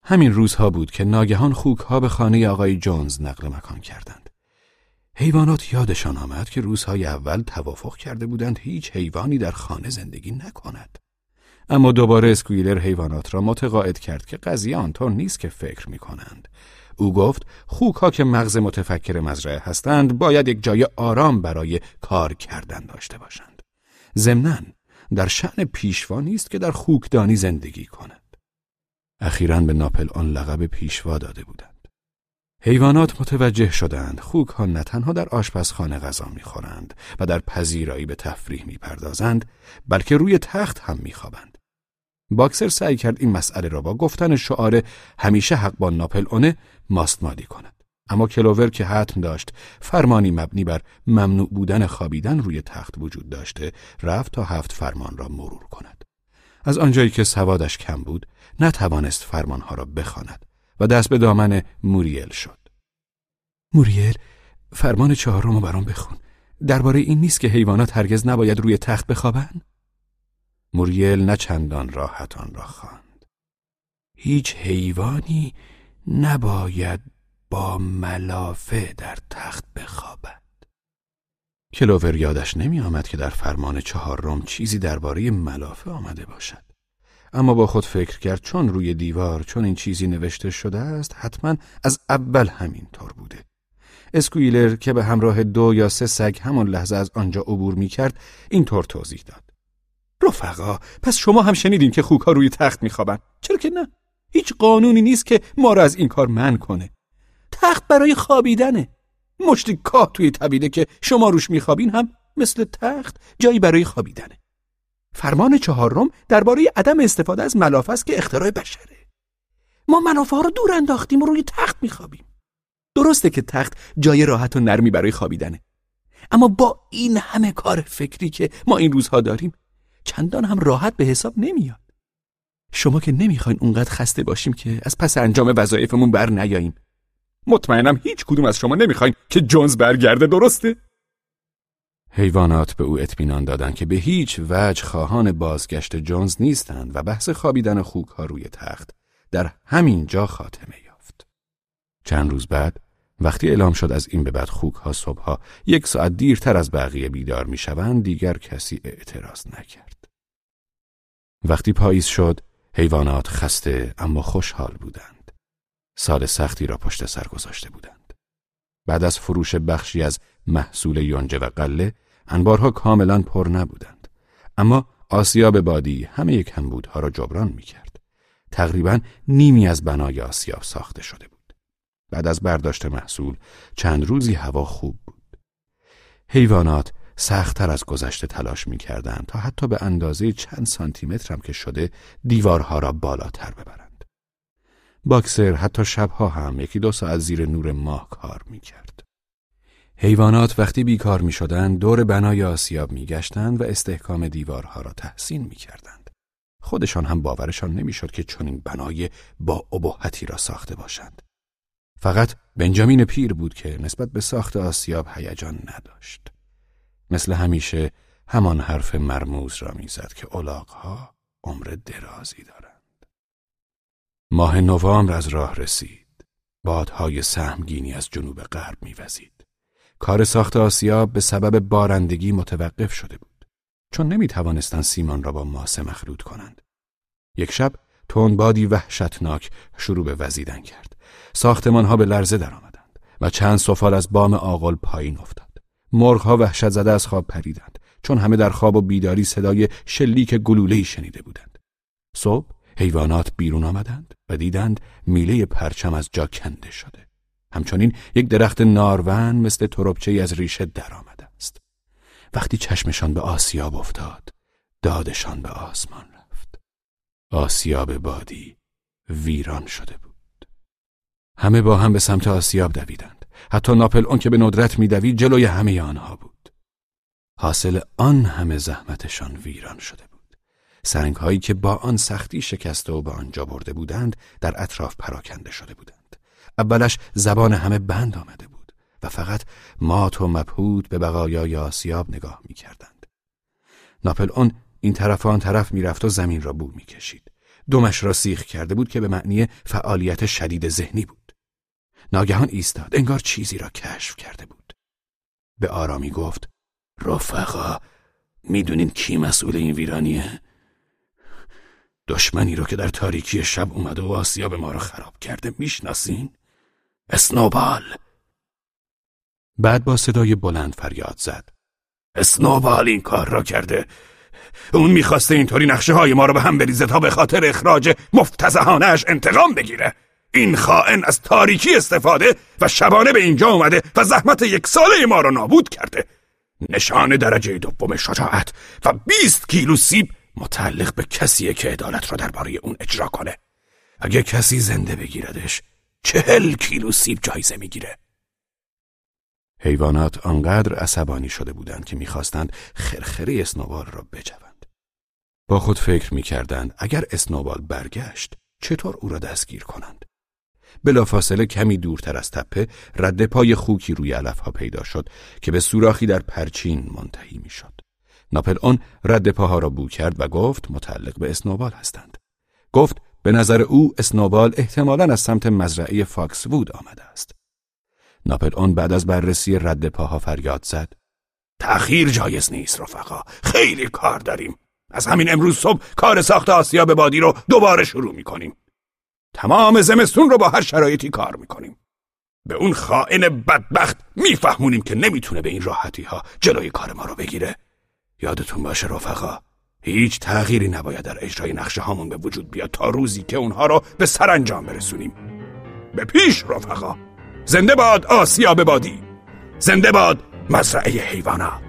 همین روزها بود که ناگهان خوک ها به خانه آقای جونز نقل مکان کردند. حیوانات یادشان آمد که روزهای اول توافق کرده بودند هیچ حیوانی در خانه زندگی نکند. اما دوباره اسکویلر حیوانات را متقاعد کرد که قضیه آنطور نیست که فکر می کنند. او گفت خوک ها که مغز متفکر مزرعه هستند باید یک جای آرام برای کار کردن داشته باشند. ضمناً در شعن پیشوا نیست که در خوکدانی زندگی کند. اخیرا به ناپل آن لقب پیشوا داده بودند. حیوانات متوجه شدند خوک ها نه تنها در آشپزخانه غذا می‌خورند و در پذیرایی به تفریح می‌پردازند بلکه روی تخت هم میخوابند باکسر سعی کرد این مسئله را با گفتن شعار همیشه حق با ناپل اونه ماستمالی کند. اما کلوور که حتم داشت فرمانی مبنی بر ممنوع بودن خوابیدن روی تخت وجود داشته رفت تا هفت فرمان را مرور کند. از آنجایی که سوادش کم بود نتوانست فرمانها را بخواند و دست به دامن موریل شد. موریل فرمان چهارم رو برام بخون. درباره این نیست که حیوانات هرگز نباید روی تخت بخوابند؟ موریل نه چندان راحت آن را خواند. هیچ حیوانی نباید با ملافه در تخت بخوابد. کلوور یادش نمی آمد که در فرمان چهارم چیزی درباره ملافه آمده باشد. اما با خود فکر کرد چون روی دیوار چون این چیزی نوشته شده است حتما از اول همین طور بوده. اسکویلر که به همراه دو یا سه سگ همان لحظه از آنجا عبور می کرد اینطور توضیح داد. رفقا پس شما هم شنیدین که خوک ها روی تخت میخوابن. چرا که نه؟ هیچ قانونی نیست که ما را از این کار من کنه. تخت برای خوابیدنه. مشتی کاه توی طبیله که شما روش میخوابین هم مثل تخت جایی برای خوابیدنه. فرمان چهارم درباره عدم استفاده از ملافه است که اختراع بشره. ما ملافه ها رو دور انداختیم و روی تخت میخوابیم. درسته که تخت جای راحت و نرمی برای خوابیدنه. اما با این همه کار فکری که ما این روزها داریم چندان هم راحت به حساب نمیاد. شما که نمی‌خواین اونقدر خسته باشیم که از پس انجام وظایفمون بر نیاییم. مطمئنم هیچ کدوم از شما نمی‌خواین که جونز برگرده درسته؟ حیوانات به او اطمینان دادند که به هیچ وجه خواهان بازگشت جونز نیستند و بحث خوابیدن خوک ها روی تخت در همین جا خاتمه یافت. چند روز بعد وقتی اعلام شد از این به بعد خوک ها صبح یک ساعت دیرتر از بقیه بیدار می‌شوند دیگر کسی اعتراض نکرد. وقتی پاییز شد حیوانات خسته اما خوشحال بودند. سال سختی را پشت سر گذاشته بودند. بعد از فروش بخشی از محصول یونجه و قله انبارها کاملا پر نبودند. اما آسیاب بادی همه یک کمبودها را جبران می کرد. تقریبا نیمی از بنای آسیاب ساخته شده بود. بعد از برداشت محصول چند روزی هوا خوب بود. حیوانات سختتر از گذشته تلاش می کردن تا حتی به اندازه چند سانتیمتر هم که شده دیوارها را بالاتر ببرند. باکسر حتی شبها هم یکی دو ساعت زیر نور ماه کار می کرد. حیوانات وقتی بیکار می شدن دور بنای آسیاب می گشتند و استحکام دیوارها را تحسین می کردند. خودشان هم باورشان نمی‌شد که چنین بنای با ابهتی را ساخته باشند. فقط بنجامین پیر بود که نسبت به ساخت آسیاب هیجان نداشت. مثل همیشه همان حرف مرموز را می‌زد که الاغها عمر درازی دارند. ماه نوامبر از راه رسید. بادهای سهمگینی از جنوب غرب میوزید. کار ساخت آسیاب به سبب بارندگی متوقف شده بود. چون نمی توانستند سیمان را با ماسه مخلوط کنند. یک شب بادی وحشتناک شروع به وزیدن کرد. ساختمان ها به لرزه درآمدند و چند سفال از بام آقل پایین افتاد. مرغها وحشت زده از خواب پریدند چون همه در خواب و بیداری صدای شلیک گلوله‌ای شنیده بودند. صبح حیوانات بیرون آمدند و دیدند میله پرچم از جا کنده شده. همچنین یک درخت نارون مثل تربچه از ریشه درآمده است. وقتی چشمشان به آسیاب افتاد، دادشان به آسمان رفت. آسیاب بادی ویران شده بود. همه با هم به سمت آسیاب دویدند. حتی ناپل اون که به ندرت میدوید جلوی همه آنها بود. حاصل آن همه زحمتشان ویران شده بود. سنگ هایی که با آن سختی شکسته و به آنجا برده بودند در اطراف پراکنده شده بودند. اولش زبان همه بند آمده بود و فقط مات و مبهود به بقایای آسیاب نگاه می کردند. ناپل اون این طرف آن طرف می‌رفت و زمین را بو می‌کشید. دمش را سیخ کرده بود که به معنی فعالیت شدید ذهنی بود. ناگهان ایستاد انگار چیزی را کشف کرده بود به آرامی گفت رفقا می‌دونین کی مسئول این ویرانیه دشمنی رو که در تاریکی شب اومده و آسیاب ما را خراب کرده می‌شناسین اسنوبال. بعد با صدای بلند فریاد زد. اسنوبال این کار را کرده. اون می‌خواسته اینطوری نقشه های ما رو به هم بریزه تا به خاطر اخراج مفتزهانش انتقام بگیره. این خائن از تاریکی استفاده و شبانه به اینجا اومده و زحمت یک ساله ما را نابود کرده. نشان درجه دوم شجاعت و 20 کیلو سیب متعلق به کسیه که عدالت را درباره اون اجرا کنه. اگه کسی زنده بگیردش چهل کیلو سیب جایزه می‌گیره حیوانات آنقدر عصبانی شده بودند که می‌خواستند خرخره اسنوبال را بجوند. با خود فکر می‌کردند اگر اسنوبال برگشت چطور او را دستگیر کنند. بلافاصله کمی دورتر از تپه رد پای خوکی روی علفها پیدا شد که به سوراخی در پرچین منتهی می‌شد. ناپلئون رد پاها را بو کرد و گفت متعلق به اسنوبال هستند. گفت به نظر او اسنوبال احتمالا از سمت مزرعه فاکس وود آمده است. ناپلئون بعد از بررسی رد پاها فریاد زد. تأخیر جایز نیست رفقا. خیلی کار داریم. از همین امروز صبح کار ساخت آسیاب بادی رو دوباره شروع می‌کنیم. تمام زمستون رو با هر شرایطی کار می‌کنیم. به اون خائن بدبخت میفهمونیم که نمی‌تونه به این راحتی ها جلوی کار ما رو بگیره. یادتون باشه رفقا. هیچ تغییری نباید در اجرای نقشه هامون به وجود بیاد تا روزی که اونها رو به سرانجام برسونیم. به پیش رفقا. زنده باد آسیاب بادی زنده باد مزرعه حیوانات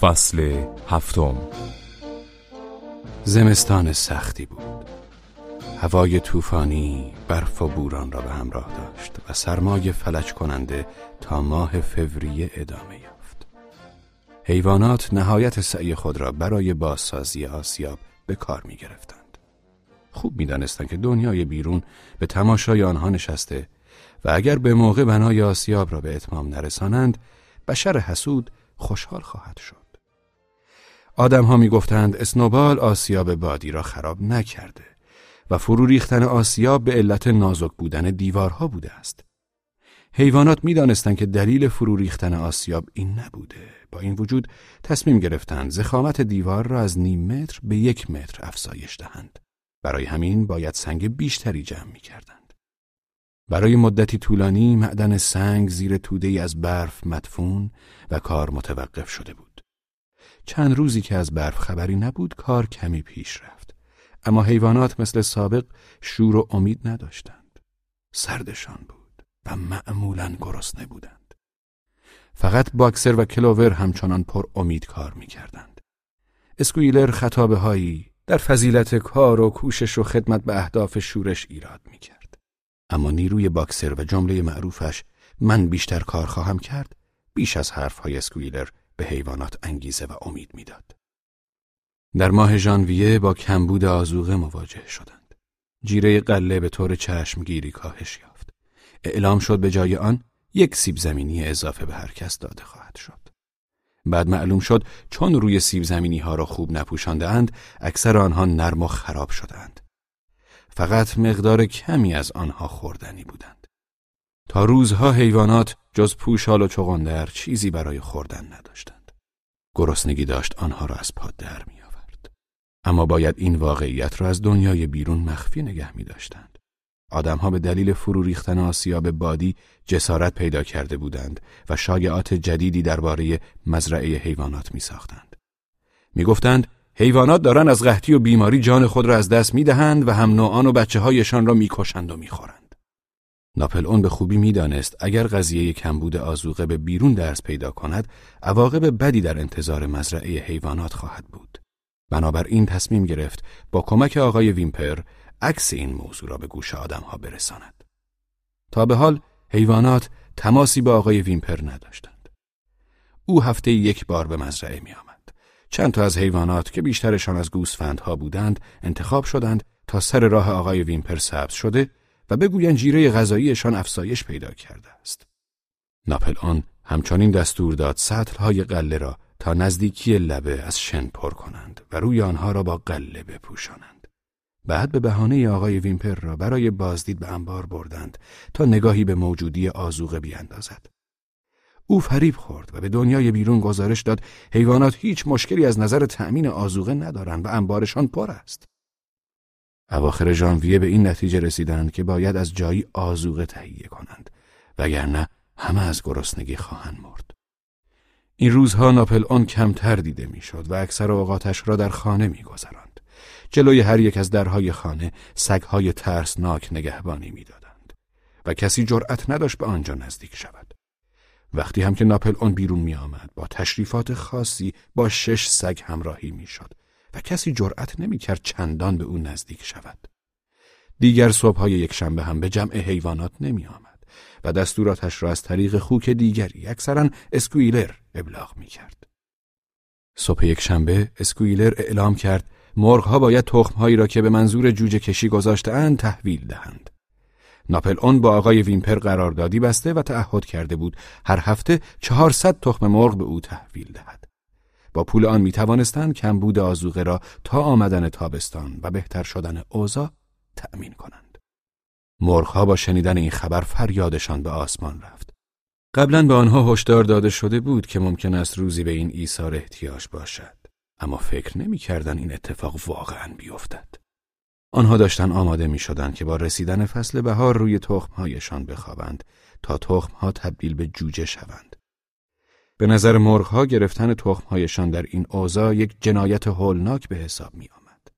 فصل هفتم زمستان سختی بود هوای طوفانی برف و بوران را به همراه داشت و سرمای فلج کننده تا ماه فوریه ادامه یافت حیوانات نهایت سعی خود را برای بازسازی آسیاب به کار می گرفتند. خوب می دانستند که دنیای بیرون به تماشای آنها نشسته و اگر به موقع بنای آسیاب را به اتمام نرسانند بشر حسود خوشحال خواهد شد. آدم ها می گفتند اسنوبال آسیاب بادی را خراب نکرده و فرو ریختن آسیاب به علت نازک بودن دیوارها بوده است. حیوانات می دانستند که دلیل فرو ریختن آسیاب این نبوده. با این وجود تصمیم گرفتند زخامت دیوار را از نیم متر به یک متر افزایش دهند. برای همین باید سنگ بیشتری جمع می کردند. برای مدتی طولانی معدن سنگ زیر توده از برف مدفون و کار متوقف شده بود. چند روزی که از برف خبری نبود کار کمی پیش رفت. اما حیوانات مثل سابق شور و امید نداشتند. سردشان بود و معمولا گرسنه بودند. فقط باکسر و کلوور همچنان پر امید کار می‌کردند. اسکویلر خطابه هایی در فضیلت کار و کوشش و خدمت به اهداف شورش ایراد می‌کرد. اما نیروی باکسر و جمله معروفش من بیشتر کار خواهم کرد بیش از حرف های اسکویلر به حیوانات انگیزه و امید می‌داد. در ماه ژانویه با کمبود آزوغه مواجه شدند. جیره قله به طور چشمگیری کاهش یافت. اعلام شد به جای آن یک سیب زمینی اضافه به هر کس داده خواهد شد. بعد معلوم شد چون روی سیب زمینی ها را خوب نپوشانده اند، اکثر آنها نرم و خراب شدند. فقط مقدار کمی از آنها خوردنی بودند. تا روزها حیوانات جز پوشال و چغندر چیزی برای خوردن نداشتند. گرسنگی داشت آنها را از پا در می آورد. اما باید این واقعیت را از دنیای بیرون مخفی نگه می داشتند. آدمها به دلیل فرو ریختن آسیاب بادی جسارت پیدا کرده بودند و شایعات جدیدی درباره مزرعه حیوانات می ساختند. می گفتند حیوانات دارن از قحطی و بیماری جان خود را از دست می دهند و هم نوعان و بچه هایشان را می کشند و می خورند. ناپل اون به خوبی می‌دانست اگر قضیه کمبود آزوقه به بیرون درس پیدا کند عواقب بدی در انتظار مزرعه حیوانات خواهد بود. بنابراین تصمیم گرفت با کمک آقای ویمپر عکس این موضوع را به گوش آدمها برساند. تا به حال حیوانات تماسی با آقای ویمپر نداشتند. او هفته یک بار به مزرعه می آمد. چند تا از حیوانات که بیشترشان از گوسفندها بودند انتخاب شدند تا سر راه آقای ویمپر سبز شده و بگویند جیره غذاییشان افزایش پیدا کرده است. ناپل آن همچنین دستور داد سطلهای قله را تا نزدیکی لبه از شن پر کنند و روی آنها را با قله بپوشانند. بعد به بهانه آقای ویمپر را برای بازدید به انبار بردند تا نگاهی به موجودی آزوقه بیاندازد. او فریب خورد و به دنیای بیرون گزارش داد حیوانات هیچ مشکلی از نظر تأمین آزوقه ندارند و انبارشان پر است. اواخر ژانویه به این نتیجه رسیدند که باید از جایی آزوقه تهیه کنند وگرنه همه از گرسنگی خواهند مرد. این روزها ناپل آن کمتر دیده می‌شد و اکثر اوقاتش را در خانه میگذراند. جلوی هر یک از درهای خانه سگهای ترسناک نگهبانی می‌دادند و کسی جرأت نداشت به آنجا نزدیک شود. وقتی هم که ناپل آن بیرون می آمد با تشریفات خاصی با شش سگ همراهی می شد کسی جرأت نمی کرد چندان به او نزدیک شود. دیگر صبحهای یک شنبه هم به جمع حیوانات نمی آمد و دستوراتش را از طریق خوک دیگری اکثرا اسکویلر ابلاغ می کرد. صبح یک شنبه اسکویلر اعلام کرد مرغها باید تخمهایی را که به منظور جوجه کشی گذاشتهاند تحویل دهند. ناپل اون با آقای ویمپر قراردادی بسته و تعهد کرده بود هر هفته چهارصد تخم مرغ به او تحویل دهد. با پول آن می توانستند کمبود آزوقه را تا آمدن تابستان و بهتر شدن اوضاع تأمین کنند. مرغها با شنیدن این خبر فریادشان به آسمان رفت. قبلا به آنها هشدار داده شده بود که ممکن است روزی به این ایثار احتیاج باشد. اما فکر نمی‌کردند این اتفاق واقعا بیفتد. آنها داشتن آماده می شدند که با رسیدن فصل بهار روی تخمهایشان بخوابند تا تخمها تبدیل به جوجه شوند. به نظر مرغها گرفتن تخمهایشان در این اوضاع یک جنایت هولناک به حساب می آمد.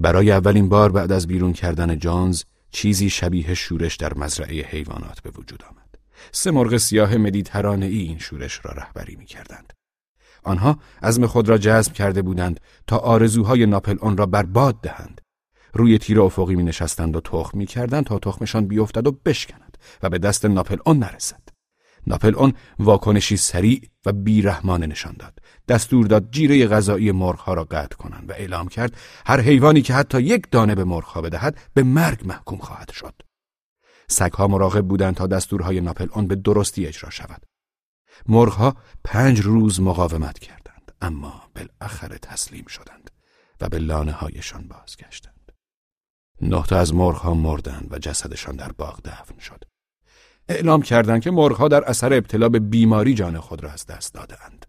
برای اولین بار بعد از بیرون کردن جانز چیزی شبیه شورش در مزرعه حیوانات به وجود آمد. سه مرغ سیاه مدیترانه ای این شورش را رهبری می کردند. آنها عزم خود را جذب کرده بودند تا آرزوهای ناپل آن را برباد دهند. روی تیر افقی می نشستند و تخم می کردند تا تخمشان بیفتد و بشکند و به دست ناپل آن نرسد. ناپل اون واکنشی سریع و بیرحمانه نشان داد. دستور داد جیره غذایی مرغها را قطع کنند و اعلام کرد هر حیوانی که حتی یک دانه به مرغها بدهد به مرگ محکوم خواهد شد. سگها مراقب بودند تا دستورهای ناپل اون به درستی اجرا شود. مرغها پنج روز مقاومت کردند اما بالاخره تسلیم شدند و به لانه هایشان بازگشتند. نه تا از مرغها مردند و جسدشان در باغ دفن شد. اعلام کردند که مرغها در اثر ابتلا به بیماری جان خود را از دست دادهاند.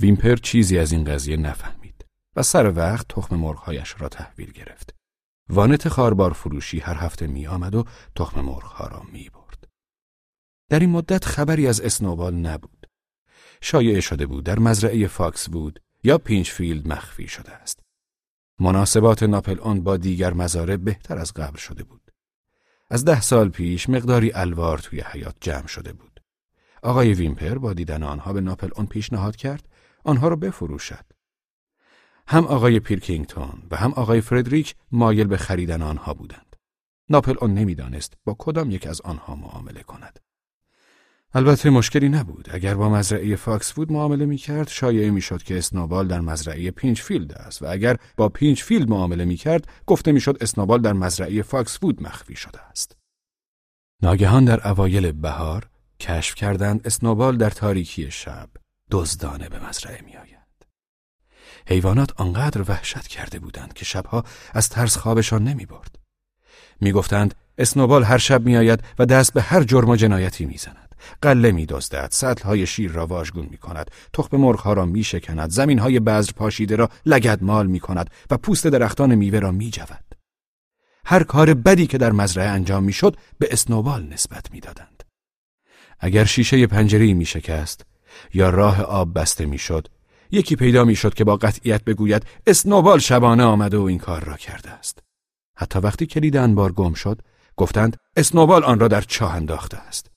ویمپر چیزی از این قضیه نفهمید و سر وقت تخم مرغهایش را تحویل گرفت. وانت خاربار فروشی هر هفته می آمد و تخم مرغها را می برد. در این مدت خبری از اسنوبال نبود. شایع شده بود در مزرعه فاکس وود یا پینچفیلد مخفی شده است. مناسبات ناپلئون با دیگر مزارع بهتر از قبل شده بود. از ده سال پیش مقداری الوار توی حیاط جمع شده بود. آقای ویمپر با دیدن آنها به ناپلئون پیشنهاد کرد آنها را بفروشد. هم آقای پیلکینگتون و هم آقای فردریک مایل به خریدن آنها بودند. ناپلئون نمی‌دانست با کدام یک از آنها معامله کند. البته مشکلی نبود. اگر با مزرعه فاکس وود معامله می کرد شایعه می شد که اسنوبال در مزرعه پینچفیلد است و اگر با پینچفیلد معامله می کرد گفته می شد اسنوبال در مزرعه فاکس وود مخفی شده است. ناگهان در اوایل بهار کشف کردند اسنوبال در تاریکی شب دزدانه به مزرعه می آید. حیوانات آنقدر وحشت کرده بودند که شبها از ترس خوابشان نمی برد. می‌گفتند اسنوبال هر شب میآید و دست به هر جرم و جنایتی می‌زند قله میدزدد. سطلهای شیر را واژگون می کند تخم مرغها را می شکند زمین های بذر پاشیده را لگدمال می کند و پوست درختان میوه را می جود. هر کار بدی که در مزرعه انجام می‌شد به اسنوبال نسبت می‌دادند. اگر شیشه پنجره می شکست یا راه آب بسته می‌شد یکی پیدا می‌شد که با قطعیت بگوید اسنوبال شبانه آمده و این کار را کرده است. حتی وقتی کلید انبار گم شد گفتند اسنوبال آن را در چاه انداخته است.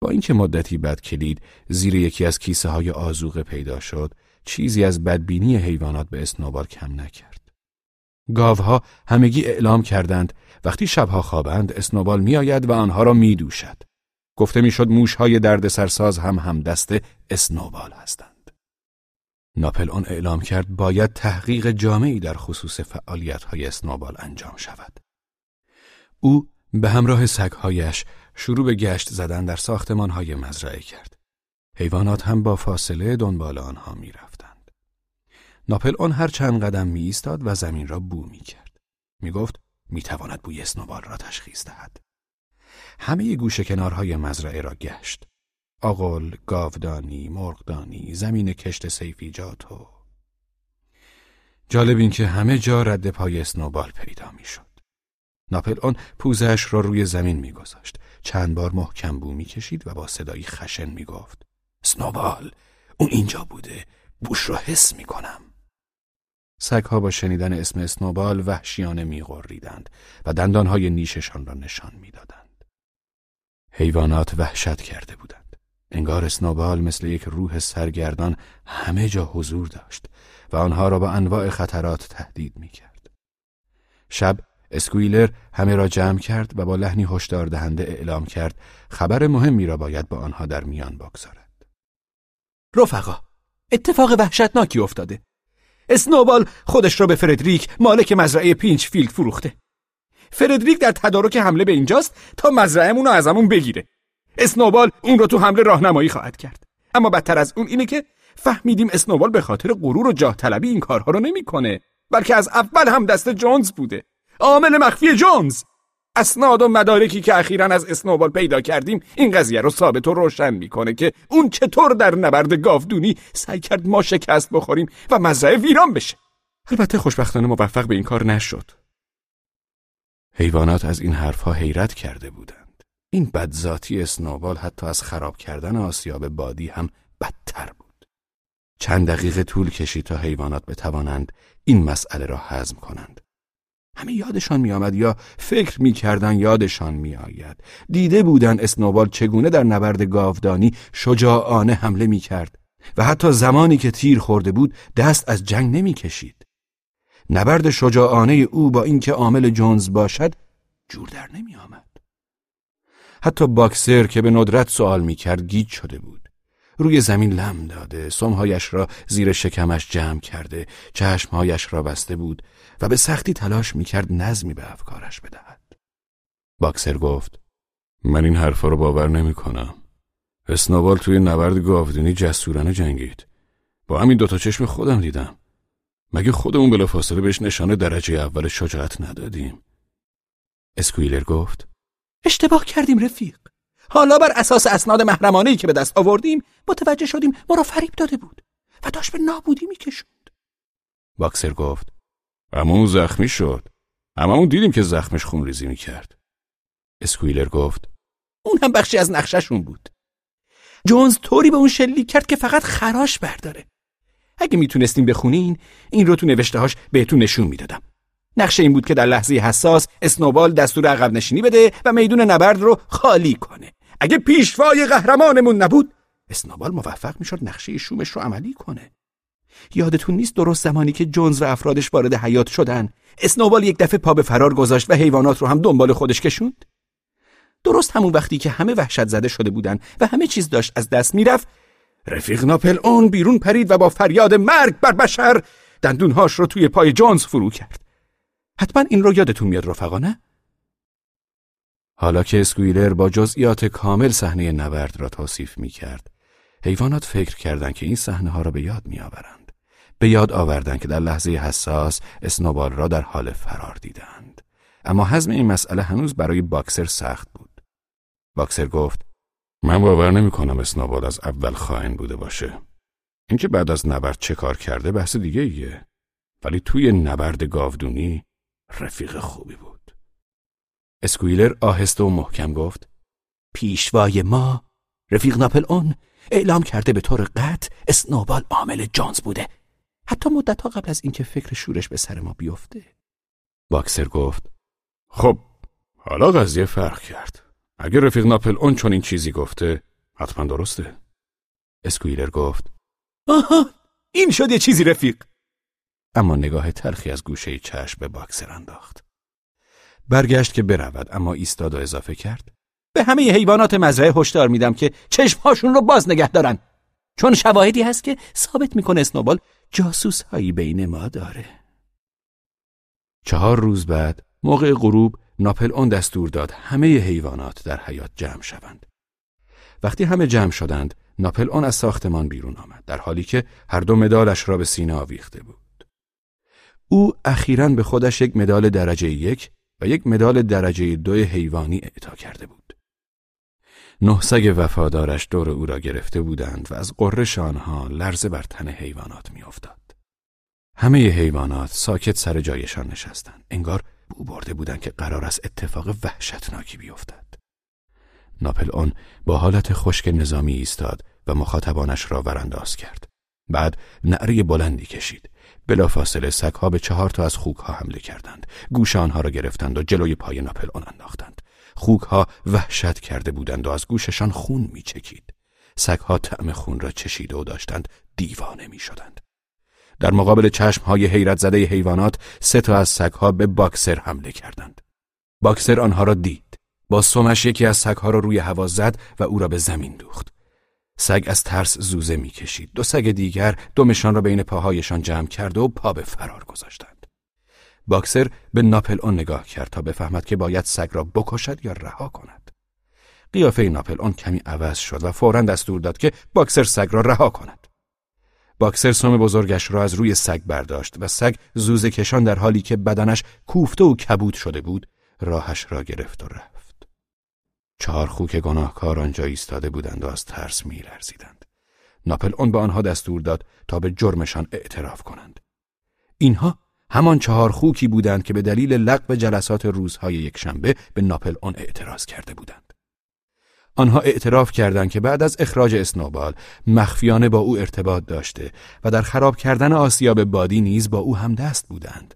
با اینکه مدتی بعد کلید زیر یکی از کیسه های پیدا شد چیزی از بدبینی حیوانات به اسنوبال کم نکرد گاوها همگی اعلام کردند وقتی شبها خوابند اسنوبال میآید و آنها را میدوشد گفته می‌شد موشهای درد سرساز هم هم دست اسنوبال هستند. ناپل اون اعلام کرد باید تحقیق جامعی در خصوص فعالیت های اسنوبال انجام شود. او به همراه سگهایش شروع به گشت زدن در ساختمان های مزرعه کرد. حیوانات هم با فاصله دنبال آنها می رفتند. ناپل اون هر چند قدم می ایستاد و زمین را بو می کرد. می گفت می تواند بوی اسنوبال را تشخیص دهد. همه گوشه کنارهای مزرعه را گشت. آقل، گاودانی، مرغدانی، زمین کشت سیفیجات و... جالب این که همه جا رد پای اسنوبال پیدا می‌شد. ناپل آن پوزش را روی زمین میگذاشت. چند بار محکم بو می‌کشید و با صدایی خشن می‌گفت: سنوبال، اون اینجا بوده. بوش را حس می‌کنم. سگها با شنیدن اسم اسنوبال وحشیانه میغریدند و دندانهای نیششان را نشان می‌دادند. حیوانات وحشت کرده بودند. انگار اسنوبال مثل یک روح سرگردان همه جا حضور داشت و آنها را با انواع خطرات تهدید می کرد. شب اسکویلر همه را جمع کرد و با لحنی هشدار دهنده اعلام کرد خبر مهمی را باید با آنها در میان بگذارد. رفقا اتفاق وحشتناکی افتاده. اسنوبال خودش را به فردریک مالک مزرعه پینچ فیلد فروخته. فردریک در تدارک حمله به اینجاست تا مزرعهمون رو ازمون بگیره اسنوبال اون رو تو حمله راهنمایی خواهد کرد اما بدتر از اون اینه که فهمیدیم اسنوبال به خاطر غرور و جاه طلبی این کارها رو نمی‌کنه بلکه از اول هم دست جونز بوده عامل مخفی جونز اسناد و مدارکی که اخیرا از اسنوبال پیدا کردیم این قضیه رو ثابت و روشن می‌کنه که اون چطور در نبرد گاودونی سعی کرد ما شکست بخوریم و مزرعه ویران بشه البته خوشبختانه موفق به این کار نشد حیوانات از این حرفها حیرت کرده بودند. این بدذاتی اسنوبال حتی از خراب کردن آسیاب بادی هم بدتر بود. چند دقیقه طول کشید تا حیوانات بتوانند این مسئله را هضم کنند. همه یادشان میآمد یا فکر می‌کردن یادشان میآید. دیده بودند اسنوبال چگونه در نبرد گاودانی شجاعانه حمله می‌کرد و حتی زمانی که تیر خورده بود دست از جنگ نمی‌کشید. نبرد شجاعانه او با اینکه عامل جونز باشد جور در نمی آمد. حتی باکسر که به ندرت سوال می کرد گیج شده بود. روی زمین لم داده، سمهایش را زیر شکمش جمع کرده، چشمهایش را بسته بود و به سختی تلاش می کرد نظمی به افکارش بدهد. باکسر گفت من این حرفا رو باور نمی کنم. اسنوبال توی نبرد گاودینی جسورانه جنگید. با همین دوتا چشم خودم دیدم. مگه خودمون بلافاصله بهش نشانه درجه اول شجاعت ندادیم اسکویلر گفت اشتباه کردیم رفیق حالا بر اساس اسناد محرمانه که به دست آوردیم متوجه شدیم ما را فریب داده بود و داشت به نابودی میکشوند باکسر گفت اما اون زخمی شد. اما اون دیدیم که زخمش خون ریزی می‌کرد. اسکویلر گفت اون هم بخشی از نقششون بود. جونز طوری به اون شلیک کرد که فقط خراش برداره. اگه می‌تونستیم بخونین این رو تو نوشتهاش بهتون نشون می‌دادم. نقشه این بود که در لحظه حساس اسنوبال دستور عقب نشینی بده و میدون نبرد رو خالی کنه. اگه پیشوای قهرمانمون نبود اسنوبال موفق می‌شد نقشه شومش رو عملی کنه. یادتون نیست درست زمانی که جونز و افرادش وارد حیات شدن اسنوبال یک دفعه پا به فرار گذاشت و حیوانات رو هم دنبال خودش کشوند درست همون وقتی که همه وحشت زده شده بودن و همه چیز داشت از دست می‌رفت رفیق ناپل اون بیرون پرید و با فریاد مرگ بر بشر دندونهاش رو توی پای جونز فرو کرد حتما این رو یادتون میاد رفقا نه؟ حالا که اسکویلر با جزئیات کامل صحنه نبرد را توصیف می کرد حیوانات فکر کردند که این صحنه ها را به یاد می آورند. به یاد آوردند که در لحظه حساس اسنوبال را در حال فرار دیدند اما حزم این مسئله هنوز برای باکسر سخت بود. باکسر گفت من باور نمی کنم اسنابال از اول خائن بوده باشه. اینکه بعد از نبرد چه کار کرده بحث دیگه ایه. ولی توی نبرد گاودونی رفیق خوبی بود. اسکویلر آهسته و محکم گفت پیشوای ما رفیق ناپل اون اعلام کرده به طور قطع اسنوبال عامل جانز بوده حتی مدتها قبل از اینکه فکر شورش به سر ما بیفته. باکسر گفت خب حالا قضیه فرق کرد. اگر رفیق ناپل اون چون این چیزی گفته حتما درسته. اسکویلر گفت آها این شد یه چیزی رفیق. اما نگاه تلخی از گوشه چشم به باکسر انداخت. برگشت که برود اما ایستاد و اضافه کرد به همه حیوانات مزرعه هشدار میدم که چشمهاشون رو باز نگه دارن. چون شواهدی هست که ثابت می‌کنه اسنوبال جاسوس هایی بین ما داره. چهار روز بعد موقع غروب ناپل اون دستور داد همه حیوانات در حیات جمع شوند. وقتی همه جمع شدند ناپل اون از ساختمان بیرون آمد در حالی که هر دو مدالش را به سینه آویخته بود. او اخیرا به خودش یک مدال درجه یک و یک مدال درجه دو حیوانی اعطا کرده بود. نه سگ وفادارش دور او را گرفته بودند و از قررش آنها لرزه بر تن حیوانات میافتاد. همه حیوانات ساکت سر جایشان نشستند. انگار بو برده بودند که قرار است اتفاق وحشتناکی بیفتد. ناپل اون با حالت خشک نظامی ایستاد و مخاطبانش را ورانداز کرد. بعد نعره بلندی کشید. بلافاصله سگها به چهار تا از خوکها حمله کردند. گوش آنها را گرفتند و جلوی پای ناپل اون انداختند. خوکها وحشت کرده بودند و از گوششان خون میچکید. سگها طعم خون را چشیده و داشتند دیوانه می شدند. در مقابل چشمهای حیرت زده حیوانات سه تا از سگها به باکسر حمله کردند. باکسر آنها را دید. با سمش یکی از سگها را روی هوا زد و او را به زمین دوخت. سگ از ترس زوزه می‌کشید. دو سگ دیگر دمشان را بین پاهایشان جمع کرد و پا به فرار گذاشتند. باکسر به ناپل اون نگاه کرد تا بفهمد که باید سگ را بکشد یا رها کند. قیافه ناپل اون کمی عوض شد و فورا دستور داد که باکسر سگ را رها کند. باکسر سوم بزرگش را از روی سگ برداشت و سگ زوزه کشان در حالی که بدنش کوفته و کبود شده بود راهش را گرفت و رفت. چهار خوک گناهکار آنجا ایستاده بودند و از ترس میلرزیدند. ناپل اون به آنها دستور داد تا به جرمشان اعتراف کنند. اینها همان چهار خوکی بودند که به دلیل لغو جلسات روزهای یکشنبه به ناپل اون اعتراض کرده بودند. آنها اعتراف کردند که بعد از اخراج اسنوبال مخفیانه با او ارتباط داشته و در خراب کردن آسیاب بادی نیز با او هم دست بودند.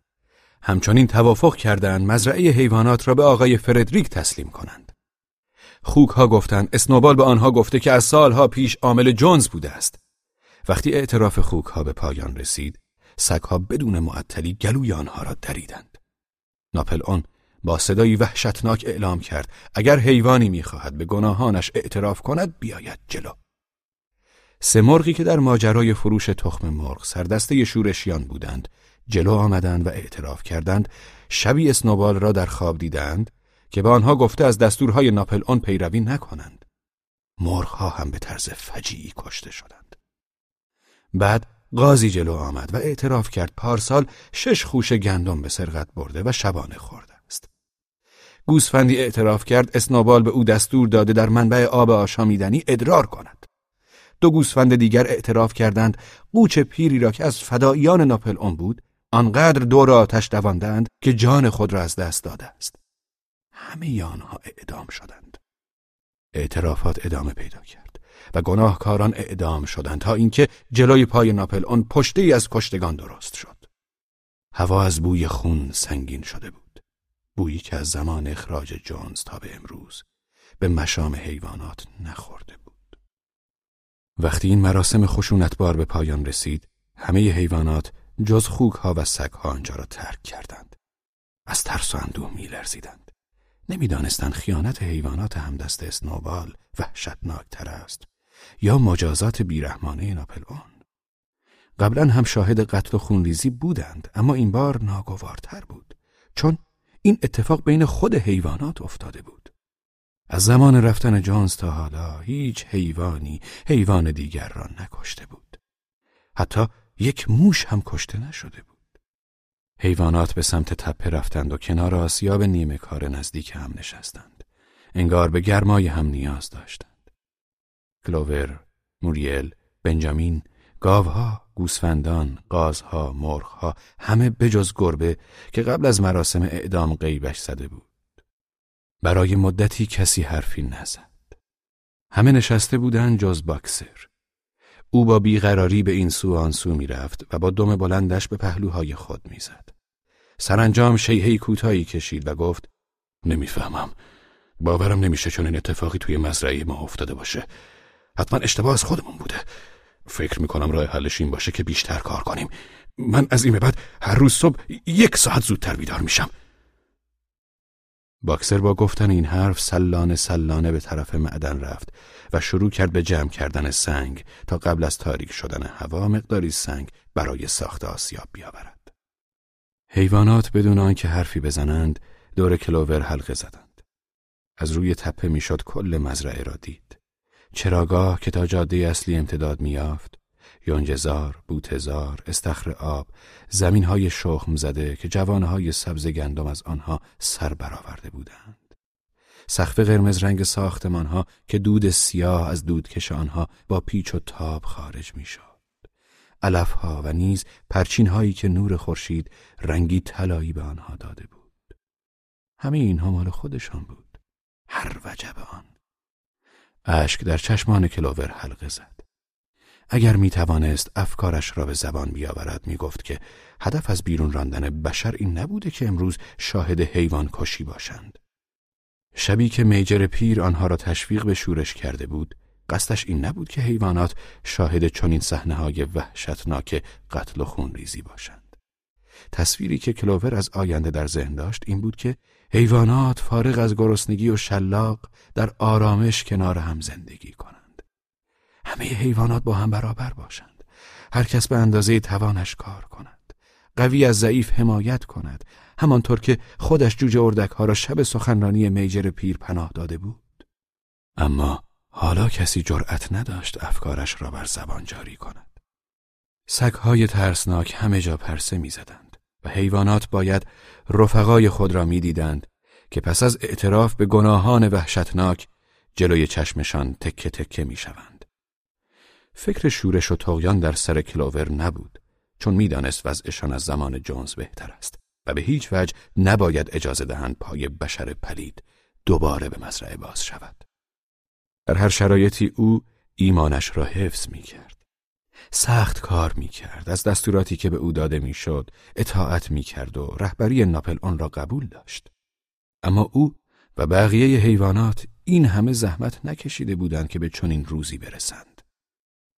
همچنین توافق کردند مزرعه حیوانات را به آقای فردریک تسلیم کنند. خوک ها گفتند اسنوبال به آنها گفته که از سالها پیش عامل جونز بوده است. وقتی اعتراف خوک ها به پایان رسید، سگها بدون معطلی گلوی آنها را دریدند. ناپل اون با صدایی وحشتناک اعلام کرد اگر حیوانی می‌خواهد به گناهانش اعتراف کند بیاید جلو. سه مرغی که در ماجرای فروش تخم مرغ سردسته شورشیان بودند جلو آمدند و اعتراف کردند شبی اسنوبال را در خواب دیدند که به آنها گفته از دستورهای ناپل اون پیروی نکنند. مرغها هم به طرز فجیعی کشته شدند. بعد قاضی جلو آمد و اعتراف کرد پارسال شش خوش گندم به سرقت برده و شبانه خورده است. گوسفندی اعتراف کرد اسنابال به او دستور داده در منبع آب آشامیدنی ادرار کند. دو گوسفند دیگر اعتراف کردند قوچ پیری را که از فداییان ناپل اون بود آنقدر دور آتش دواندند که جان خود را از دست داده است. همه آنها اعدام شدند. اعترافات ادامه پیدا کرد. و گناهکاران اعدام شدند تا اینکه جلوی پای ناپل اون پشته از کشتگان درست شد. هوا از بوی خون سنگین شده بود. بویی که از زمان اخراج جونز تا به امروز به مشام حیوانات نخورده بود. وقتی این مراسم خشونتبار به پایان رسید، همه حیوانات جز خوک ها و سگ ها آنجا را ترک کردند. از ترس و اندوه می لرزیدند. نمی‌دانستند خیانت حیوانات همدست اسنوبال وحشتناکتر است یا مجازات بیرحمانه ناپل اون. قبلا هم شاهد قتل و خونریزی بودند اما این بار ناگوارتر بود چون این اتفاق بین خود حیوانات افتاده بود. از زمان رفتن جانز تا حالا هیچ حیوانی حیوان دیگر را نکشته بود. حتی یک موش هم کشته نشده بود. حیوانات به سمت تپه رفتند و کنار آسیاب نیمه کار نزدیک هم نشستند. انگار به گرمای هم نیاز داشتند. کلوور، موریل، بنجامین، گاوها، گوسفندان، قازها، مرغها همه بجز گربه که قبل از مراسم اعدام قیبش زده بود. برای مدتی کسی حرفی نزد. همه نشسته بودند جز باکسر. او با بیقراری به این سو آن سو می رفت و با دم بلندش به پهلوهای خود می‌زد. سرانجام شیهی کوتاهی کشید و گفت نمی‌فهمم. باورم نمیشه چون این اتفاقی توی مزرعه ما افتاده باشه. حتما اشتباه از خودمون بوده. فکر می‌کنم راه حلش این باشه که بیشتر کار کنیم. من از این به بعد هر روز صبح یک ساعت زودتر بیدار میشم. باکسر با گفتن این حرف سلانه سلانه به طرف معدن رفت و شروع کرد به جمع کردن سنگ تا قبل از تاریک شدن هوا مقداری سنگ برای ساخت آسیاب بیاورد. حیوانات بدون آنکه حرفی بزنند دور کلوور حلقه زدند. از روی تپه می‌شد کل مزرعه را دید. چراگاه که تا جاده اصلی امتداد میافت یونجزار، بوتزار، استخر آب، زمین های شخم زده که جوانه های سبز گندم از آنها سر برآورده بودند. سقف قرمز رنگ ساختمان ها که دود سیاه از دودکش آنها با پیچ و تاب خارج می‌شد. علف ها و نیز پرچین هایی که نور خورشید رنگی طلایی به آنها داده بود. همه اینها مال خودشان بود. هر وجب آن. اشک در چشمان کلوور حلقه زد. اگر می توانست افکارش را به زبان بیاورد می گفت که هدف از بیرون راندن بشر این نبوده که امروز شاهد حیوان کشی باشند. شبی که میجر پیر آنها را تشویق به شورش کرده بود، قصدش این نبود که حیوانات شاهد چنین صحنه های وحشتناک قتل و خونریزی باشند. تصویری که کلوور از آینده در ذهن داشت این بود که حیوانات فارغ از گرسنگی و شلاق در آرامش کنار هم زندگی کنند. همه حیوانات با هم برابر باشند. هر کس به اندازه توانش کار کند. قوی از ضعیف حمایت کند. همانطور که خودش جوجه اردک ها را شب سخنرانی میجر پیر پناه داده بود. اما حالا کسی جرأت نداشت افکارش را بر زبان جاری کند. سگهای ترسناک همه جا پرسه می‌زدند. و حیوانات باید رفقای خود را می‌دیدند که پس از اعتراف به گناهان وحشتناک جلوی چشمشان تکه تکه می‌شوند فکر شورش و تغیان در سر کلاور نبود چون می‌دانست وضعشان از زمان جونز بهتر است و به هیچ وجه نباید اجازه دهند پای بشر پلید دوباره به مزرعه باز شود. در هر شرایطی او ایمانش را حفظ می کرد. سخت کار می کرد. از دستوراتی که به او داده می شد اطاعت می کرد و رهبری ناپل آن را قبول داشت. اما او و بقیه حیوانات این همه زحمت نکشیده بودند که به چنین روزی برسند.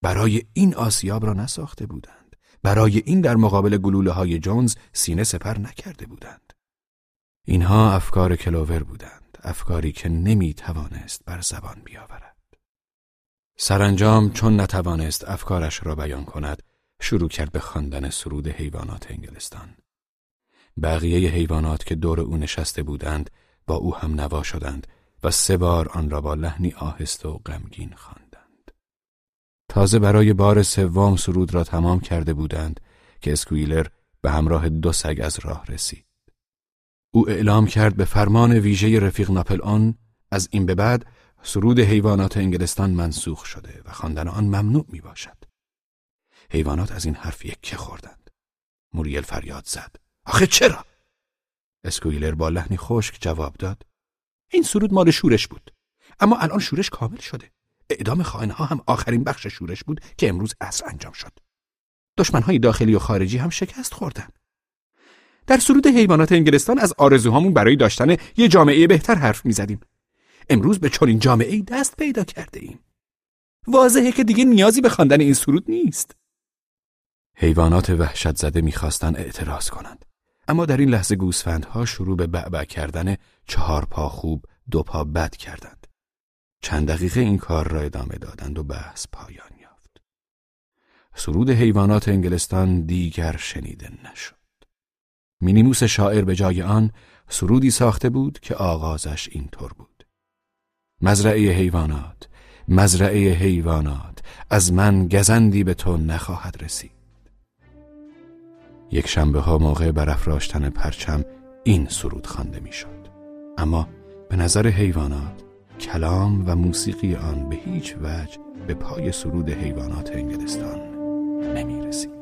برای این آسیاب را نساخته بودند. برای این در مقابل گلوله های جونز سینه سپر نکرده بودند. اینها افکار کلوور بودند. افکاری که نمی توانست بر زبان بیاورد. سرانجام چون نتوانست افکارش را بیان کند شروع کرد به خواندن سرود حیوانات انگلستان. بقیه حیوانات که دور او نشسته بودند با او هم نوا شدند و سه بار آن را با لحنی آهسته و غمگین خواند. تازه برای بار سوم سرود را تمام کرده بودند که اسکویلر به همراه دو سگ از راه رسید. او اعلام کرد به فرمان ویژه رفیق ناپل از این به بعد سرود حیوانات انگلستان منسوخ شده و خواندن آن ممنوع می باشد. حیوانات از این حرف یکه خوردند. موریل فریاد زد. آخه چرا؟ اسکویلر با لحنی خشک جواب داد. این سرود مال شورش بود. اما الان شورش کامل شده. اعدام خائنها ها هم آخرین بخش شورش بود که امروز عصر انجام شد. دشمنهای داخلی و خارجی هم شکست خوردن. در سرود حیوانات انگلستان از آرزوهامون برای داشتن یه جامعه بهتر حرف می‌زدیم. امروز به چنین جامعه دست پیدا کرده ایم. واضحه که دیگه نیازی به خواندن این سرود نیست. حیوانات وحشت زده می‌خواستن اعتراض کنند. اما در این لحظه گوسفندها شروع به بعبع کردن چهار پا خوب دو پا بد کردند. چند دقیقه این کار را ادامه دادند و بحث پایان یافت. سرود حیوانات انگلستان دیگر شنیده نشد. مینیموس شاعر به جای آن سرودی ساخته بود که آغازش اینطور بود. مزرعه حیوانات، مزرعه حیوانات، از من گزندی به تو نخواهد رسید. یک شنبه ها موقع برافراشتن پرچم این سرود خوانده می‌شد. اما به نظر حیوانات کلام و موسیقی آن به هیچ وجه به پای سرود حیوانات انگلستان نمی رسید.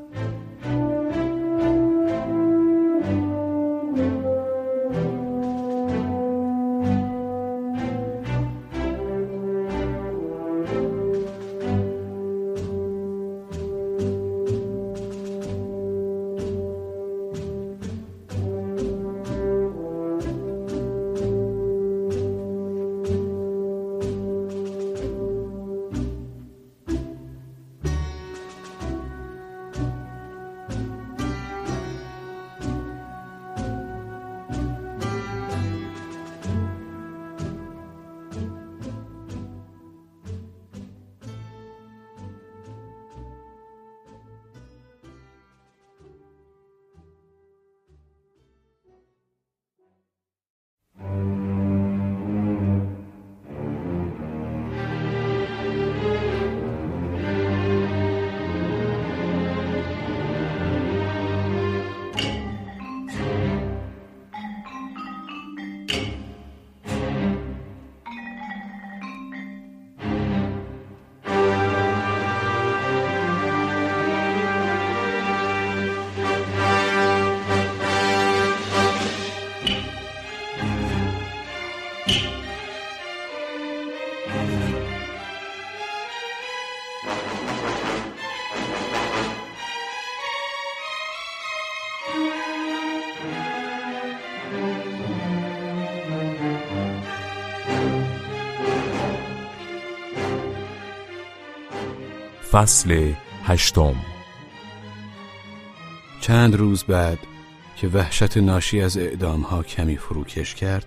فصل هشتم. چند روز بعد که وحشت ناشی از اعدام ها کمی فروکش کرد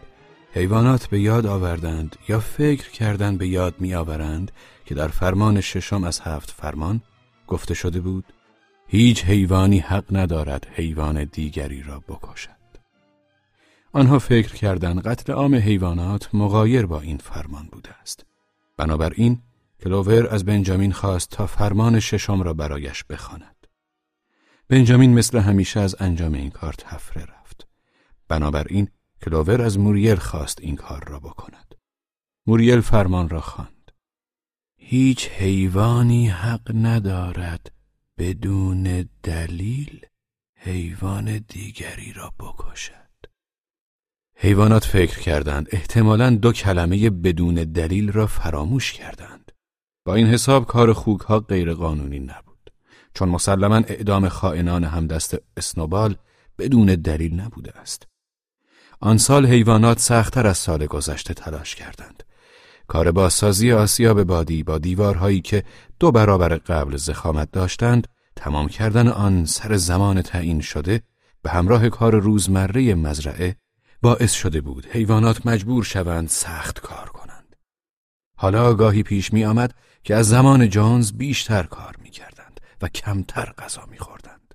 حیوانات به یاد آوردند یا فکر کردند به یاد می آورند که در فرمان ششم از هفت فرمان گفته شده بود هیچ حیوانی حق ندارد حیوان دیگری را بکشد. آنها فکر کردند قتل عام حیوانات مغایر با این فرمان بوده است. بنابراین کلوور از بنجامین خواست تا فرمان ششم را برایش بخواند. بنجامین مثل همیشه از انجام این کار تفره رفت. بنابراین کلوور از موریل خواست این کار را بکند. موریل فرمان را خواند. هیچ حیوانی حق ندارد بدون دلیل حیوان دیگری را بکشد. حیوانات فکر کردند احتمالاً دو کلمه بدون دلیل را فراموش کردند. با این حساب کار خوک ها غیر قانونی نبود. چون مسلما اعدام خائنان همدست اسنوبال بدون دلیل نبوده است. آن سال حیوانات سختتر از سال گذشته تلاش کردند. کار بازسازی آسیاب بادی با دیوارهایی که دو برابر قبل زخامت داشتند تمام کردن آن سر زمان تعیین شده به همراه کار روزمره مزرعه باعث شده بود حیوانات مجبور شوند سخت کار کنند. حالا آگاهی پیش می آمد که از زمان جانز بیشتر کار می کردند و کمتر غذا می خوردند.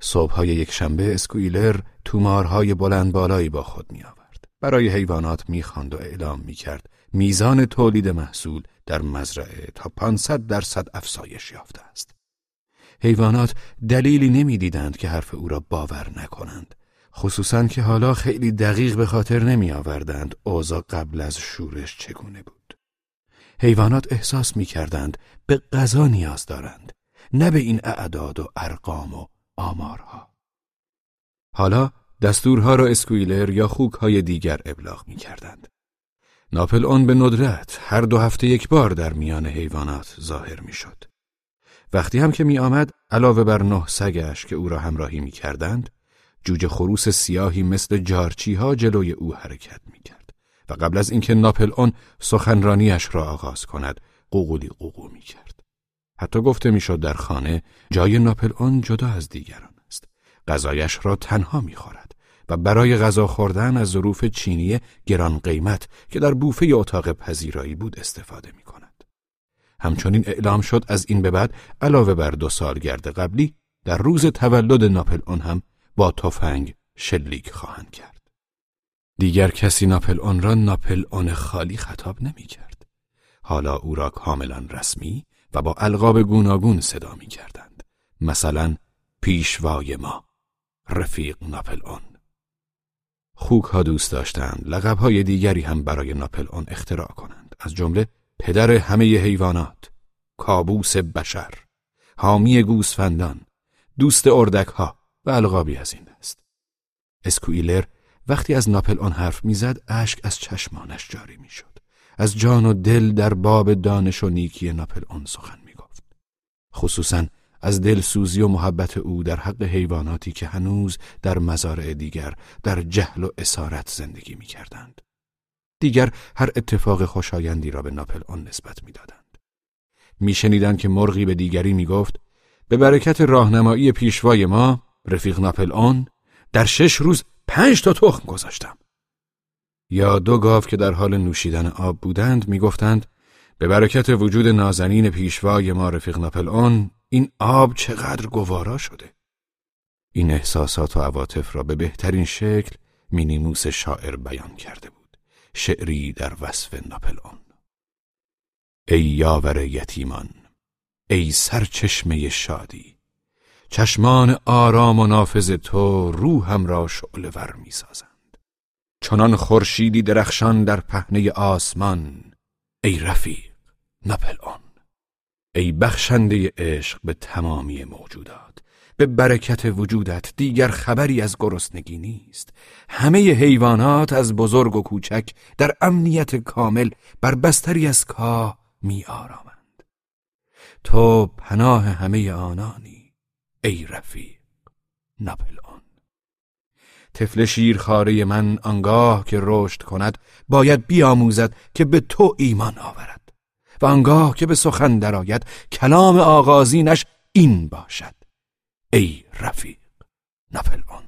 صبحهای یک شنبه اسکویلر تومارهای بلند بالایی با خود می آورد. برای حیوانات می خاند و اعلام می کرد میزان تولید محصول در مزرعه تا 500 درصد افزایش یافته است. حیوانات دلیلی نمی‌دیدند که حرف او را باور نکنند. خصوصا که حالا خیلی دقیق به خاطر نمی آوردند اوضاع قبل از شورش چگونه بود. حیوانات احساس می کردند به غذا نیاز دارند نه به این اعداد و ارقام و آمارها حالا دستورها را اسکویلر یا خوکهای دیگر ابلاغ می کردند ناپل اون به ندرت هر دو هفته یک بار در میان حیوانات ظاهر می شد. وقتی هم که می آمد علاوه بر نه سگش که او را همراهی می کردند جوجه خروس سیاهی مثل جارچی ها جلوی او حرکت می کرد. و قبل از اینکه ناپل اون سخنرانیش را آغاز کند قوقولی قوقو می کرد. حتی گفته می‌شد در خانه جای ناپل اون جدا از دیگران است. غذایش را تنها می خورد و برای غذا خوردن از ظروف چینی گران قیمت که در بوفه اتاق پذیرایی بود استفاده می کند. همچنین اعلام شد از این به بعد علاوه بر دو سالگرد قبلی در روز تولد ناپل اون هم با تفنگ شلیک خواهند کرد. دیگر کسی ناپل اون را ناپل اون خالی خطاب نمی کرد. حالا او را کاملا رسمی و با القاب گوناگون صدا می کردند. مثلا پیشوای ما رفیق ناپل اون خوک ها دوست داشتند لقب های دیگری هم برای ناپل اون اختراع کنند از جمله پدر همه حیوانات کابوس بشر حامی گوسفندان دوست اردک ها و القابی از این دست اسکویلر وقتی از ناپل اون حرف می‌زد اشک از چشمانش جاری می‌شد از جان و دل در باب دانش و نیکی ناپل اون سخن می‌گفت خصوصا از دلسوزی و محبت او در حق حیواناتی که هنوز در مزارع دیگر در جهل و اسارت زندگی می کردند. دیگر هر اتفاق خوشایندی را به ناپل آن نسبت می‌دادند. میشنیدند که مرغی به دیگری می‌گفت به برکت راهنمایی پیشوای ما رفیق ناپل آن در شش روز پنج تا تخم گذاشتم. یا دو گاو که در حال نوشیدن آب بودند می‌گفتند به برکت وجود نازنین پیشوای ما رفیق ناپل آن این آب چقدر گوارا شده این احساسات و عواطف را به بهترین شکل مینیموس شاعر بیان کرده بود شعری در وصف ناپلئون ای یاور یتیمان ای سرچشمه شادی چشمان آرام و نافذ تو روحم را شعله ور می سازند چنان خورشیدی درخشان در پهنه آسمان ای رفیق ناپلئون. ای بخشنده عشق به تمامی موجودات به برکت وجودت دیگر خبری از گرسنگی نیست. همه حیوانات از بزرگ و کوچک در امنیت کامل بر بستری از کاه می آرامند تو پناه همه آنانی ای رفیق نپل آن. طفل شیرخواره من آنگاه که رشد کند باید بیاموزد که به تو ایمان آورد و آنگاه که به سخن درآید کلام آغازینش این باشد. ای رفیق ناپلئون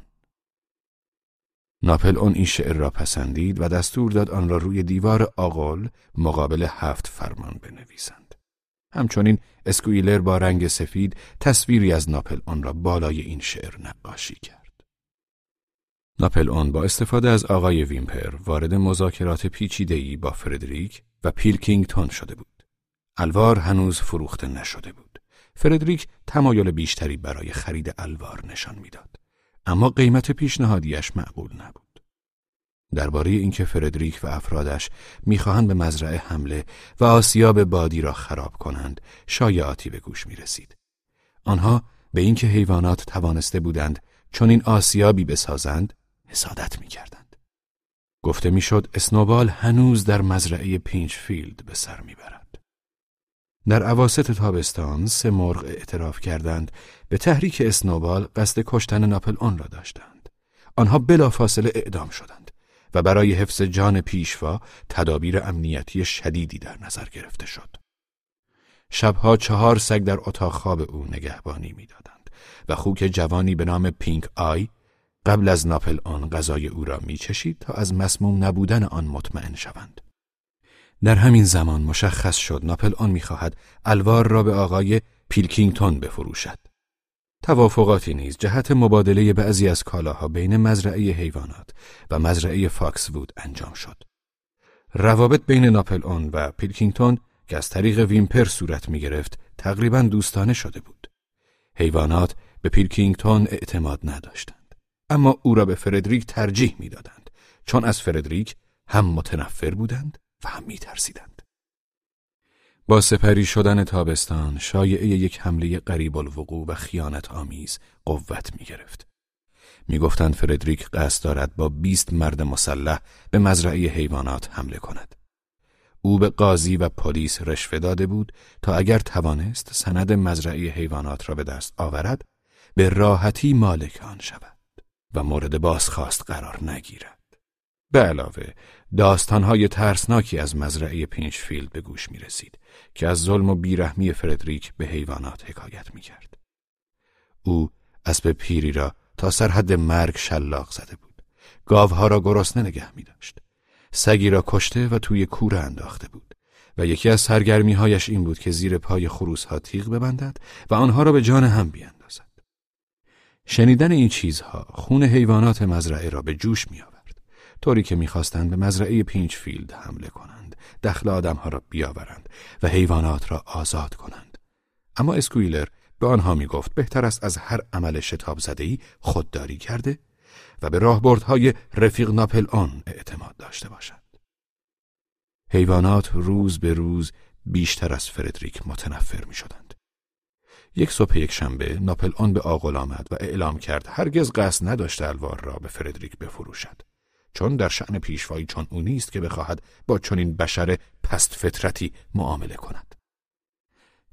ناپل این شعر را پسندید و دستور داد آن را روی دیوار آغل مقابل هفت فرمان بنویسند. همچنین اسکویلر با رنگ سفید تصویری از ناپلئون را بالای این شعر نقاشی کرد. ناپلئون با استفاده از آقای ویمپر وارد مذاکرات پیچیده‌ای با فردریک و پیلکینگتون شده بود. الوار هنوز فروخته نشده بود. فردریک تمایل بیشتری برای خرید الوار نشان می‌داد. اما قیمت پیشنهادیش معقول نبود. درباره اینکه فردریک و افرادش می‌خواهند به مزرعه حمله و آسیاب بادی را خراب کنند، شایعاتی به گوش می رسید. آنها به اینکه حیوانات توانسته بودند چون این آسیابی بسازند، حسادت می کردند. گفته می‌شد اسنوبال هنوز در مزرعه پینچفیلد به سر می‌برد. در اواسط تابستان سه مرغ اعتراف کردند به تحریک اسنوبال قصد کشتن ناپلئون را داشتند. آنها بلافاصله اعدام شدند و برای حفظ جان پیشوا تدابیر امنیتی شدیدی در نظر گرفته شد. شبها چهار سگ در اتاق خواب او نگهبانی می‌دادند و خوک جوانی به نام پینک آی قبل از ناپلئون غذای او را میچشید تا از مسموم نبودن آن مطمئن شوند. در همین زمان مشخص شد ناپلئون می‌خواهد الوار را به آقای پیلکینگتون بفروشد. توافقاتی نیز جهت مبادله بعضی از کالاها بین مزرعه حیوانات و مزرعه فاکس وود انجام شد. روابط بین ناپلئون و پیلکینگتون که از طریق ویمپر صورت می گرفت تقریبا دوستانه شده بود. حیوانات به پیلکینگتون اعتماد نداشتند. اما او را به فردریک ترجیح می‌دادند چون از فردریک هم متنفر بودند و هم میترسیدند. با سپری شدن تابستان شایعه یک حمله قریب الوقوع و خیانت آمیز قوت می گرفت. می گفتند فردریک قصد دارد با بیست مرد مسلح به مزرعه حیوانات حمله کند. او به قاضی و پلیس رشوه داده بود تا اگر توانست سند مزرعه حیوانات را به دست آورد به راحتی مالک آن شود و مورد بازخواست قرار نگیرد. به علاوه داستانهای ترسناکی از مزرعه پینچفیلد به گوش می رسید که از ظلم و بیرحمی فردریک به حیوانات حکایت می کرد. او اسب پیری را تا سرحد مرگ شلاق زده بود. گاوها را گرسنه نگه می داشت. سگی را کشته و توی کوره انداخته بود و یکی از سرگرمیهایش این بود که زیر پای خروسها تیغ ببندد و آنها را به جان هم بیاندازد. شنیدن این چیزها خون حیوانات مزرعه را به جوش می طوری که می‌خواستند به مزرعه پینچفیلد حمله کنند دخل آدمها را بیاورند و حیوانات را آزاد کنند اما اسکویلر به آنها می گفت بهتر است از هر عمل شتاب زده‌ای خودداری کرده و به راهبردهای رفیق ناپل آن اعتماد داشته باشد. حیوانات روز به روز بیشتر از فردریک متنفر می شدند. یک صبح یک شنبه ناپل آن به آقل آمد و اعلام کرد هرگز قصد نداشت الوار را به فردریک بفروشد. چون در شعن پیشوایی چون او نیست که بخواهد با چنین بشر پست فطرتی معامله کند.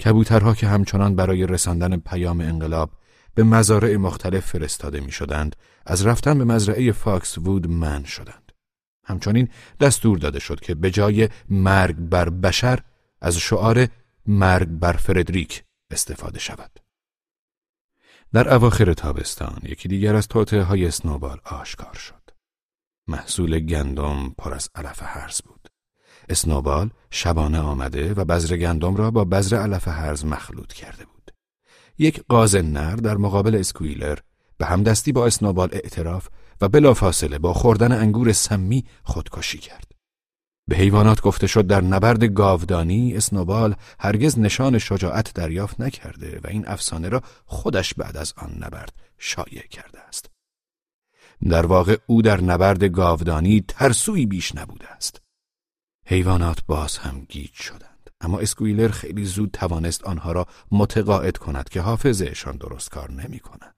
کبوترها که همچنان برای رساندن پیام انقلاب به مزارع مختلف فرستاده می شدند، از رفتن به مزرعه فاکس وود من شدند. همچنین دستور داده شد که به جای مرگ بر بشر از شعار مرگ بر فردریک استفاده شود. در اواخر تابستان یکی دیگر از توطعه های اسنوبال آشکار شد. محصول گندم پر از علف هرز بود. اسنوبال شبانه آمده و بذر گندم را با بذر علف هرز مخلوط کرده بود. یک قاز نر در مقابل اسکویلر به همدستی با اسنوبال اعتراف و بلافاصله با خوردن انگور سمی خودکشی کرد. به حیوانات گفته شد در نبرد گاودانی اسنوبال هرگز نشان شجاعت دریافت نکرده و این افسانه را خودش بعد از آن نبرد شایع کرده است. در واقع او در نبرد گاودانی ترسوی بیش نبوده است. حیوانات باز هم گیج شدند اما اسکویلر خیلی زود توانست آنها را متقاعد کند که حافظهشان درست کار نمی کند.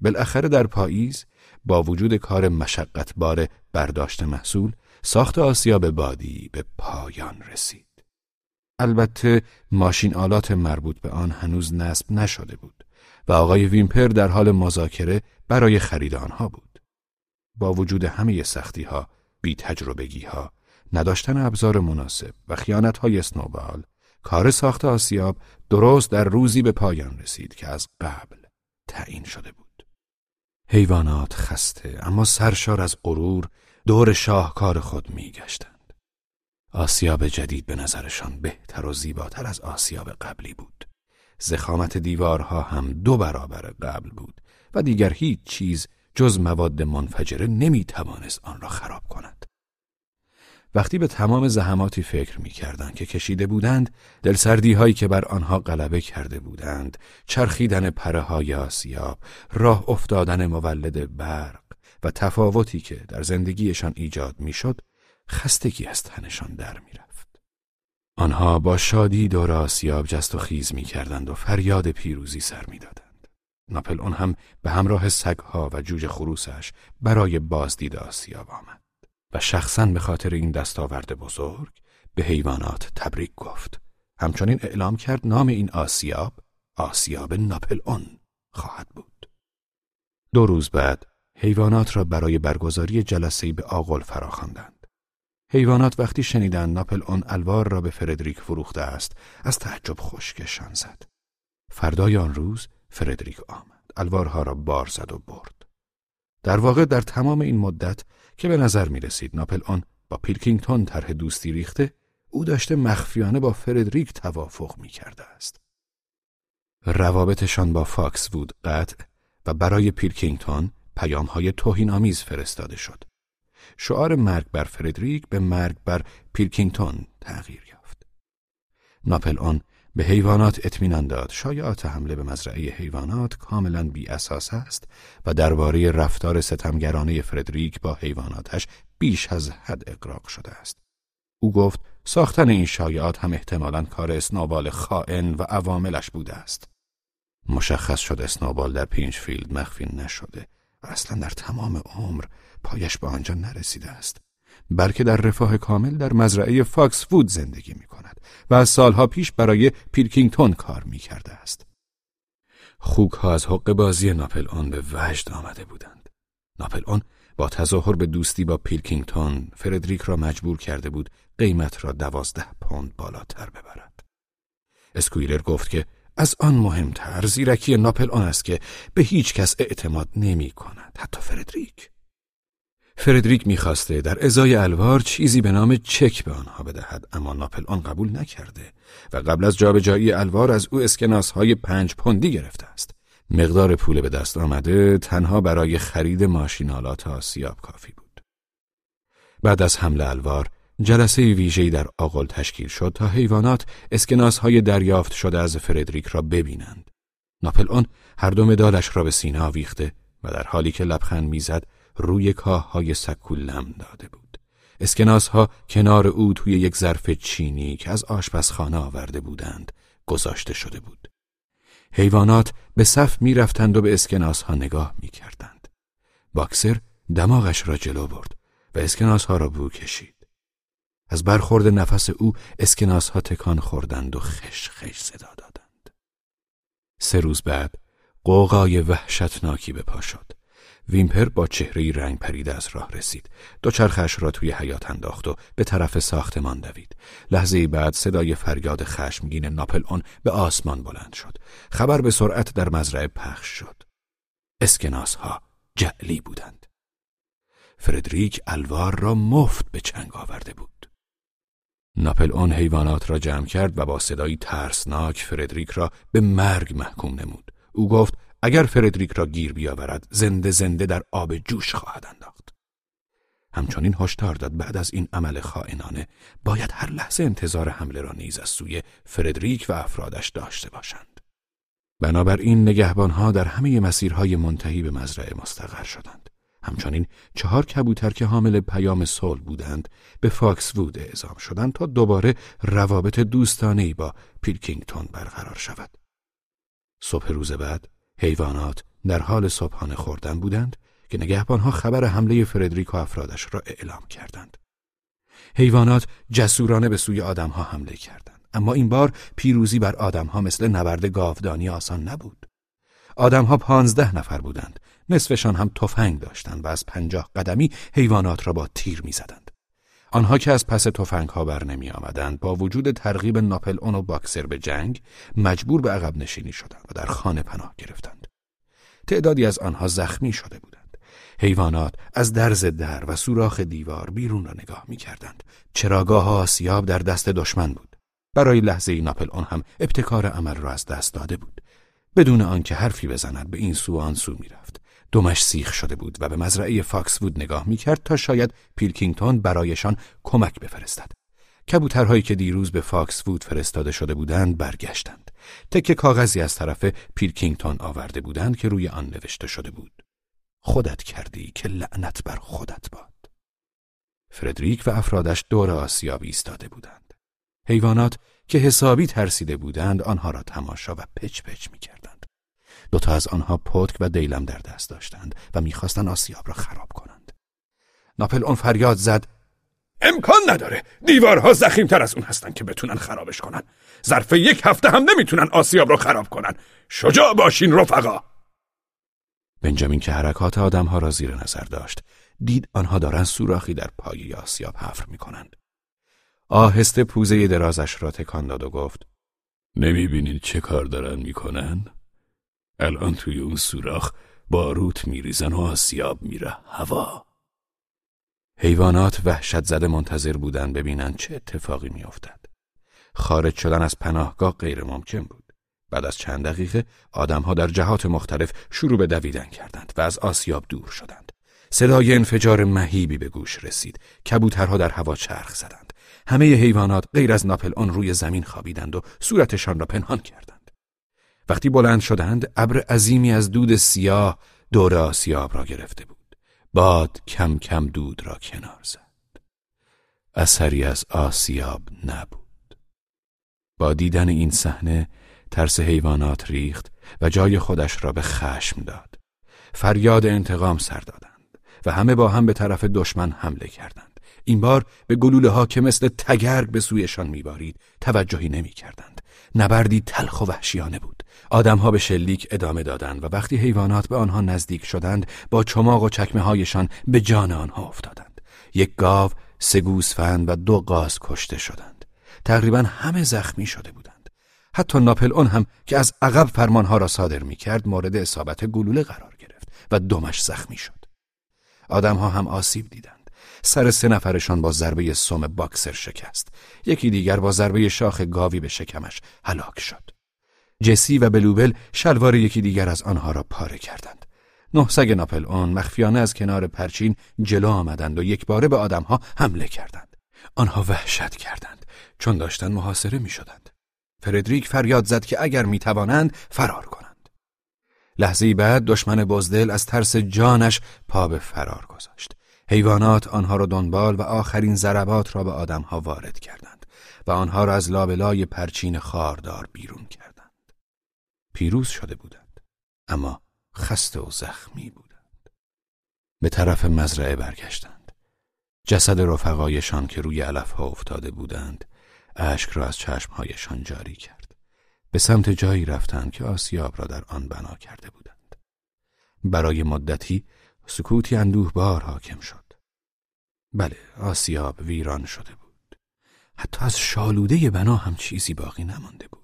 بالاخره در پاییز با وجود کار مشقتبار برداشت محصول ساخت آسیاب بادی به پایان رسید. البته ماشین آلات مربوط به آن هنوز نصب نشده بود و آقای ویمپر در حال مذاکره برای خرید آنها بود. با وجود همه سختی ها، بی تجربگی ها، نداشتن ابزار مناسب و خیانت های اسنوبال، کار ساخت آسیاب درست در روزی به پایان رسید که از قبل تعیین شده بود. حیوانات خسته اما سرشار از غرور دور شاهکار خود می گشتند. آسیاب جدید به نظرشان بهتر و زیباتر از آسیاب قبلی بود. زخامت دیوارها هم دو برابر قبل بود و دیگر هیچ چیز جز مواد منفجره نمی توانست آن را خراب کند. وقتی به تمام زحماتی فکر می کردن که کشیده بودند، دلسردی هایی که بر آنها غلبه کرده بودند، چرخیدن پره های آسیاب، راه افتادن مولد برق و تفاوتی که در زندگیشان ایجاد می‌شد، خستگی از تنشان در می رفت. آنها با شادی دور آسیاب جست و خیز می کردند و فریاد پیروزی سر می دادند. ناپل اون هم به همراه سگها و جوجه خروسش برای بازدید آسیاب آمد. و شخصا به خاطر این دستاورد بزرگ به حیوانات تبریک گفت. همچنین اعلام کرد نام این آسیاب آسیاب ناپل اون خواهد بود. دو روز بعد حیوانات را برای برگزاری جلسه به آقل فراخواندند. حیوانات وقتی شنیدند ناپل اون الوار را به فردریک فروخته است از تعجب خشکشان زد. فردای آن روز فردریک آمد. الوارها را بار زد و برد. در واقع در تمام این مدت که به نظر می رسید ناپل آن با پیلکینگتون طرح دوستی ریخته او داشته مخفیانه با فردریک توافق می کرده است. روابطشان با فاکس وود قطع و برای پیلکینگتون پیام های توهین آمیز فرستاده شد. شعار مرگ بر فردریک به مرگ بر پیلکینگتون تغییر یافت. ناپلئون به حیوانات اطمینان داد شایعات حمله به مزرعه حیوانات کاملا بی اساس است و درباره رفتار ستمگرانه فردریک با حیواناتش بیش از حد اغراق شده است. او گفت ساختن این شایعات هم احتمالا کار اسنوبال خائن و عواملش بوده است. مشخص شد اسنوبال در پینچفیلد مخفی نشده و اصلا در تمام عمر پایش به آنجا نرسیده است. بلکه در رفاه کامل در مزرعه فاکس وود زندگی می کند و از سالها پیش برای پیلکینگتون کار می کرده است. خوک ها از حق بازی ناپل آن به وجد آمده بودند. ناپل آن با تظاهر به دوستی با پیلکینگتون فردریک را مجبور کرده بود قیمت را دوازده پوند بالاتر ببرد. اسکویلر گفت که از آن مهمتر زیرکی ناپل آن است که به هیچ کس اعتماد نمی کند حتی فردریک. فردریک می‌خواسته در ازای الوار چیزی به نام چک به آنها بدهد اما ناپل آن قبول نکرده و قبل از جابجایی الوار از او اسکناس های پنج پوندی گرفته است. مقدار پول به دست آمده تنها برای خرید ماشینالات آسیاب کافی بود. بعد از حمله الوار جلسه ویژه‌ای در آقل تشکیل شد تا حیوانات اسکناس های دریافت شده از فردریک را ببینند. ناپل اون هر دو مدالش را به سینه آویخته و در حالی که لبخند می‌زد روی کاه های سکو لم داده بود. اسکناس ها کنار او توی یک ظرف چینی که از آشپزخانه آورده بودند گذاشته شده بود. حیوانات به صف می رفتند و به اسکناس ها نگاه می کردند. باکسر دماغش را جلو برد و اسکناس ها را بو کشید. از برخورد نفس او اسکناس ها تکان خوردند و خش خش صدا دادند. سه روز بعد قوقای وحشتناکی به پا شد. ویمپر با چهره رنگ پریده از راه رسید. دوچرخش را توی حیات انداخت و به طرف ساختمان دوید. لحظه بعد صدای فریاد خشمگین ناپل اون به آسمان بلند شد. خبر به سرعت در مزرعه پخش شد. اسکناس ها جعلی بودند. فردریک الوار را مفت به چنگ آورده بود. ناپل اون حیوانات را جمع کرد و با صدایی ترسناک فردریک را به مرگ محکوم نمود. او گفت اگر فردریک را گیر بیاورد زنده زنده در آب جوش خواهد انداخت. همچنین هشدار داد بعد از این عمل خائنانه باید هر لحظه انتظار حمله را نیز از سوی فردریک و افرادش داشته باشند. بنابراین نگهبانها در همه مسیرهای منتهی به مزرعه مستقر شدند. همچنین چهار کبوتر که حامل پیام صلح بودند به فاکس وود اعزام شدند تا دوباره روابط دوستانه با پیلکینگتون برقرار شود. صبح روز بعد حیوانات در حال صبحانه خوردن بودند که نگهبانها خبر حمله فردریک و افرادش را اعلام کردند. حیوانات جسورانه به سوی آدمها حمله کردند. اما این بار پیروزی بر آدمها مثل نبرد گاودانی آسان نبود. آدمها پانزده نفر بودند. نصفشان هم تفنگ داشتند و از پنجاه قدمی حیوانات را با تیر می‌زدند. آنها که از پس تفنگ ها بر نمی آمدند با وجود ترغیب ناپلئون و باکسر به جنگ مجبور به عقب نشینی شدند و در خانه پناه گرفتند. تعدادی از آنها زخمی شده بودند. حیوانات از درز در و سوراخ دیوار بیرون را نگاه می کردند. چراگاه ها آسیاب در دست دشمن بود. برای لحظه ای ناپلئون هم ابتکار عمل را از دست داده بود. بدون آنکه حرفی بزند به این سو آن سو می‌رفت. دمش سیخ شده بود و به مزرعه فاکس وود نگاه می کرد تا شاید پیلکینگتون برایشان کمک بفرستد. کبوترهایی که دیروز به فاکس وود فرستاده شده بودند برگشتند. تکه کاغذی از طرف پیلکینگتون آورده بودند که روی آن نوشته شده بود. خودت کردی که لعنت بر خودت باد. فردریک و افرادش دور آسیاب ایستاده بودند. حیوانات که حسابی ترسیده بودند آنها را تماشا و پچ پچ می کردند. دوتا از آنها پتک و دیلم در دست داشتند و می‌خواستند آسیاب را خراب کنند. ناپل اون فریاد زد امکان نداره. دیوارها زخیمتر از اون هستن که بتونن خرابش کنن. ظرف یک هفته هم نمی‌تونن آسیاب رو خراب کنن. شجاع باشین رفقا. بنجامین که حرکات آدمها را زیر نظر داشت دید آنها دارن سوراخی در پای آسیاب حفر می‌کنند. آهسته پوزه درازش را تکان داد و گفت نمی‌بینید چه کار دارن می‌کنن؟ الان توی اون سوراخ باروت میریزن و آسیاب میره هوا حیوانات وحشت زده منتظر بودند ببینند چه اتفاقی میافتد. خارج شدن از پناهگاه غیر ممکن بود. بعد از چند دقیقه آدمها در جهات مختلف شروع به دویدن کردند و از آسیاب دور شدند. صدای انفجار مهیبی به گوش رسید. کبوترها در هوا چرخ زدند. همه حیوانات غیر از ناپل آن روی زمین خوابیدند و صورتشان را پنهان کردند. وقتی بلند شدند ابر عظیمی از دود سیاه دور آسیاب را گرفته بود. باد کم کم دود را کنار زد. اثری از آسیاب نبود. با دیدن این صحنه ترس حیوانات ریخت و جای خودش را به خشم داد. فریاد انتقام سر دادند و همه با هم به طرف دشمن حمله کردند. این بار به گلوله ها که مثل تگرگ به سویشان میبارید توجهی نمی کردند. نبردی تلخ و وحشیانه بود. آدمها به شلیک ادامه دادند و وقتی حیوانات به آنها نزدیک شدند با چماق و چکمه هایشان به جان آنها افتادند. یک گاو، سه گوسفند و دو قاز کشته شدند. تقریبا همه زخمی شده بودند. حتی ناپل اون هم که از عقب فرمانها را صادر می کرد مورد اصابت گلوله قرار گرفت و دمش زخمی شد. آدمها هم آسیب دیدند. سر سه نفرشان با ضربه سم باکسر شکست. یکی دیگر با ضربه شاخ گاوی به شکمش هلاک شد. جسی و بلوبل شلوار یکی دیگر از آنها را پاره کردند. نه سگ ناپل اون مخفیانه از کنار پرچین جلو آمدند و یک باره به آدمها حمله کردند. آنها وحشت کردند چون داشتند محاصره می شدند. فردریک فریاد زد که اگر می توانند فرار کنند. لحظه بعد دشمن بزدل از ترس جانش پا به فرار گذاشت. حیوانات آنها را دنبال و آخرین ضربات را به آدمها وارد کردند و آنها را از لابلای پرچین خاردار بیرون کردند. پیروز شده بودند اما خسته و زخمی بودند. به طرف مزرعه برگشتند. جسد رفقایشان که روی علفها افتاده بودند اشک را از چشمهایشان جاری کرد. به سمت جایی رفتند که آسیاب را در آن بنا کرده بودند. برای مدتی سکوتی اندوه بار حاکم شد. بله آسیاب ویران شده بود. حتی از شالوده بنا هم چیزی باقی نمانده بود.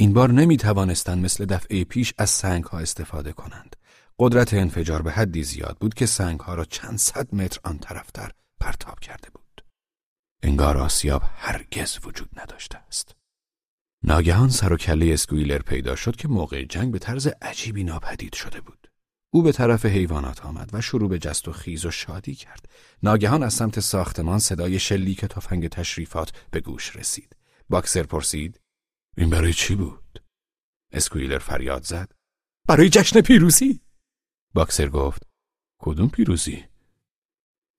این بار نمی توانستند مثل دفعه پیش از سنگ ها استفاده کنند. قدرت انفجار به حدی زیاد بود که سنگ ها را چند صد متر آن طرفتر پرتاب کرده بود. انگار آسیاب هرگز وجود نداشته است. ناگهان سر و کله اسکویلر پیدا شد که موقع جنگ به طرز عجیبی ناپدید شده بود. او به طرف حیوانات آمد و شروع به جست و خیز و شادی کرد. ناگهان از سمت ساختمان صدای شلیک تفنگ تشریفات به گوش رسید. باکسر پرسید: این برای چی بود؟ اسکویلر فریاد زد: برای جشن پیروزی. باکسر گفت: کدوم پیروزی؟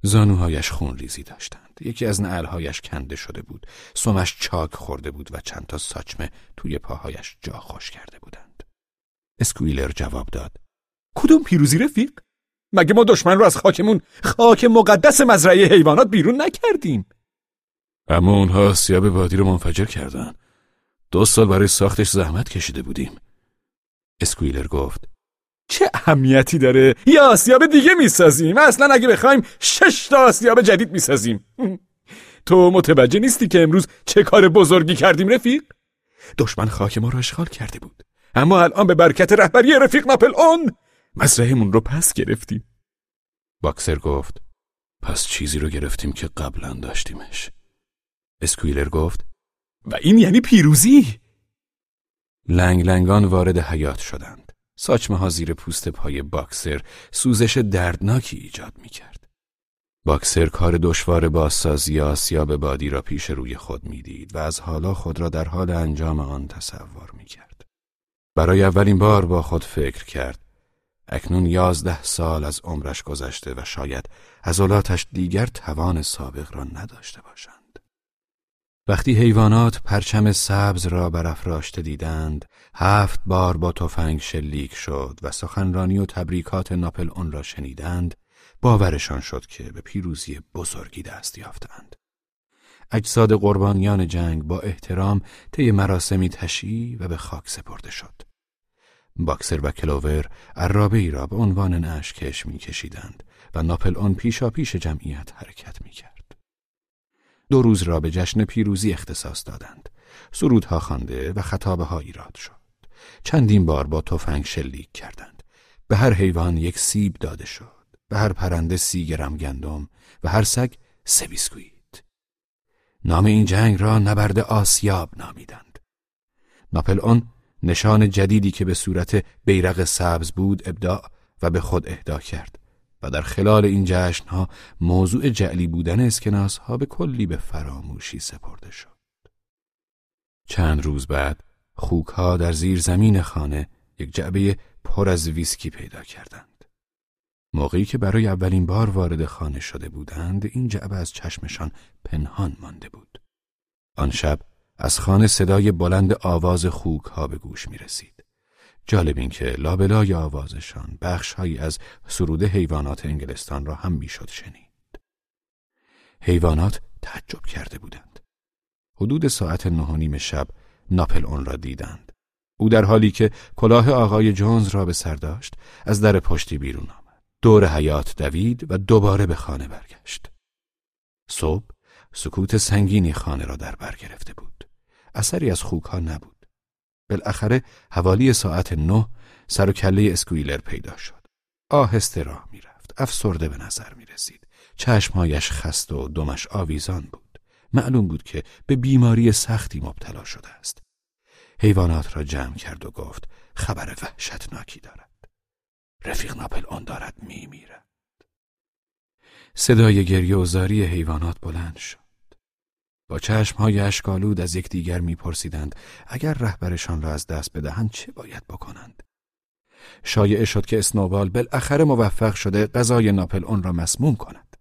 زانوهایش خون ریزی داشتند. یکی از نعلهایش کنده شده بود. سمش چاک خورده بود و چند تا ساچمه توی پاهایش جا خوش کرده بودند. اسکویلر جواب داد: کدوم پیروزی رفیق؟ مگه ما دشمن رو از خاکمون خاک مقدس مزرعه حیوانات بیرون نکردیم اما اونها سیاب بادی رو منفجر کردن دو سال برای ساختش زحمت کشیده بودیم. اسکویلر گفت چه اهمیتی داره؟ یا آسیاب دیگه می‌سازیم. اصلا اگه بخوایم شش تا آسیاب جدید می‌سازیم. تو متوجه نیستی که امروز چه کار بزرگی کردیم رفیق؟ دشمن خاک ما رو اشغال کرده بود. اما الان به برکت رهبری رفیق ناپل اون مزرعهمون رو پس گرفتیم. باکسر گفت پس چیزی رو گرفتیم که قبلا داشتیمش. اسکویلر گفت و این یعنی پیروزی لنگ لنگان وارد حیات شدند ساچمه ها زیر پوست پای باکسر سوزش دردناکی ایجاد می کرد. باکسر کار دشوار بازسازی آسیاب بادی را پیش روی خود می‌دید و از حالا خود را در حال انجام آن تصور می کرد. برای اولین بار با خود فکر کرد اکنون یازده سال از عمرش گذشته و شاید عضلاتش دیگر توان سابق را نداشته باشند. وقتی حیوانات پرچم سبز را برافراشته دیدند، هفت بار با تفنگ شلیک شد و سخنرانی و تبریکات ناپل اون را شنیدند، باورشان شد که به پیروزی بزرگی دست یافتند. اجساد قربانیان جنگ با احترام طی مراسمی تشییع و به خاک سپرده شد. باکسر و کلوور عرابه ای را به عنوان نشکش می کشیدند و ناپل آن پیشا پیش جمعیت حرکت می کرد. دو روز را به جشن پیروزی اختصاص دادند. سرودها خوانده و خطابه ایراد شد. چندین بار با تفنگ شلیک کردند. به هر حیوان یک سیب داده شد. به هر پرنده سی گرم گندم و هر سگ سه بیسکویت. نام این جنگ را نبرد آسیاب نامیدند. ناپل آن نشان جدیدی که به صورت بیرق سبز بود ابداع و به خود اهدا کرد و در خلال این جشنها موضوع جعلی بودن اسکناس ها به کلی به فراموشی سپرده شد. چند روز بعد خوک ها در زیر زمین خانه یک جعبه پر از ویسکی پیدا کردند. موقعی که برای اولین بار وارد خانه شده بودند این جعبه از چشمشان پنهان مانده بود. آن شب از خانه صدای بلند آواز خوک ها به گوش می رسید. جالب این که لابلای آوازشان بخشهایی از سرود حیوانات انگلستان را هم می‌شد شنید. حیوانات تعجب کرده بودند. حدود ساعت نه نیم شب ناپل اون را دیدند. او در حالی که کلاه آقای جونز را به سر داشت از در پشتی بیرون آمد. دور حیات دوید و دوباره به خانه برگشت. صبح سکوت سنگینی خانه را در بر گرفته بود. اثری از خوک ها نبود. بالاخره حوالی ساعت نه سر و کله اسکویلر پیدا شد. آهسته راه می‌رفت. افسرده به نظر می رسید. چشمهایش خست و دمش آویزان بود. معلوم بود که به بیماری سختی مبتلا شده است. حیوانات را جمع کرد و گفت خبر وحشتناکی دارد. رفیق ناپل آن دارد می میرد. صدای گریه و زاری حیوانات بلند شد. با چشمهای اشکالود از یکدیگر میپرسیدند اگر رهبرشان را از دست بدهند چه باید بکنند؟ شایعه شد که اسنوبال بالاخره موفق شده غذای ناپل اون را مسموم کند.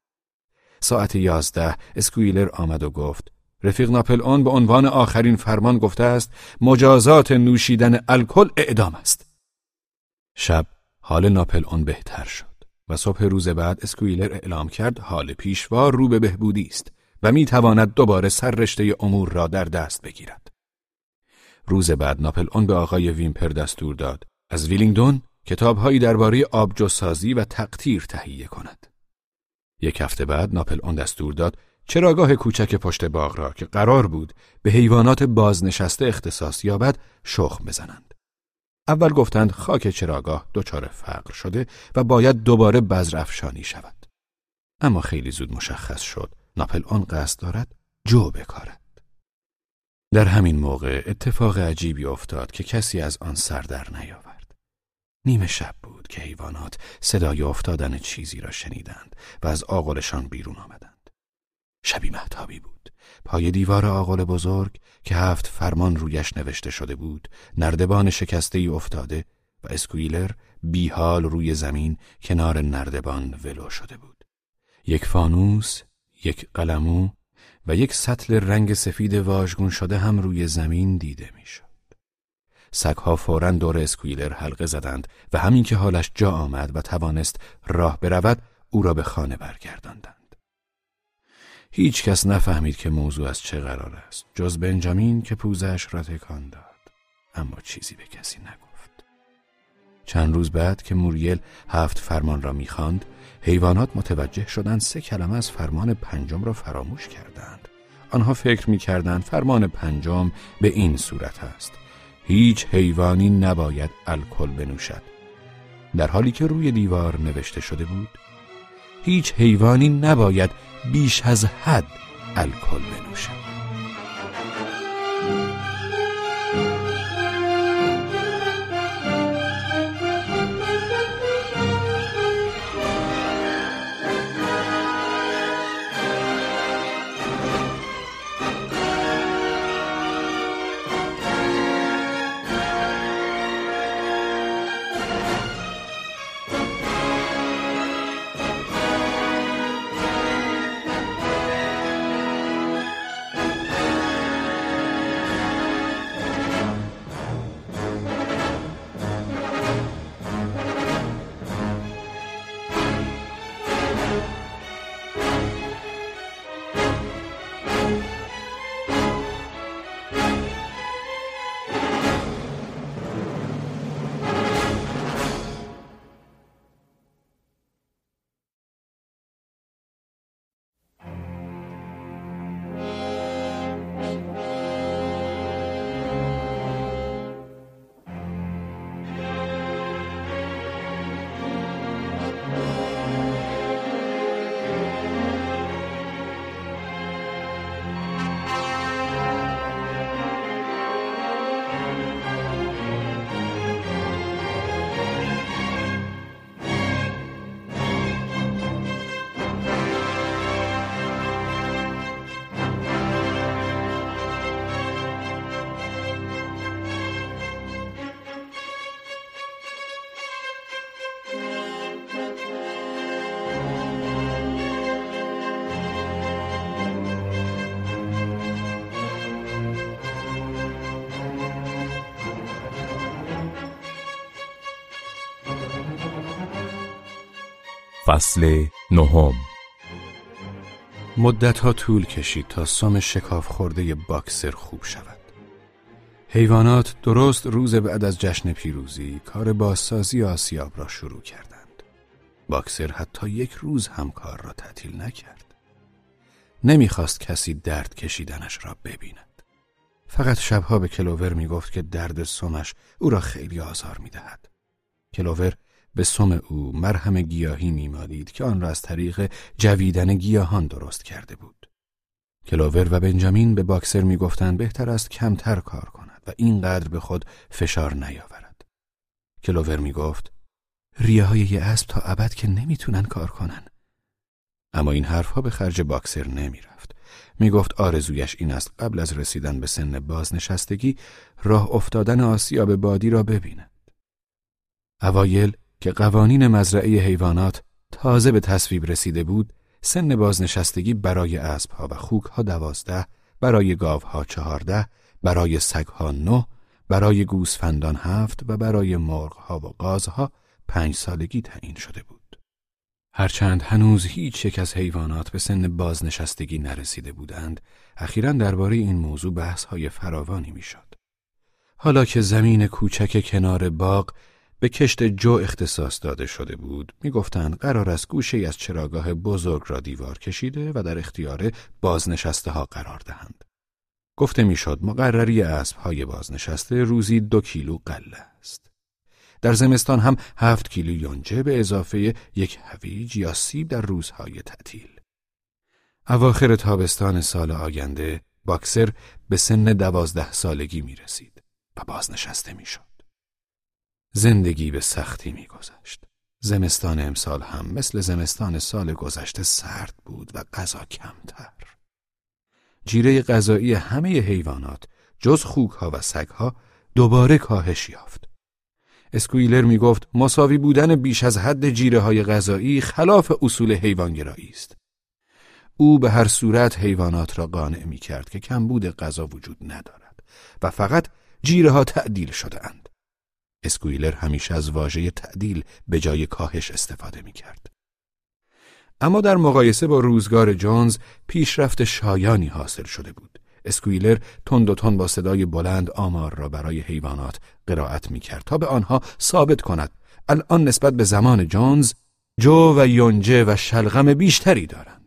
ساعت یازده اسکویلر آمد و گفت رفیق ناپل اون به عنوان آخرین فرمان گفته است مجازات نوشیدن الکل اعدام است. شب حال ناپل اون بهتر شد و صبح روز بعد اسکویلر اعلام کرد حال پیشوار رو به بهبودی است. و می تواند دوباره سر رشته امور را در دست بگیرد. روز بعد ناپل اون به آقای ویمپر دستور داد از ویلینگدون کتابهایی درباره آبجوسازی و تقطیر تهیه کند. یک هفته بعد ناپل اون دستور داد چراگاه کوچک پشت باغ را که قرار بود به حیوانات بازنشسته اختصاص یابد شخم بزنند. اول گفتند خاک چراگاه دچار فقر شده و باید دوباره بذر افشانی شود. اما خیلی زود مشخص شد ناپل آن قصد دارد جو بکارد. در همین موقع اتفاق عجیبی افتاد که کسی از آن سر در نیاورد. نیمه شب بود که حیوانات صدای افتادن چیزی را شنیدند و از آغلشان بیرون آمدند. شبی محتابی بود. پای دیوار آغل بزرگ که هفت فرمان رویش نوشته شده بود نردبان شکسته ای افتاده و اسکویلر بیحال روی زمین کنار نردبان ولو شده بود. یک فانوس یک قلمو و یک سطل رنگ سفید واژگون شده هم روی زمین دیده می‌شد. سگها فورا دور اسکویلر حلقه زدند و همین که حالش جا آمد و توانست راه برود او را به خانه برگرداندند. هیچ کس نفهمید که موضوع از چه قرار است جز بنجامین که پوزش را تکان داد اما چیزی به کسی نگفت. چند روز بعد که موریل هفت فرمان را می‌خواند حیوانات متوجه شدند سه کلمه از فرمان پنجم را فراموش کردند. آنها فکر می‌کردند فرمان پنجم به این صورت است. هیچ حیوانی نباید الکل بنوشد. در حالی که روی دیوار نوشته شده بود هیچ حیوانی نباید بیش از حد الکل بنوشد. فصل نهم ها طول کشید تا سام شکاف خورده باکسر خوب شود. حیوانات درست روز بعد از جشن پیروزی کار بازسازی آسیاب را شروع کردند. باکسر حتی یک روز هم کار را تعطیل نکرد. نمی‌خواست کسی درد کشیدنش را ببیند. فقط شبها به کلوور می‌گفت که درد سمش او را خیلی آزار می‌دهد. کلوور به سم او مرهم گیاهی میمالید که آن را از طریق جویدن گیاهان درست کرده بود. کلوور و بنجامین به باکسر می‌گفتند بهتر است کمتر کار کند و اینقدر به خود فشار نیاورد. کلوور می‌گفت ریه های یه اسب تا ابد که نمی‌تونن کار کنن. اما این حرفها به خرج باکسر نمی‌رفت. می گفت آرزویش این است قبل از رسیدن به سن بازنشستگی راه افتادن آسیاب بادی را ببیند. اوایل که قوانین مزرعه حیوانات تازه به تصویب رسیده بود سن بازنشستگی برای اسبها و خوکها دوازده برای گاوها چهارده برای سگها نه برای گوسفندان هفت و برای مرغها و قازها پنج سالگی تعیین شده بود. هرچند هنوز هیچ یک از حیوانات به سن بازنشستگی نرسیده بودند، اخیرا درباره این موضوع بحث های فراوانی می‌شد. حالا که زمین کوچک کنار باغ به کشت جو اختصاص داده شده بود می‌گفتند قرار است گوشه از چراگاه بزرگ را دیوار کشیده و در اختیار بازنشسته ها قرار دهند. گفته می‌شد مقرری اسب های بازنشسته روزی دو کیلو قله است. در زمستان هم هفت کیلو یونجه به اضافه یک هویج یا سیب در روزهای تعطیل. اواخر تابستان سال آینده باکسر به سن دوازده سالگی می رسید و بازنشسته می شد. زندگی به سختی میگذشت. زمستان امسال هم مثل زمستان سال گذشته سرد بود و غذا کمتر. جیره غذایی همه حیوانات جز خوکها و سگها دوباره کاهش یافت. اسکویلر می گفت مساوی بودن بیش از حد جیره های غذایی خلاف اصول حیوانگرایی است. او به هر صورت حیوانات را قانع می کرد که کمبود غذا وجود ندارد و فقط جیره ها تعدیل شده اند. اسکویلر همیشه از واژه تعدیل به جای کاهش استفاده می کرد. اما در مقایسه با روزگار جونز پیشرفت شایانی حاصل شده بود. اسکویلر تند و تند با صدای بلند آمار را برای حیوانات قرائت می کرد تا به آنها ثابت کند الان نسبت به زمان جونز جو و یونجه و شلغم بیشتری دارند.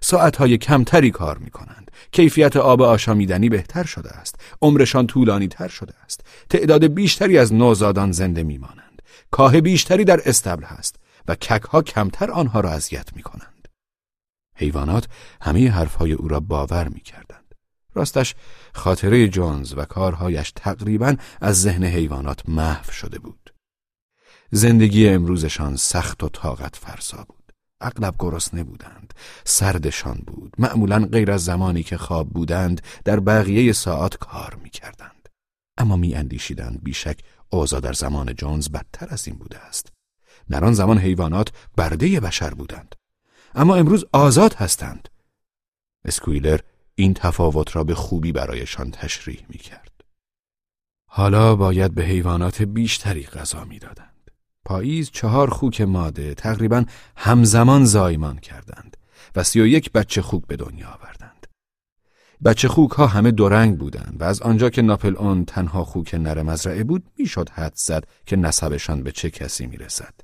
ساعتهای کمتری کار می کنند. کیفیت آب آشامیدنی بهتر شده است عمرشان طولانی تر شده است تعداد بیشتری از نوزادان زنده میمانند کاه بیشتری در استبل هست و ککها کمتر آنها را اذیت می کنند. حیوانات همه حرفهای او را باور می کردند. راستش خاطره جونز و کارهایش تقریبا از ذهن حیوانات محو شده بود. زندگی امروزشان سخت و طاقت فرسا بود. اغلب گرسنه بودند سردشان بود. معمولا غیر از زمانی که خواب بودند در بقیه ساعت کار می‌کردند. اما میاندیشیدند بیشک اوضاع در زمان جونز بدتر از این بوده است. در آن زمان حیوانات برده بشر بودند. اما امروز آزاد هستند. اسکویلر این تفاوت را به خوبی برایشان تشریح می‌کرد. حالا باید به حیوانات بیشتری غذا می‌دادند. پاییز چهار خوک ماده تقریبا همزمان زایمان کردند. و سی و یک بچه خوک به دنیا آوردند. بچه خوک ها همه رنگ بودند و از آنجا که ناپل اون تنها خوک نر مزرعه بود می‌شد حد زد که نسبشان به چه کسی می‌رسد.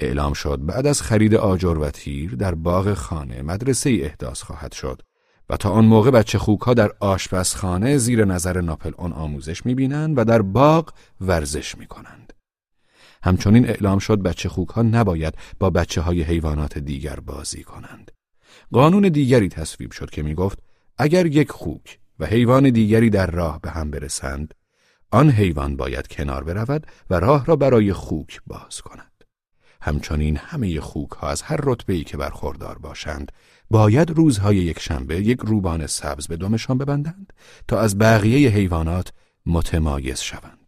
اعلام شد بعد از خرید آجر و تیر در باغ خانه مدرسه ای احداث خواهد شد و تا آن موقع بچه خوک ها در آشپزخانه زیر نظر ناپل اون آموزش می‌بینند و در باغ ورزش می‌کنند. همچنین اعلام شد بچه خوک ها نباید با بچه های حیوانات دیگر بازی کنند. قانون دیگری تصویب شد که می گفت اگر یک خوک و حیوان دیگری در راه به هم برسند آن حیوان باید کنار برود و راه را برای خوک باز کند. همچنین همه خوک ها از هر رتبه که برخوردار باشند باید روزهای یک شنبه یک روبان سبز به دمشان ببندند تا از بقیه حیوانات متمایز شوند.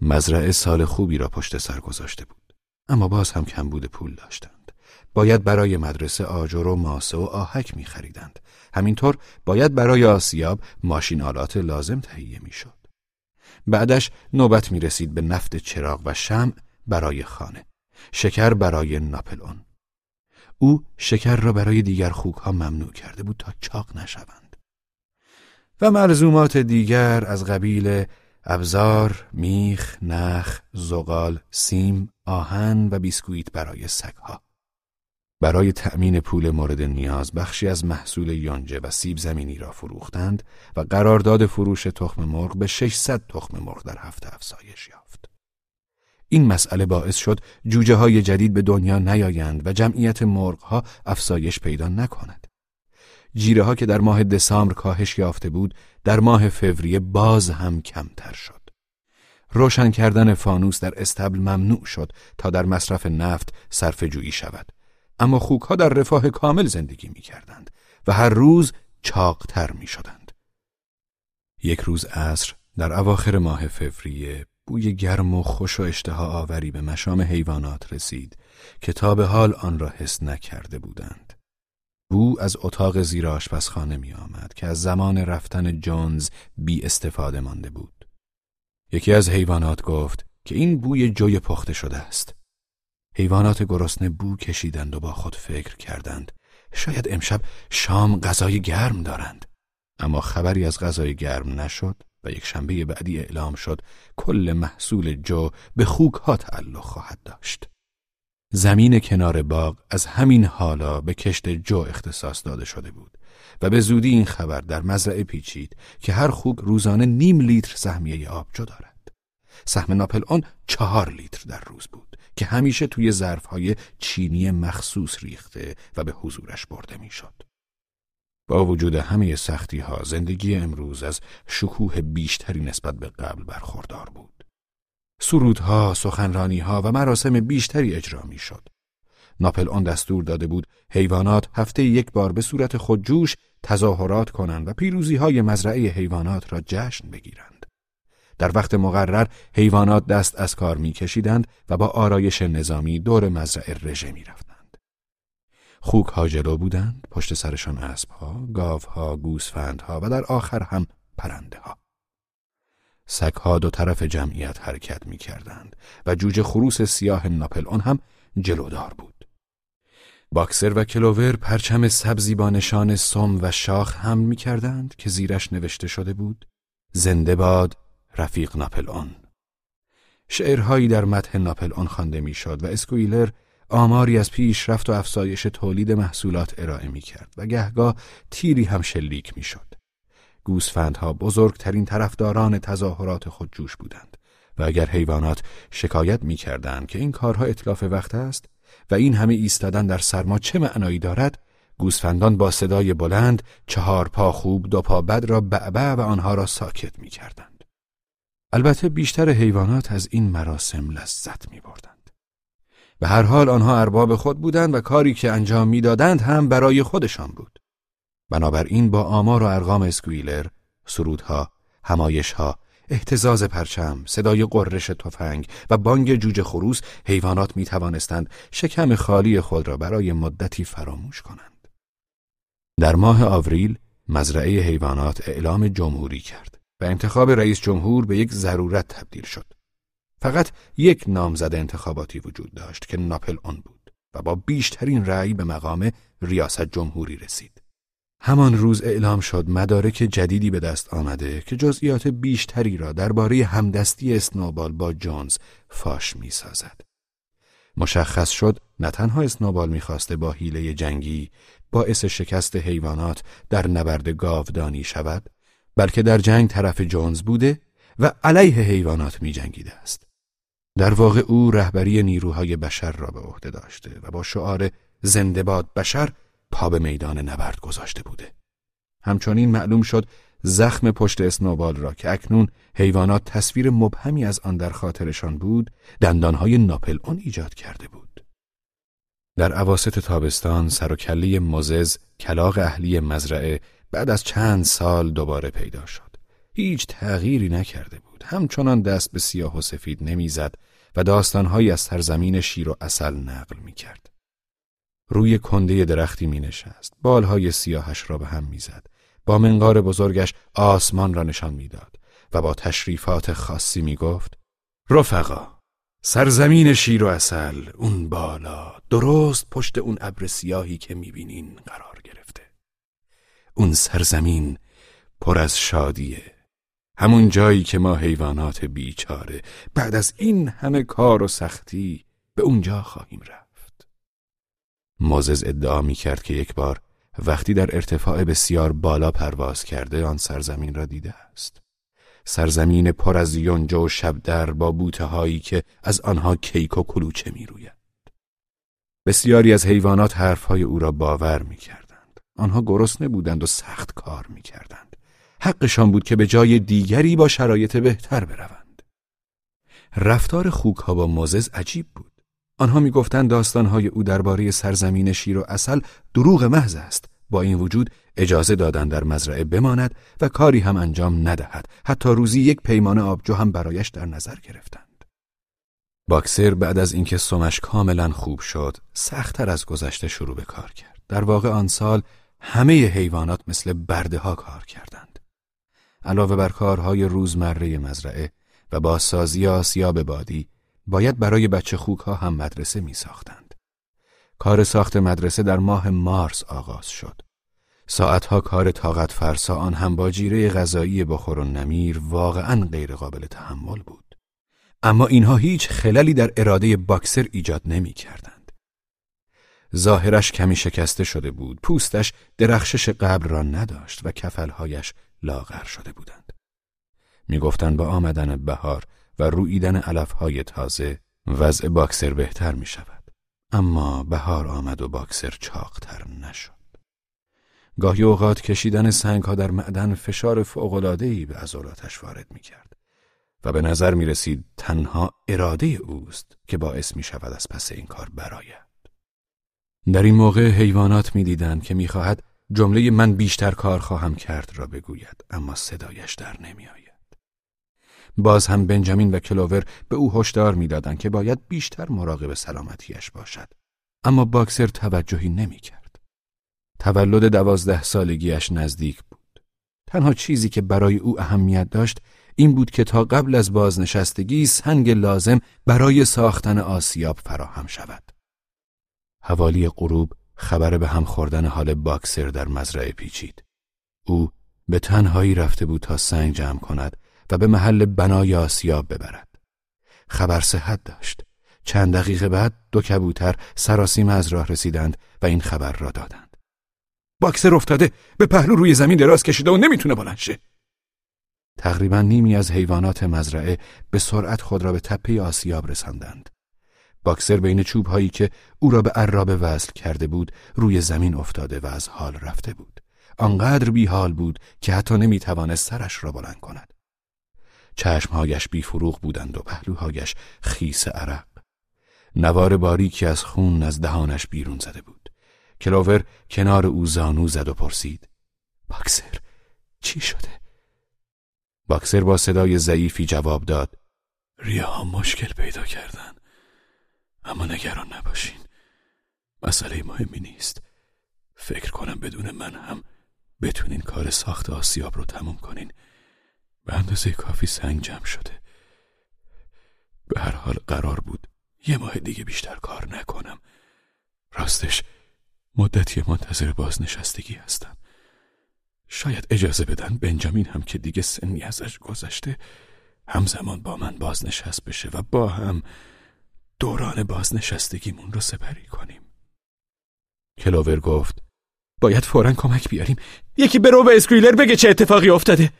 مزرعه سال خوبی را پشت سر گذاشته بود. اما باز هم کمبود پول داشتند. باید برای مدرسه آجر و ماسه و آهک می خریدند همینطور باید برای آسیاب ماشین آلات لازم تهیه می شد بعدش نوبت می رسید به نفت چراغ و شمع برای خانه. شکر برای ناپلون او شکر را برای دیگر خوک ها ممنوع کرده بود تا چاق نشوند. و ملزومات دیگر از قبیل ابزار، میخ، نخ، زغال، سیم، آهن و بیسکویت برای سگها. برای تأمین پول مورد نیاز بخشی از محصول یانجه و سیب زمینی را فروختند و قرارداد فروش تخم مرغ به 600 تخم مرغ در هفته افزایش یافت. این مسئله باعث شد جوجه های جدید به دنیا نیایند و جمعیت مرغ ها افزایش پیدا نکند. جیره ها که در ماه دسامبر کاهش یافته بود در ماه فوریه باز هم کمتر شد. روشن کردن فانوس در استبل ممنوع شد تا در مصرف نفت صرف جویی شود. اما خوک ها در رفاه کامل زندگی می کردند و هر روز چاقتر می شدند. یک روز عصر در اواخر ماه فوریه بوی گرم و خوش و اشتها آوری به مشام حیوانات رسید که تا به حال آن را حس نکرده بودند. بو از اتاق زیر آشپزخانه می آمد که از زمان رفتن جونز بی استفاده مانده بود. یکی از حیوانات گفت که این بوی جوی پخته شده است. حیوانات گرسنه بو کشیدند و با خود فکر کردند. شاید امشب شام غذای گرم دارند. اما خبری از غذای گرم نشد و یک شنبه بعدی اعلام شد کل محصول جو به خوک ها تعلق خواهد داشت. زمین کنار باغ از همین حالا به کشت جو اختصاص داده شده بود و به زودی این خبر در مزرعه پیچید که هر خوک روزانه نیم لیتر سهمیه آبجو دارد. سهم ناپل آن چهار لیتر در روز بود که همیشه توی ظرفهای چینی مخصوص ریخته و به حضورش برده می‌شد. با وجود همه سختی ها زندگی امروز از شکوه بیشتری نسبت به قبل برخوردار بود. سرودها، سخنرانیها و مراسم بیشتری اجرا می شد. ناپل آن دستور داده بود حیوانات هفته یک بار به صورت خودجوش تظاهرات کنند و پیروزی های مزرعه حیوانات را جشن بگیرند. در وقت مقرر حیوانات دست از کار میکشیدند و با آرایش نظامی دور مزرعه رژه می رفتند. خوک ها جلو بودند، پشت سرشان اسب ها، گاو ها، گوسفند ها و در آخر هم پرنده ها. سگها دو طرف جمعیت حرکت می کردند و جوجه خروس سیاه ناپل اون هم جلودار بود. باکسر و کلوور پرچم سبزی با نشان سم و شاخ هم می کردند که زیرش نوشته شده بود زنده باد رفیق ناپل اون. شعرهایی در متح ناپل اون خوانده می‌شد و اسکویلر آماری از پیشرفت و افزایش تولید محصولات ارائه می کرد و گهگاه تیری هم شلیک می شد. گوسفندها بزرگترین طرفداران تظاهرات خود جوش بودند و اگر حیوانات شکایت می کردند که این کارها اطلاف وقت است و این همه ایستادن در سرما چه معنایی دارد گوسفندان با صدای بلند چهار پا خوب دو پا بد را بعبع و آنها را ساکت می کردند. البته بیشتر حیوانات از این مراسم لذت می بردند. به هر حال آنها ارباب خود بودند و کاری که انجام می‌دادند هم برای خودشان بود. بنابراین با آمار و ارقام اسکویلر، سرودها، همایشها، احتزاز پرچم، صدای قررش تفنگ و بانگ جوجه خروس حیوانات می توانستند شکم خالی خود را برای مدتی فراموش کنند. در ماه آوریل مزرعه حیوانات اعلام جمهوری کرد و انتخاب رئیس جمهور به یک ضرورت تبدیل شد. فقط یک نامزد انتخاباتی وجود داشت که ناپل آن بود و با بیشترین رأی به مقام ریاست جمهوری رسید. همان روز اعلام شد مدارک جدیدی به دست آمده که جزئیات بیشتری را درباره همدستی اسنوبال با جونز فاش می سازد. مشخص شد نه تنها اسنوبال می‌خواسته با حیله جنگی باعث شکست حیوانات در نبرد گاودانی شود بلکه در جنگ طرف جونز بوده و علیه حیوانات می جنگیده است. در واقع او رهبری نیروهای بشر را به عهده داشته و با شعار زنده باد بشر پا به میدان نبرد گذاشته بوده. همچنین معلوم شد زخم پشت اسنوبال را که اکنون حیوانات تصویر مبهمی از آن در خاطرشان بود دندانهای ناپل اون ایجاد کرده بود. در عواست تابستان سر و کله مزز کلاق اهلی مزرعه بعد از چند سال دوباره پیدا شد. هیچ تغییری نکرده بود. همچنان دست به سیاه و سفید نمی‌زد و داستانهایی از سرزمین شیر و اصل نقل می کرد. روی کنده درختی می نشست. بالهای سیاهش را به هم می‌زد. با منقار بزرگش آسمان را نشان می‌داد و با تشریفات خاصی می گفت رفقا سرزمین شیر و اصل اون بالا. درست پشت اون ابر سیاهی که می‌بینین قرار گرفته. اون سرزمین پر از شادیه. همون جایی که ما حیوانات بیچاره. بعد از این همه کار و سختی به اونجا خواهیم رفت. موزز ادعا می کرد که یک بار وقتی در ارتفاع بسیار بالا پرواز کرده آن سرزمین را دیده است. سرزمین پر از یونجا و شبدر با بوته هایی که از آنها کیک و کلوچه می روید. بسیاری از حیوانات حرفهای او را باور می کردند. آنها گرسنه بودند و سخت کار می کردند. حقشان بود که به جای دیگری با شرایط بهتر بروند. رفتار خوک ها با موزز عجیب بود. آنها می‌گفتند داستانهای او درباره سرزمین شیر و اصل دروغ محض است. با این وجود اجازه دادن در مزرعه بماند و کاری هم انجام ندهد. حتی روزی یک پیمان آبجو هم برایش در نظر گرفتند. باکسر بعد از اینکه سمش کاملا خوب شد سختتر از گذشته شروع به کار کرد. در واقع آن سال همه حیوانات مثل برده ها کار کردند. علاوه بر کارهای روزمره مزرعه و با سازی آسیاب بادی باید برای بچه خوک ها هم مدرسه می ساختند. کار ساخت مدرسه در ماه مارس آغاز شد. ساعتها کار طاقت فرسا آن هم با جیره غذایی بخور و نمیر واقعا غیر قابل تحمل بود. اما اینها هیچ خللی در اراده باکسر ایجاد نمی کردند. ظاهرش کمی شکسته شده بود، پوستش درخشش قبل را نداشت و کفلهایش لاغر شده بودند. می‌گفتند با آمدن بهار و رویدن علفهای تازه وضع باکسر بهتر می شود. اما بهار آمد و باکسر چاقتر نشد. گاهی اوقات کشیدن سنگ ها در معدن فشار فوقلادهی به عضلاتش وارد می کرد و به نظر می رسید تنها اراده اوست که باعث می شود از پس این کار براید. در این موقع حیوانات می دیدند که می خواهد جمله من بیشتر کار خواهم کرد را بگوید اما صدایش در نمی آید. باز هم بنجامین و کلوور به او هشدار می‌دادند که باید بیشتر مراقب سلامتیش باشد. اما باکسر توجهی نمی‌کرد. تولد دوازده سالگیش نزدیک بود. تنها چیزی که برای او اهمیت داشت این بود که تا قبل از بازنشستگی سنگ لازم برای ساختن آسیاب فراهم شود. حوالی غروب خبر به هم خوردن حال باکسر در مزرعه پیچید. او به تنهایی رفته بود تا سنگ جمع کند و به محل بنای آسیاب ببرد. خبر صحت داشت. چند دقیقه بعد دو کبوتر سراسیم از راه رسیدند و این خبر را دادند. باکسر افتاده به پهلو روی زمین دراز کشیده و نمی‌تونه بلند شه. تقریبا نیمی از حیوانات مزرعه به سرعت خود را به تپه آسیاب رساندند. باکسر بین چوب هایی که او را به عرابه وصل کرده بود روی زمین افتاده و از حال رفته بود. آنقدر بی حال بود که حتی نمی توانست سرش را بلند کند. چشمهایش بیفروغ بودند و پهلوهایش خیس عرق. نوار باریکی از خون از دهانش بیرون زده بود. کلاور کنار او زانو زد و پرسید. باکسر چی شده؟ باکسر با صدای ضعیفی جواب داد. ریاها مشکل پیدا کردن. اما نگران نباشین. مسئله مهمی نیست. فکر کنم بدون من هم بتونین کار ساخت آسیاب رو تموم کنین. به اندازه کافی سنگ جمع شده. به هر حال قرار بود یه ماه دیگه بیشتر کار نکنم. راستش مدتی منتظر بازنشستگی هستم. شاید اجازه بدن بنجامین هم که دیگه سنی ازش گذشته همزمان با من بازنشست بشه و با هم دوران بازنشستگیمون رو سپری کنیم. کلاور گفت باید فورا کمک بیاریم. یکی بره به اسکویلر بگه چه اتفاقی افتاده.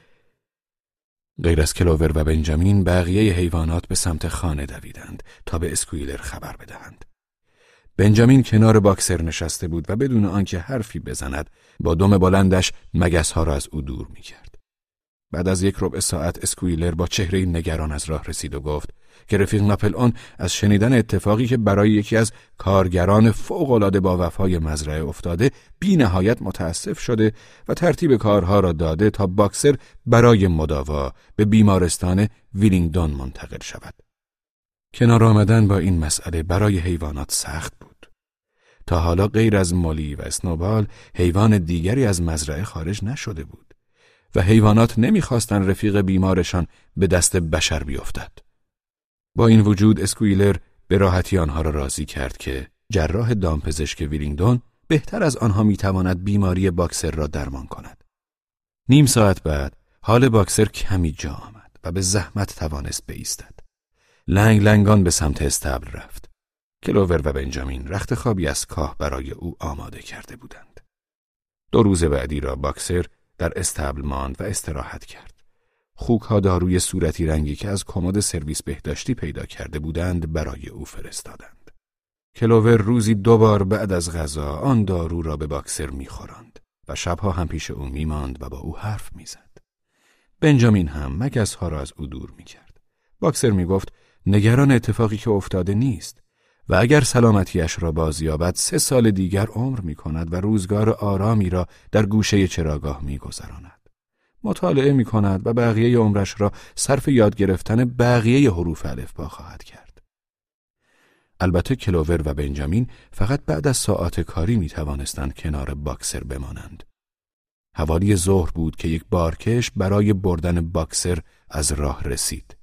غیر از کلوور و بنجامین بقیه حیوانات به سمت خانه دویدند تا به اسکویلر خبر بدهند. بنجامین کنار باکسر نشسته بود و بدون آنکه حرفی بزند با دم بلندش مگس ها را از او دور می کرد. بعد از یک ربع ساعت اسکویلر با چهره نگران از راه رسید و گفت که رفیق ناپلئون از شنیدن اتفاقی که برای یکی از کارگران فوقالعاده با وفای مزرعه افتاده بی نهایت متاسف شده و ترتیب کارها را داده تا باکسر برای مداوا به بیمارستان ویلینگدون منتقل شود. کنار آمدن با این مسئله برای حیوانات سخت بود. تا حالا غیر از مالی و اسنوبال حیوان دیگری از مزرعه خارج نشده بود و حیوانات نمی‌خواستند رفیق بیمارشان به دست بشر بیفتد. با این وجود اسکویلر به راحتی آنها را راضی کرد که جراح دامپزشک ویلینگدون بهتر از آنها می‌تواند بیماری باکسر را درمان کند. نیم ساعت بعد حال باکسر کمی جا آمد و به زحمت توانست بایستد. لنگ لنگان به سمت اصطبل رفت. کلوور و بنجامین رخت خوابی از کاه برای او آماده کرده بودند. دو روز بعدی را باکسر در اصطبل ماند و استراحت کرد. خوک ها داروی صورتی رنگی که از کمد سرویس بهداشتی پیدا کرده بودند برای او فرستادند. کلوور روزی دو بار بعد از غذا آن دارو را به باکسر میخوراند و شبها هم پیش او میماند و با او حرف می‌زد. بنجامین هم مگس ها را از او دور می‌کرد. باکسر می‌گفت نگران اتفاقی که افتاده نیست و اگر سلامتیش را بازیابد سه سال دیگر عمر می کند و روزگار آرامی را در گوشه چراگاه می گذراند. مطالعه می کند و بقیه عمرش را صرف یاد گرفتن بقیه حروف با خواهد کرد. البته کلوور و بنجامین فقط بعد از ساعات کاری می توانستند کنار باکسر بمانند. حوالی ظهر بود که یک بارکش برای بردن باکسر از راه رسید.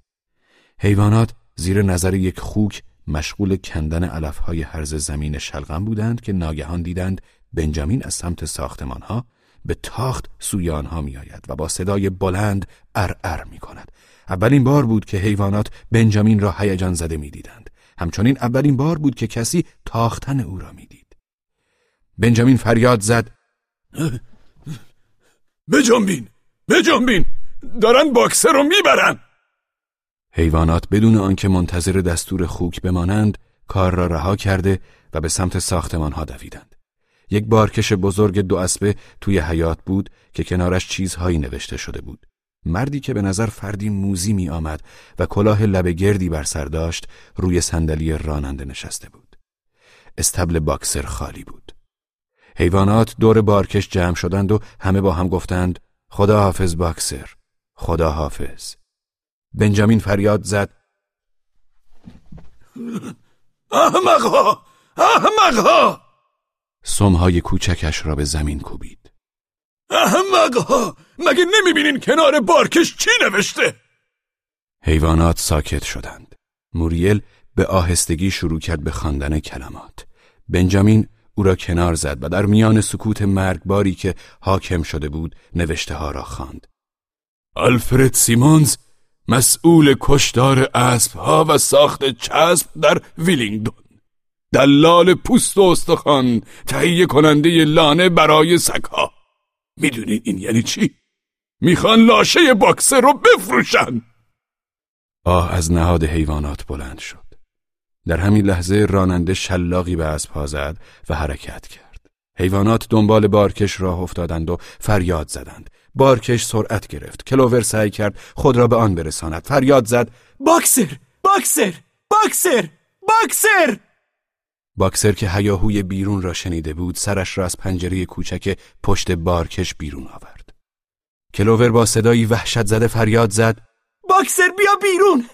حیوانات زیر نظر یک خوک مشغول کندن علفهای حرز زمین شلغم بودند که ناگهان دیدند بنجامین از سمت ساختمانها به تاخت سوی آنها می آید و با صدای بلند ار می کند. اولین بار بود که حیوانات بنجامین را هیجان زده می دیدند. همچنین اولین بار بود که کسی تاختن او را می دید. بنجامین فریاد زد بجنبین بجنبین دارن باکسر رو می‌برن حیوانات بدون آنکه منتظر دستور خوک بمانند کار را رها کرده و به سمت ساختمان ها دویدند. یک بارکش بزرگ دو اسبه توی حیات بود که کنارش چیزهایی نوشته شده بود. مردی که به نظر فردی موزی می آمد و کلاه لب گردی بر سر داشت روی صندلی راننده نشسته بود. استبل باکسر خالی بود. حیوانات دور بارکش جمع شدند و همه با هم گفتند خدا حافظ باکسر خدا حافظ بنجامین فریاد زد احمقها احمقها سمهای کوچکش را به زمین کوبید. احمقها مگه نمی‌بینین کنار بارکش چی نوشته؟ حیوانات ساکت شدند. موریل به آهستگی شروع کرد به خواندن کلمات. بنجامین او را کنار زد و در میان سکوت مرگباری که حاکم شده بود نوشته ها را خواند. آلفرد سیمونز مسئول کشدار ها و ساخت چسب در ویلینگدون دلال پوست و استخوان تهیه کننده لانه برای سگها می‌دونید این یعنی چی؟ می‌خوان لاشه باکسر رو بفروشن آه از نهاد حیوانات بلند شد در همین لحظه راننده شلاقی به اسبها زد و حرکت کرد. حیوانات دنبال بارکش راه افتادند و فریاد زدند. بارکش سرعت گرفت. کلوور سعی کرد خود را به آن برساند. فریاد زد: باکسر! باکسر! باکسر! باکسر! باکسر که هیاهوی بیرون را شنیده بود سرش را از پنجره کوچک پشت بارکش بیرون آورد. کلوور با صدایی وحشت زده فریاد زد: باکسر بیا بیرون!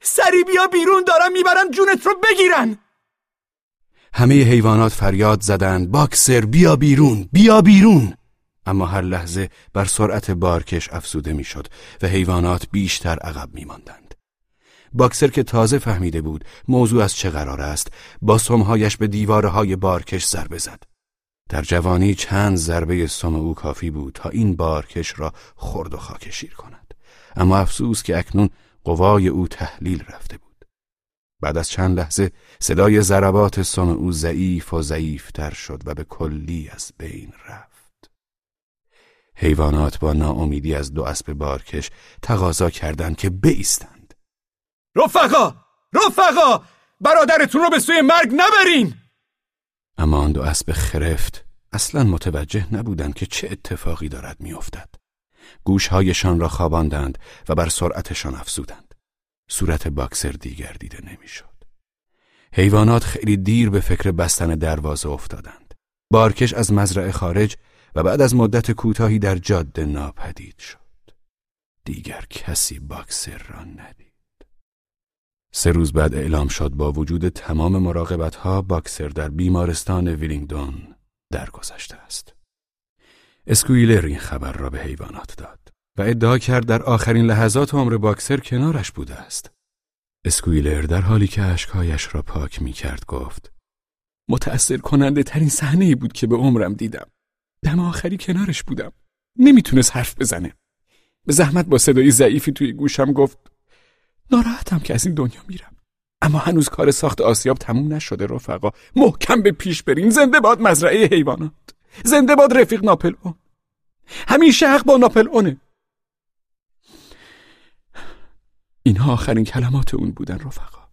سریع بیا بیرون دارم می‌برن جونت رو بگیرن همه حیوانات فریاد زدند باکسر بیا بیرون بیا بیرون اما هر لحظه بر سرعت بارکش افزوده می‌شد و حیوانات بیشتر عقب میماندند باکسر که تازه فهمیده بود موضوع از چه قرار است با سمهایش به دیوارهای بارکش ضربه زد. در جوانی چند ضربه سم او کافی بود تا این بارکش را خرد و خاکشیر کند. اما افسوس که اکنون قوای او تحلیل رفته بود. بعد از چند لحظه صدای ضربات سم او ضعیف و ضعیفتر شد و به کلی از بین رفت. حیوانات با ناامیدی از دو اسب بارکش تقاضا کردند که بیستند. رفقا رفقا برادرتون رو به سوی مرگ نبرین اما آن دو اسب خرفت اصلا متوجه نبودند که چه اتفاقی دارد میافتد گوشهایشان را خواباندند و بر سرعتشان افزودند. صورت باکسر دیگر دیده نمی‌شد. حیوانات خیلی دیر به فکر بستن دروازه افتادند. بارکش از مزرعه خارج و بعد از مدت کوتاهی در جاده ناپدید شد. دیگر کسی باکسر را ندید. سه روز بعد اعلام شد با وجود تمام مراقبت ها باکسر در بیمارستان ویلینگدون درگذشته است. اسکویلر این خبر را به حیوانات داد و ادعا کرد در آخرین لحظات عمر باکسر کنارش بوده است. اسکویلر در حالی که اشکهایش را پاک می کرد گفت متأثر کننده ترین صحنه ای بود که به عمرم دیدم. دم آخری کنارش بودم. نمی‌تونست حرف بزنه. به زحمت با صدای ضعیفی توی گوشم گفت ناراحتم که از این دنیا میرم. اما هنوز کار ساخت آسیاب تموم نشده رفقا. محکم به پیش برین. زنده باد مزرعه حیوانات. زنده باد رفیق ناپل اون همیشه حق با ناپل اونه اینها آخرین کلمات اون بودن رفقا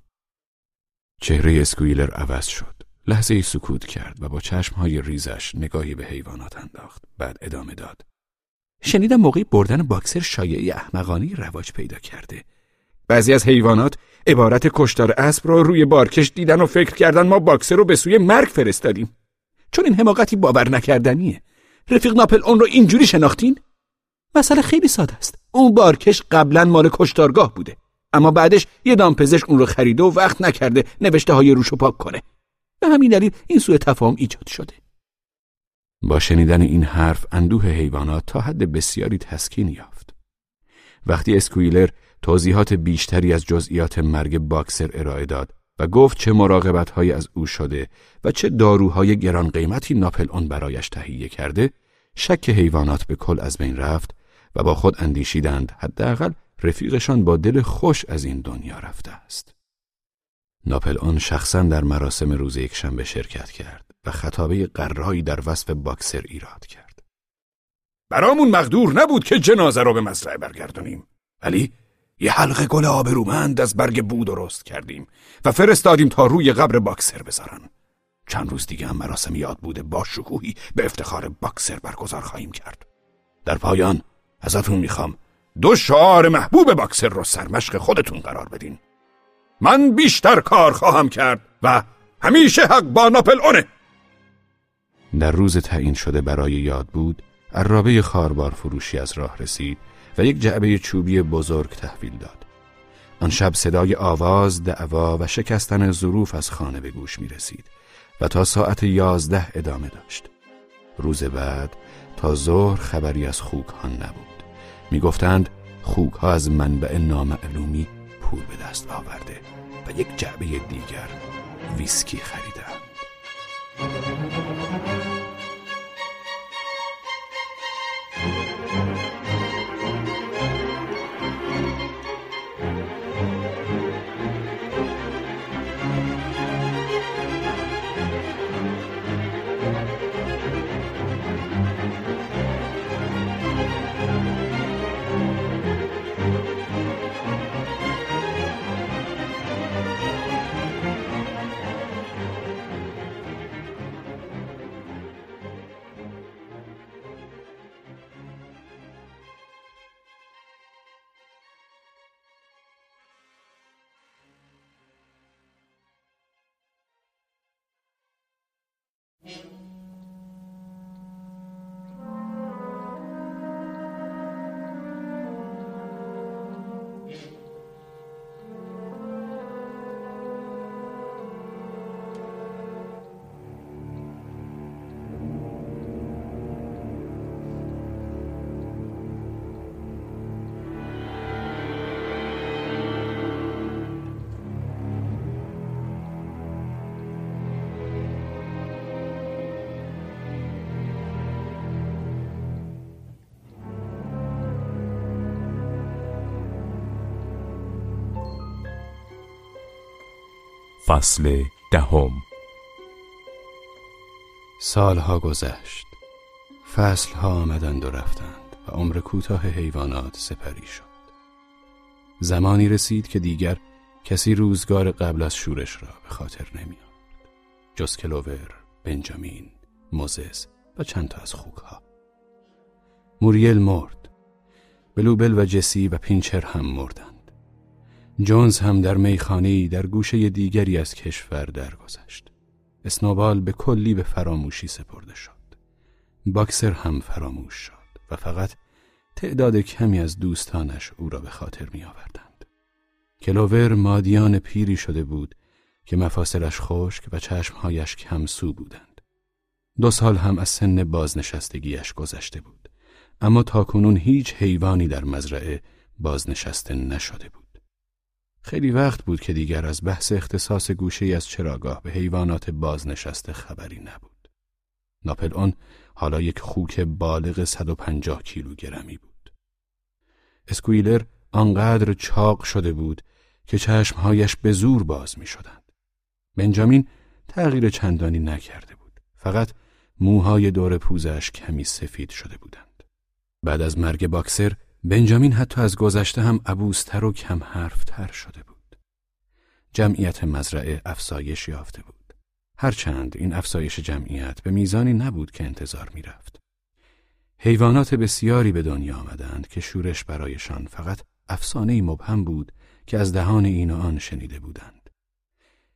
چهره اسکویلر عوض شد لحظه ای سکوت کرد و با چشمهای ریزش نگاهی به حیوانات انداخت بعد ادامه داد شنیدم موقعی بردن باکسر شایعی احمقانی رواج پیدا کرده بعضی از حیوانات عبارت کشتار اسب رو روی بارکش دیدن و فکر کردن ما باکسر رو به سوی مرگ فرستادیم. چون این حماقتی باور نکردنیه. رفیق ناپل اون رو اینجوری شناختین؟ مسئله خیلی ساده است. اون بارکش قبلا مال کشتارگاه بوده. اما بعدش یه دامپزشک اون رو خریده و وقت نکرده نوشته های روشو پاک کنه. به همین دلیل این سوء تفاهم ایجاد شده. با شنیدن این حرف اندوه حیوانات تا حد بسیاری تسکین یافت. وقتی اسکویلر توضیحات بیشتری از جزئیات مرگ باکسر ارائه داد و گفت چه مراقبت از او شده و چه داروهای گران قیمتی ناپل اون برایش تهیه کرده شک حیوانات به کل از بین رفت و با خود اندیشیدند حداقل رفیقشان با دل خوش از این دنیا رفته است. ناپل آن شخصا در مراسم روز یکشنبه شرکت کرد و خطابه قرایی در وصف باکسر ایراد کرد. برامون مقدور نبود که جنازه رو به مزرعه برگردانیم ولی یه حلقه گل آبرومند از برگ بو درست کردیم و فرستادیم تا روی قبر باکسر بذارن. چند روز دیگه هم مراسم یاد بوده با شکوهی به افتخار باکسر برگزار خواهیم کرد. در پایان ازتون می‌خوام دو شعار محبوب باکسر رو سرمشق خودتون قرار بدین من بیشتر کار خواهم کرد و همیشه حق با ناپل اونه در روز تعیین شده برای یاد بود عرابه خاربار فروشی از راه رسید و یک جعبه چوبی بزرگ تحویل داد. آن شب صدای آواز، دعوا و شکستن ظروف از خانه به گوش می رسید و تا ساعت یازده ادامه داشت. روز بعد تا ظهر خبری از خوکان نبود. می‌گفتند خوک ها از منبع نامعلومی پول به دست آورده و یک جعبه دیگر ویسکی خریدند. فصل دهم. سالها گذشت. فصلها آمدند و رفتند و عمر کوتاه حیوانات سپری شد. زمانی رسید که دیگر کسی روزگار قبل از شورش را به خاطر نمی جز کلوور، بنجامین، موزس و چند تا از خوکها. موریل مرد. بلوبل و جسی و پینچر هم مردند. جونز هم در میخانه‌ای در گوشه دیگری از کشور درگذشت. اسنوبال به کلی به فراموشی سپرده شد. باکسر هم فراموش شد و فقط تعداد کمی از دوستانش او را به خاطر می آوردند. کلوور مادیان پیری شده بود که مفاصلش خشک و چشمهایش کمسو بودند. دو سال هم از سن بازنشستگیش گذشته بود. اما تاکنون هیچ حیوانی در مزرعه بازنشسته نشده بود. خیلی وقت بود که دیگر از بحث اختصاص گوشه از چراگاه به حیوانات بازنشسته خبری نبود. ناپل اون حالا یک خوک بالغ 150 کیلوگرمی بود. اسکویلر آنقدر چاق شده بود که چشمهایش به زور باز می شدند. بنجامین تغییر چندانی نکرده بود. فقط موهای دور پوزش کمی سفید شده بودند. بعد از مرگ باکسر بنجامین حتی از گذشته هم عبوستر و کم حرفتر شده بود. جمعیت مزرعه افزایش یافته بود. هرچند این افزایش جمعیت به میزانی نبود که انتظار می‌رفت. حیوانات بسیاری به دنیا آمدند که شورش برایشان فقط افسانه مبهم بود که از دهان این و آن شنیده بودند.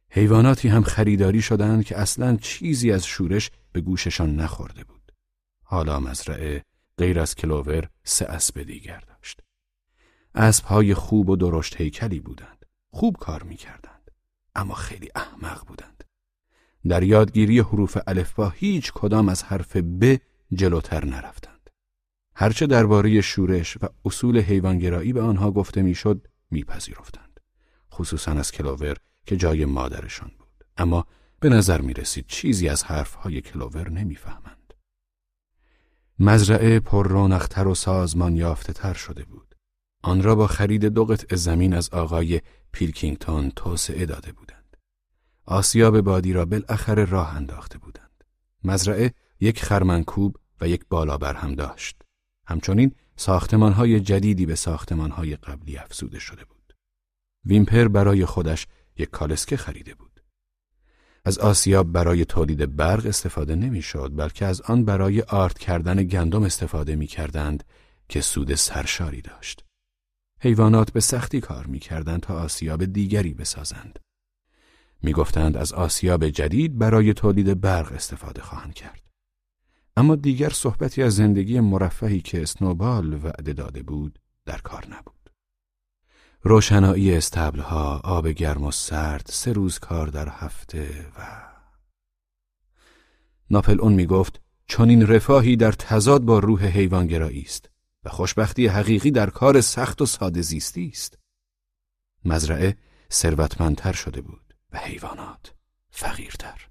حیواناتی هم خریداری شدند که اصلا چیزی از شورش به گوششان نخورده بود. حالا مزرعه غیر از کلوور سه اسب دیگر داشت. اسبهای خوب و درشت هیکلی بودند. خوب کار می‌کردند. اما خیلی احمق بودند. در یادگیری حروف الفبا هیچ کدام از حرف ب جلوتر نرفتند. هرچه درباره شورش و اصول حیوانگرایی به آنها گفته می‌شد میپذیرفتند. خصوصا از کلوور که جای مادرشان بود. اما به نظر می رسید چیزی از حرفهای کلوور نمی‌فهمند. مزرعه پر رونقتر و سازمان یافته تر شده بود. آن را با خرید دو قطع زمین از آقای پیلکینگتون توسعه داده بودند. آسیاب بادی را بالاخره راه انداخته بودند. مزرعه یک خرمنکوب و یک بالابر هم داشت. همچنین ساختمانهای جدیدی به ساختمانهای قبلی افزوده شده بود. ویمپر برای خودش یک کالسکه خریده بود. از آسیاب برای تولید برق استفاده نمی‌شد بلکه از آن برای آرد کردن گندم استفاده می کردند که سود سرشاری داشت. حیوانات به سختی کار می کردند تا آسیاب دیگری بسازند. می گفتند از آسیاب جدید برای تولید برق استفاده خواهند کرد. اما دیگر صحبتی از زندگی مرفهی که اسنوبال وعده داده بود در کار نبود. روشنایی استبلها، آب گرم و سرد، سه روز کار در هفته و... ناپل اون می گفت چون این رفاهی در تضاد با روح حیوانگرایی است و خوشبختی حقیقی در کار سخت و ساده زیستی است. مزرعه ثروتمندتر شده بود و حیوانات فقیرتر.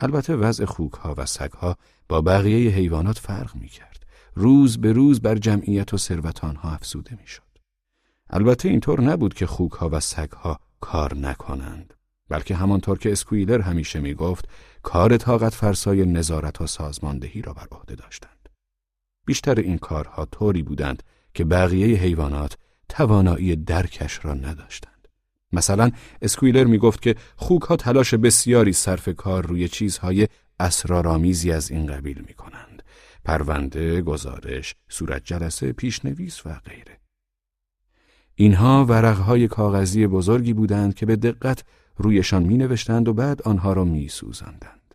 البته وضع خوکها و سگها با بقیه حیوانات فرق می کرد. روز به روز بر جمعیت و ثروت آنها افزوده می شد. البته اینطور نبود که خوکها و سگها کار نکنند. بلکه همانطور که اسکویلر همیشه می گفت کار طاقت فرسای نظارت و سازماندهی را بر عهده داشتند. بیشتر این کارها طوری بودند که بقیه حیوانات توانایی درکش را نداشتند. مثلا اسکویلر می گفت که خوک ها تلاش بسیاری صرف کار روی چیزهای اسرارآمیزی از این قبیل می کنند. پرونده، گزارش، صورت جلسه، پیشنویس و غیره. اینها ورقهای کاغذی بزرگی بودند که به دقت رویشان می نوشتند و بعد آنها را می سوزندند.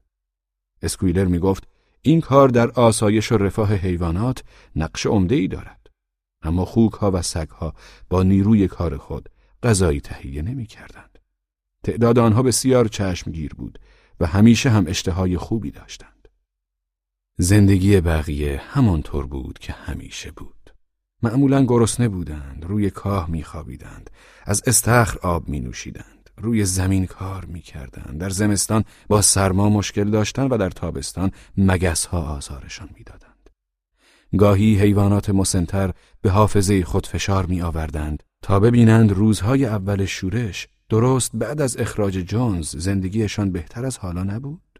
اسکویلر می گفت این کار در آسایش و رفاه حیوانات نقش عمده ای دارد. اما خوک ها و سگ ها با نیروی کار خود غذایی تهیه نمی کردند. تعداد آنها بسیار چشمگیر بود و همیشه هم اشتهای خوبی داشتند. زندگی بقیه همانطور بود که همیشه بود. معمولا گرسنه بودند، روی کاه میخوابیدند، از استخر آب می نوشیدند، روی زمین کار می کردند، در زمستان با سرما مشکل داشتند و در تابستان مگس ها آزارشان می دادند. گاهی حیوانات مسنتر به حافظه خود فشار می آوردند تا ببینند روزهای اول شورش درست بعد از اخراج جونز زندگیشان بهتر از حالا نبود؟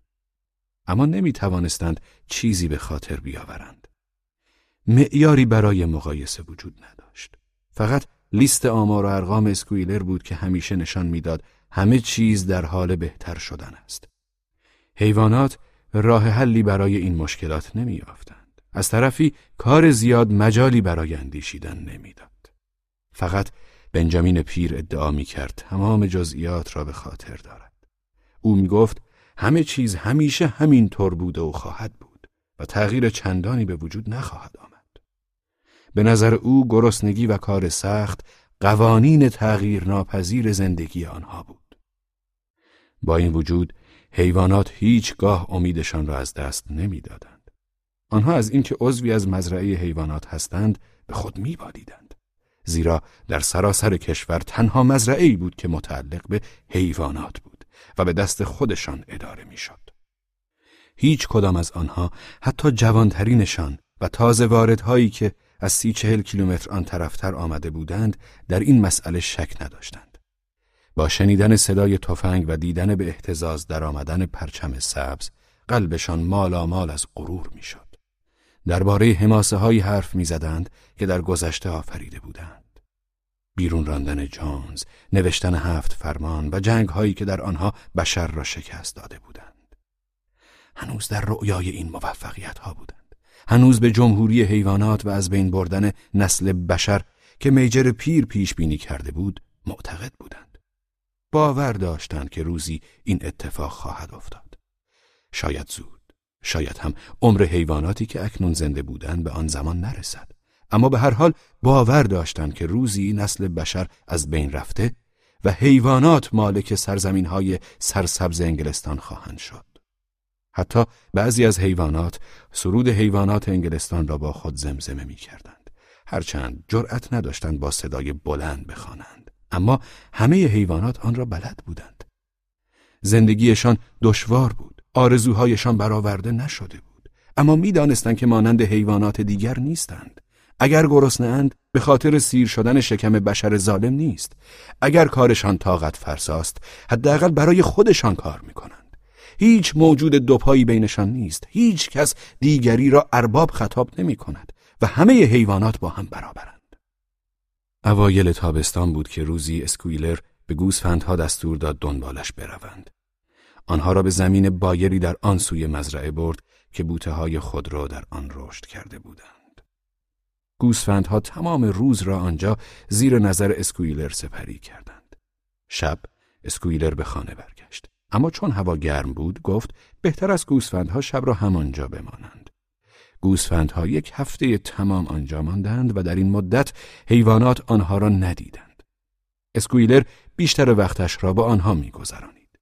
اما نمی توانستند چیزی به خاطر بیاورند. معیاری برای مقایسه وجود نداشت. فقط لیست آمار و ارقام اسکویلر بود که همیشه نشان می‌داد همه چیز در حال بهتر شدن است. حیوانات راه حلی برای این مشکلات نمیافتند. از طرفی کار زیاد مجالی برای اندیشیدن نمی‌داد. فقط بنجامین پیر ادعا می کرد تمام جزئیات را به خاطر دارد. او می گفت همه چیز همیشه همین طور بوده و خواهد بود و تغییر چندانی به وجود نخواهد آمد. به نظر او گرسنگی و کار سخت قوانین تغییر ناپذیر زندگی آنها بود. با این وجود حیوانات هیچگاه امیدشان را از دست نمی‌دادند. آنها از اینکه عضوی از مزرعه حیوانات هستند به خود میبالیدند. زیرا در سراسر کشور تنها مزرعه بود که متعلق به حیوانات بود و به دست خودشان اداره می‌شد. هیچ کدام از آنها حتی جوانترینشان و تازه واردهایی که از سی چهل کیلومتر آن طرفتر آمده بودند در این مسئله شک نداشتند. با شنیدن صدای تفنگ و دیدن به احتزاز در آمدن پرچم سبز قلبشان مال از غرور می‌شد. درباره حماسه های حرف می‌زدند که در گذشته آفریده بودند. بیرون راندن جانز، نوشتن هفت فرمان و جنگ هایی که در آنها بشر را شکست داده بودند. هنوز در رؤیای این موفقیت ها بودند. هنوز به جمهوری حیوانات و از بین بردن نسل بشر که میجر پیر پیش بینی کرده بود معتقد بودند. باور داشتند که روزی این اتفاق خواهد افتاد. شاید زود، شاید هم عمر حیواناتی که اکنون زنده بودند به آن زمان نرسد. اما به هر حال باور داشتند که روزی نسل بشر از بین رفته و حیوانات مالک سرزمین های سرسبز انگلستان خواهند شد. حتی بعضی از حیوانات سرود حیوانات انگلستان را با خود زمزمه می کردند. هرچند جرأت نداشتند با صدای بلند بخوانند. اما همه حیوانات آن را بلد بودند. زندگیشان دشوار بود. آرزوهایشان برآورده نشده بود. اما می‌دانستند که مانند حیوانات دیگر نیستند. اگر گرسنه‌اند به خاطر سیر شدن شکم بشر ظالم نیست. اگر کارشان طاقت فرساست حداقل برای خودشان کار می‌کنند. هیچ موجود دوپایی بینشان نیست. هیچ کس دیگری را ارباب خطاب نمی کند و همه حیوانات با هم برابرند. اوایل تابستان بود که روزی اسکویلر به گوسفندها دستور داد دنبالش بروند. آنها را به زمین بایری در آن سوی مزرعه برد که بوته های خود را در آن رشد کرده بودند. گوسفندها تمام روز را آنجا زیر نظر اسکویلر سپری کردند. شب اسکویلر به خانه برگشت. اما چون هوا گرم بود گفت بهتر از گوسفندها شب را همانجا بمانند. گوسفندها یک هفته تمام آنجا ماندند و در این مدت حیوانات آنها را ندیدند. اسکویلر بیشتر وقتش را با آنها میگذرانید.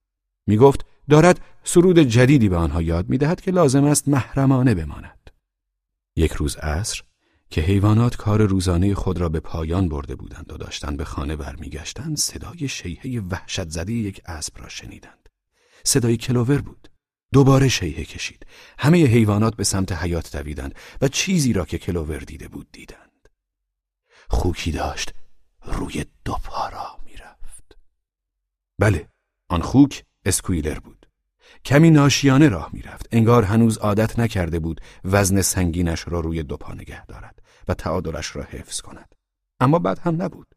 می‌گفت دارد سرود جدیدی به آنها یاد می‌دهد که لازم است محرمانه بماند. یک روز عصر که حیوانات کار روزانه خود را به پایان برده بودند و داشتند به خانه برمیگشتند صدای شیهه وحشت زده یک اسب را شنیدند صدای کلوور بود. دوباره شیهه کشید. همه حیوانات به سمت حیات دویدند و چیزی را که کلوور دیده بود دیدند. خوکی داشت. روی دو پا راه می‌رفت. بله آن خوک اسکویلر بود. کمی ناشیانه راه می‌رفت. انگار هنوز عادت نکرده بود وزن سنگینش را روی دو پا نگه دارد و تعادلش را حفظ کند. اما بعد هم نبود.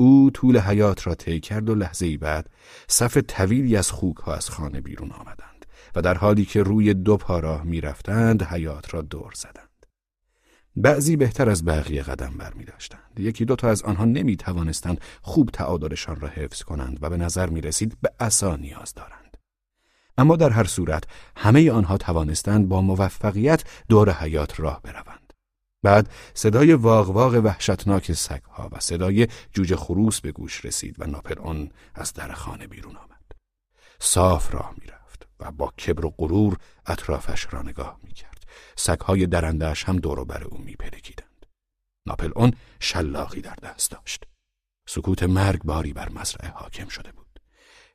او طول حیات را طی کرد و لحظه ای بعد صف طویلی از خوک ها از خانه بیرون آمدند و در حالی که روی دو پا راه می‌رفتند حیات را دور زدند بعضی بهتر از بقیه قدم بر می داشتند. یکی دو تا از آنها نمی توانستند خوب تعادلشان را حفظ کنند و به نظر می رسید به عصا نیاز دارند. اما در هر صورت همه آنها توانستند با موفقیت دور حیات راه بروند. بعد صدای واق وحشتناک سگها و صدای جوجه خروس به گوش رسید و ناپل آن از در خانه بیرون آمد. صاف راه می‌رفت و با کبر و غرور اطرافش را نگاه می‌کرد. سگهای درندهش هم دور بر او میپلکیدند. ناپل آن شلاقی در دست داشت. سکوت مرگ باری بر مزرعه حاکم شده بود.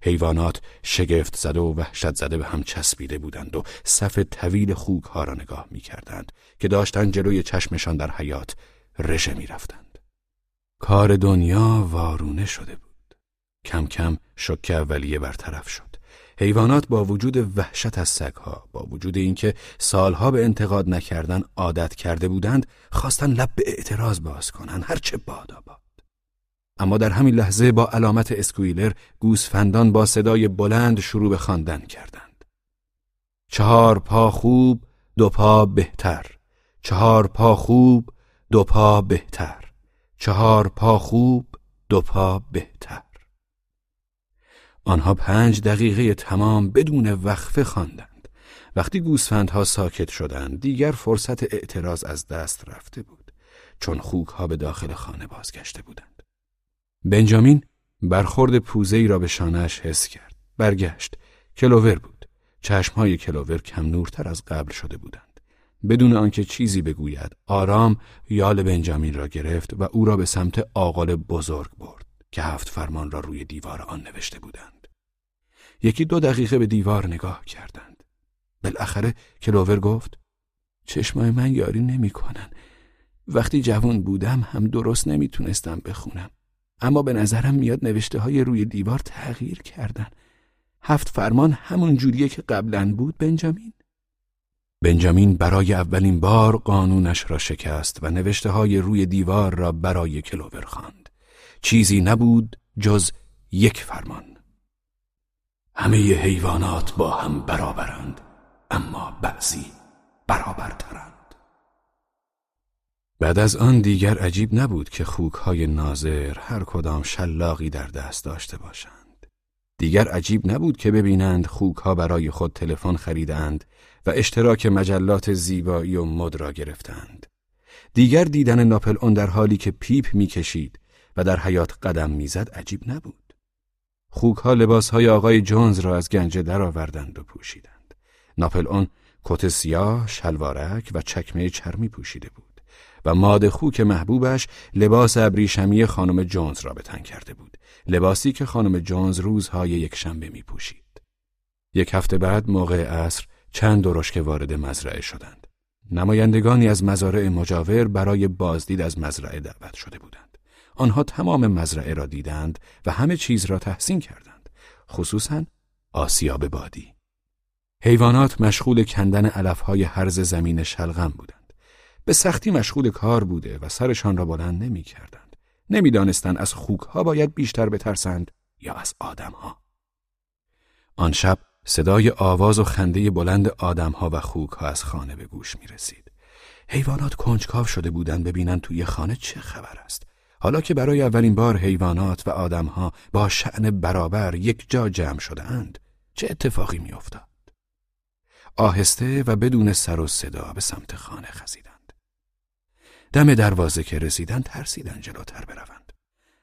حیوانات شگفت زده و وحشت زده به هم چسبیده بودند و صف طویل خوک ها را نگاه می کردند که داشتن جلوی چشمشان در حیات رژه می رفتند. کار دنیا وارونه شده بود. کم کم شک اولیه برطرف شد. حیوانات با وجود وحشت از سگها با وجود اینکه سالها به انتقاد نکردن عادت کرده بودند خواستن لب به اعتراض باز کنند هرچه بادا اما در همین لحظه با علامت اسکویلر گوسفندان با صدای بلند شروع به خواندن کردند. چهار پا خوب، دو پا بهتر. چهار پا خوب، دو پا بهتر. چهار پا خوب، دو پا بهتر. آنها پنج دقیقه تمام بدون وقفه خواندند. وقتی گوسفندها ساکت شدند دیگر فرصت اعتراض از دست رفته بود چون خوک ها به داخل خانه بازگشته بودند. بنجامین برخورد پوزه ای را به شانهش حس کرد. برگشت. کلوور بود. چشمهای کلوور کم نورتر از قبل شده بودند. بدون آنکه چیزی بگوید آرام یال بنجامین را گرفت و او را به سمت آقال بزرگ برد که هفت فرمان را روی دیوار آن نوشته بودند. یکی دو دقیقه به دیوار نگاه کردند. بالاخره کلوور گفت چشمای من یاری نمی‌کنن. وقتی جوان بودم هم درست نمی‌تونستم بخونم. اما به نظرم میاد نوشته های روی دیوار تغییر کردن هفت فرمان همون جوریه که قبلا بود بنجامین بنجامین برای اولین بار قانونش را شکست و نوشته های روی دیوار را برای کلوور خواند. چیزی نبود جز یک فرمان. همه حیوانات با هم برابرند اما بعضی برابرترند. بعد از آن دیگر عجیب نبود که خوکهای ناظر هر کدام شلاقی در دست داشته باشند. دیگر عجیب نبود که ببینند خوکها برای خود تلفن خریدند و اشتراک مجلات زیبایی و مد را گرفتند. دیگر دیدن ناپل اون در حالی که پیپ می‌کشید و در حیات قدم می‌زد عجیب نبود. خوکها لباسهای آقای جونز را از گنجه درآوردند و پوشیدند. ناپل اون کت سیاه، شلوارک و چکمه چرمی پوشیده بود و ماده خوک محبوبش لباس ابریشمی خانم جونز را به تن کرده بود. لباسی که خانم جونز روزهای یک شنبه می پوشید. یک هفته بعد موقع عصر چند درشک وارد مزرعه شدند. نمایندگانی از مزارع مجاور برای بازدید از مزرعه دعوت شده بودند. آنها تمام مزرعه را دیدند و همه چیز را تحسین کردند. خصوصا آسیاب بادی. حیوانات مشغول کندن علفهای هرز زمین شلغم بودند. به سختی مشغول کار بوده و سرشان را بلند نمی کردند. نمی‌دانستند از خوکها باید بیشتر بترسند یا از آدمها. آن شب صدای آواز و خنده بلند آدمها و خوکها از خانه به گوش می رسید. حیوانات کنجکاو شده بودند ببینند توی خانه چه خبر است. حالا که برای اولین بار حیوانات و آدمها با شعن برابر یک جا جمع شده اند، چه اتفاقی می افتاد؟ آهسته و بدون سر و صدا به سمت خانه خزیدند. دم دروازه که رسیدند ترسیدند جلوتر بروند.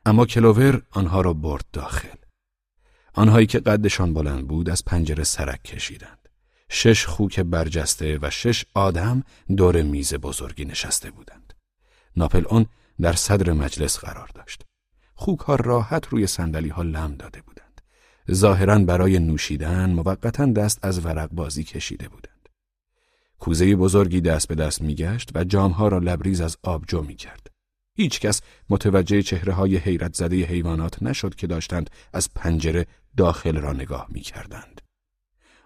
اما کلوور آنها را برد داخل. آنهایی که قدشان بلند بود از پنجره سرک کشیدند. شش خوک برجسته و شش آدم دور میز بزرگی نشسته بودند. ناپل اون در صدر مجلس قرار داشت. خوک ها راحت روی سندلی ها لم داده بودند. ظاهرا برای نوشیدن موقتا دست از ورق بازی کشیده بودند. کوزه بزرگی دست به دست میگشت و جامها را لبریز از آبجو می کرد. هیچ کس متوجه چهره های حیرت زده حیوانات نشد که داشتند از پنجره داخل را نگاه می کردند.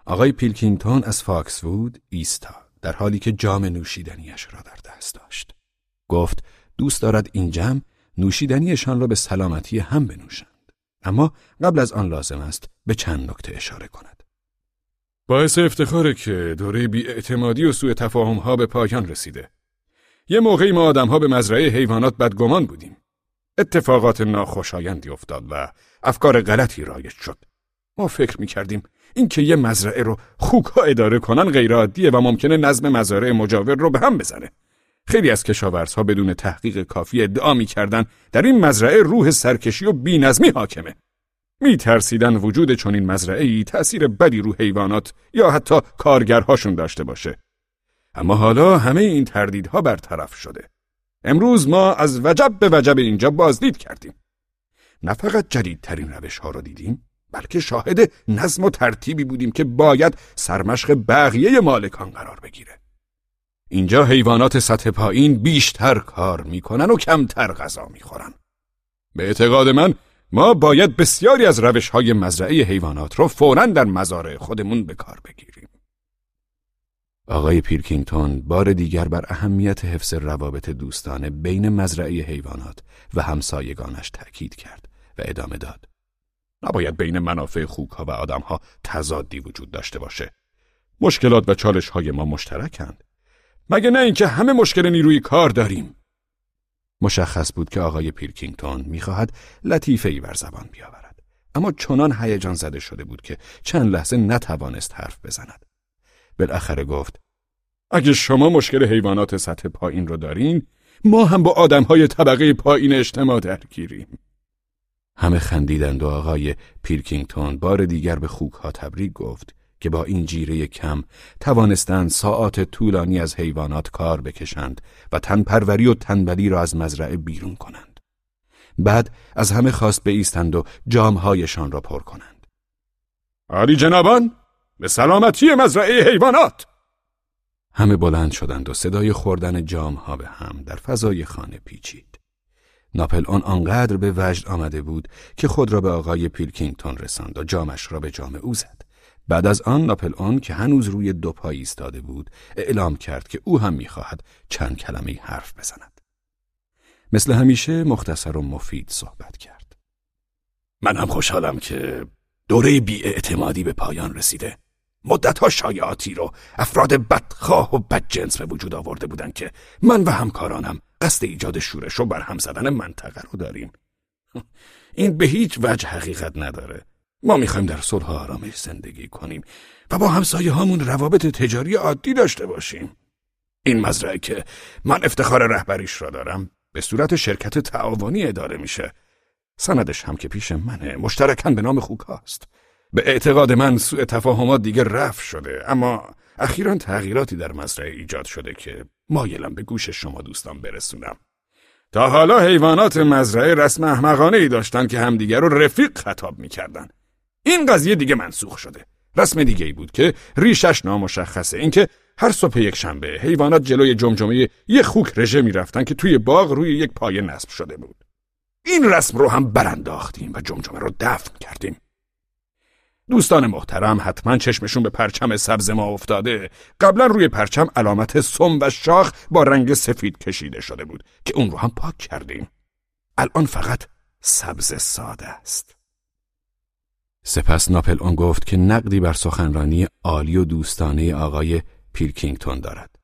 آقای پیلکینگتون از فاکس وود ایستا در حالی که جام نوشیدنیش را در دست داشت. گفت دوست دارد این جمع نوشیدنیشان را به سلامتی هم بنوشند. اما قبل از آن لازم است به چند نکته اشاره کند. باعث افتخاره که دوره بیاعتمادی و سوء تفاهم ها به پایان رسیده. یه موقعی ما آدم ها به مزرعه حیوانات بدگمان بودیم. اتفاقات ناخوشایندی افتاد و افکار غلطی رایج شد. ما فکر می‌کردیم اینکه یه مزرعه رو خوک ها اداره کنن غیر عادیه و ممکنه نظم مزارع مجاور رو به هم بزنه. خیلی از کشاورزها بدون تحقیق کافی ادعا می‌کردن در این مزرعه روح سرکشی و بینظمی حاکمه. می ترسیدن وجود چنین مزرعه ای تأثیر بدی رو حیوانات یا حتی کارگرهاشون داشته باشه. اما حالا همه این تردیدها برطرف شده. امروز ما از وجب به وجب اینجا بازدید کردیم. نه فقط جدیدترین روش ها رو دیدیم بلکه شاهد نظم و ترتیبی بودیم که باید سرمشق بقیه مالکان قرار بگیره. اینجا حیوانات سطح پایین بیشتر کار می‌کنن و کمتر غذا می‌خورن. به اعتقاد من ما باید بسیاری از روش های مزرعه حیوانات رو فوراً در مزارع خودمون به کار بگیریم. آقای پیرکینگتون بار دیگر بر اهمیت حفظ روابط دوستانه بین مزرعه حیوانات و همسایگانش تأکید کرد و ادامه داد. نباید بین منافع خوکها و آدمها تضادی وجود داشته باشه. مشکلات و چالش های ما مشترکند. مگه نه اینکه همه مشکل نیروی کار داریم؟ مشخص بود که آقای پیرکینگتون می‌خواهد لطیفه ای بر زبان بیاورد. اما چنان هیجان زده شده بود که چند لحظه نتوانست حرف بزند. بالاخره گفت اگه شما مشکل حیوانات سطح پایین رو دارین ما هم با آدمهای طبقه پایین اجتماع درگیریم. همه خندیدند و آقای پیرکینگتون بار دیگر به خوک ها تبریک گفت که با این جیره کم توانستند ساعات طولانی از حیوانات کار بکشند و تنپروری و تنبلی را از مزرعه بیرون کنند. بعد از همه خواست بایستند و جامهایشان را پر کنند. عالی جنابان به سلامتی مزرعه حیوانات همه بلند شدند و صدای خوردن جامها به هم در فضای خانه پیچید. ناپل آن آنقدر به وجد آمده بود که خود را به آقای پیلکینگتون رساند و جامش را به جام او زد. بعد از آن ناپل آن که هنوز روی دو پای ایستاده بود اعلام کرد که او هم می‌خواهد چند کلمه حرف بزند. مثل همیشه مختصر و مفید صحبت کرد. من هم خوشحالم که دوره بیاعتمادی به پایان رسیده. مدتها شایعاتی رو افراد بدخواه و بدجنس به وجود آورده بودند که من و همکارانم قصد ایجاد شورش و برهم زدن منطقه رو داریم این به هیچ وجه حقیقت نداره ما می‌خوایم در صلح و آرامش زندگی کنیم و با همسایه هامون روابط تجاری عادی داشته باشیم. این مزرعه که من افتخار رهبریش را دارم به صورت شرکت تعاونی اداره میشه. سندش هم که پیش منه مشترکن به نام خوک هاست. به اعتقاد من سوء تفاهمات دیگه رفع شده اما اخیرا تغییراتی در مزرعه ایجاد شده که مایلم به گوش شما دوستان برسونم. تا حالا حیوانات مزرعه رسم احمقانه ای داشتن که همدیگر رو رفیق خطاب می‌کردن این قضیه دیگه منسوخ شده. رسم دیگه ای بود که ریشش نامشخصه. اینکه هر صبح یک شنبه حیوانات جلوی جمجمه یک خوک رژه می‌رفتن که توی باغ روی یک پایه نصب شده بود. این رسم رو هم برانداختیم و جمجمه رو دفن کردیم. دوستان محترم حتما چشمشون به پرچم سبز ما افتاده. قبلا روی پرچم علامت سم و شاخ با رنگ سفید کشیده شده بود که اون رو هم پاک کردیم. الان فقط سبز ساده است. سپس ناپل اون گفت که نقدی بر سخنرانی عالی و دوستانه آقای پیلکینگتون دارد.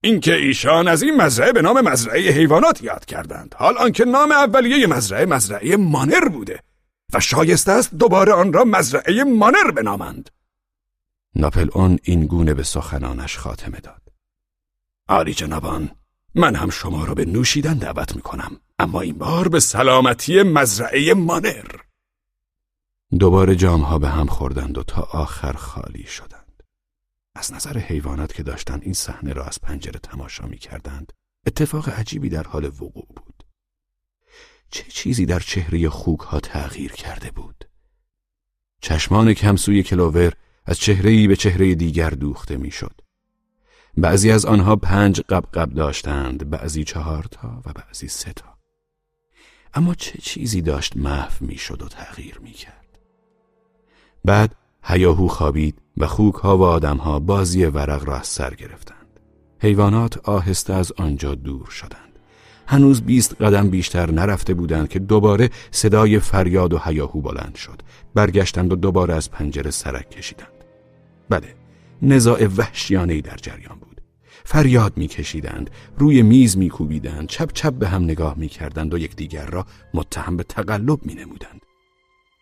اینکه ایشان از این مزرعه به نام مزرعه حیوانات یاد کردند. حال آنکه نام اولیه مزرعه مزرعه مانر بوده و شایسته است دوباره آن را مزرعه مانر بنامند. ناپل اون این گونه به سخنانش خاتمه داد. آری جنابان من هم شما را به نوشیدن دعوت می کنم اما این بار به سلامتی مزرعه مانر. دوباره جامها به هم خوردند و تا آخر خالی شدند. از نظر حیوانات که داشتند این صحنه را از پنجره تماشا می کردند اتفاق عجیبی در حال وقوع بود. چه چیزی در چهره خوک ها تغییر کرده بود؟ چشمان کمسوی کلوور از چهرهی به چهره دیگر دوخته می‌شد. بعضی از آنها پنج قبقب داشتند بعضی چهار تا و بعضی سه تا اما چه چیزی داشت محو می‌شد و تغییر می‌کرد؟ بعد هیاهو خوابید و خوک ها و آدم ها بازی ورق را از سر گرفتند. حیوانات آهسته از آنجا دور شدند. هنوز بیست قدم بیشتر نرفته بودند که دوباره صدای فریاد و هیاهو بلند شد. برگشتند و دوباره از پنجره سرک کشیدند. بله نزاع وحشیانه در جریان بود. فریاد میکشیدند روی میز میکوبیدند چپ چپ به هم نگاه می‌کردند و یکدیگر را متهم به تقلب مینمودند.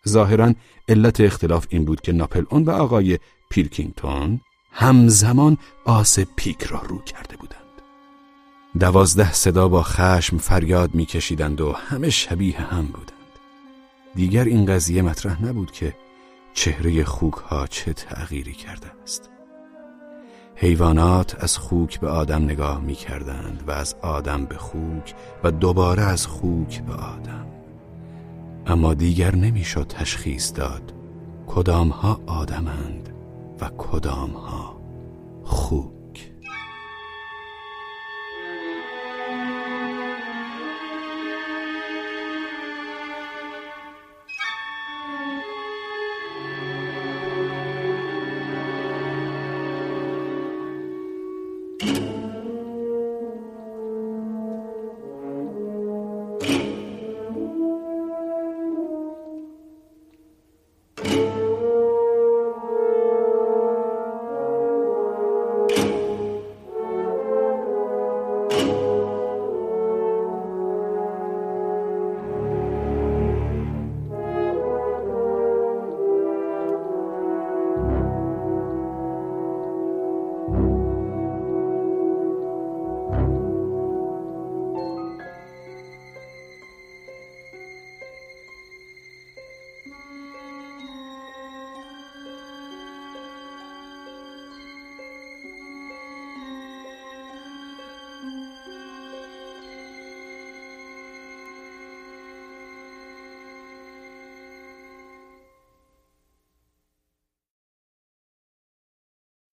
ظاهرا علت اختلاف این بود که ناپل اون و آقای پیلکینگتون همزمان آس پیک را رو کرده بودند. دوازده صدا با خشم فریاد میکشیدند و همه شبیه هم بودند. دیگر این قضیه مطرح نبود که چهره خوک ها چه تغییری کرده است. حیوانات از خوک به آدم نگاه می کردند و از آدم به خوک و دوباره از خوک به آدم. اما دیگر نمی‌شد تشخیص داد کدام ها آدمند و کدام ها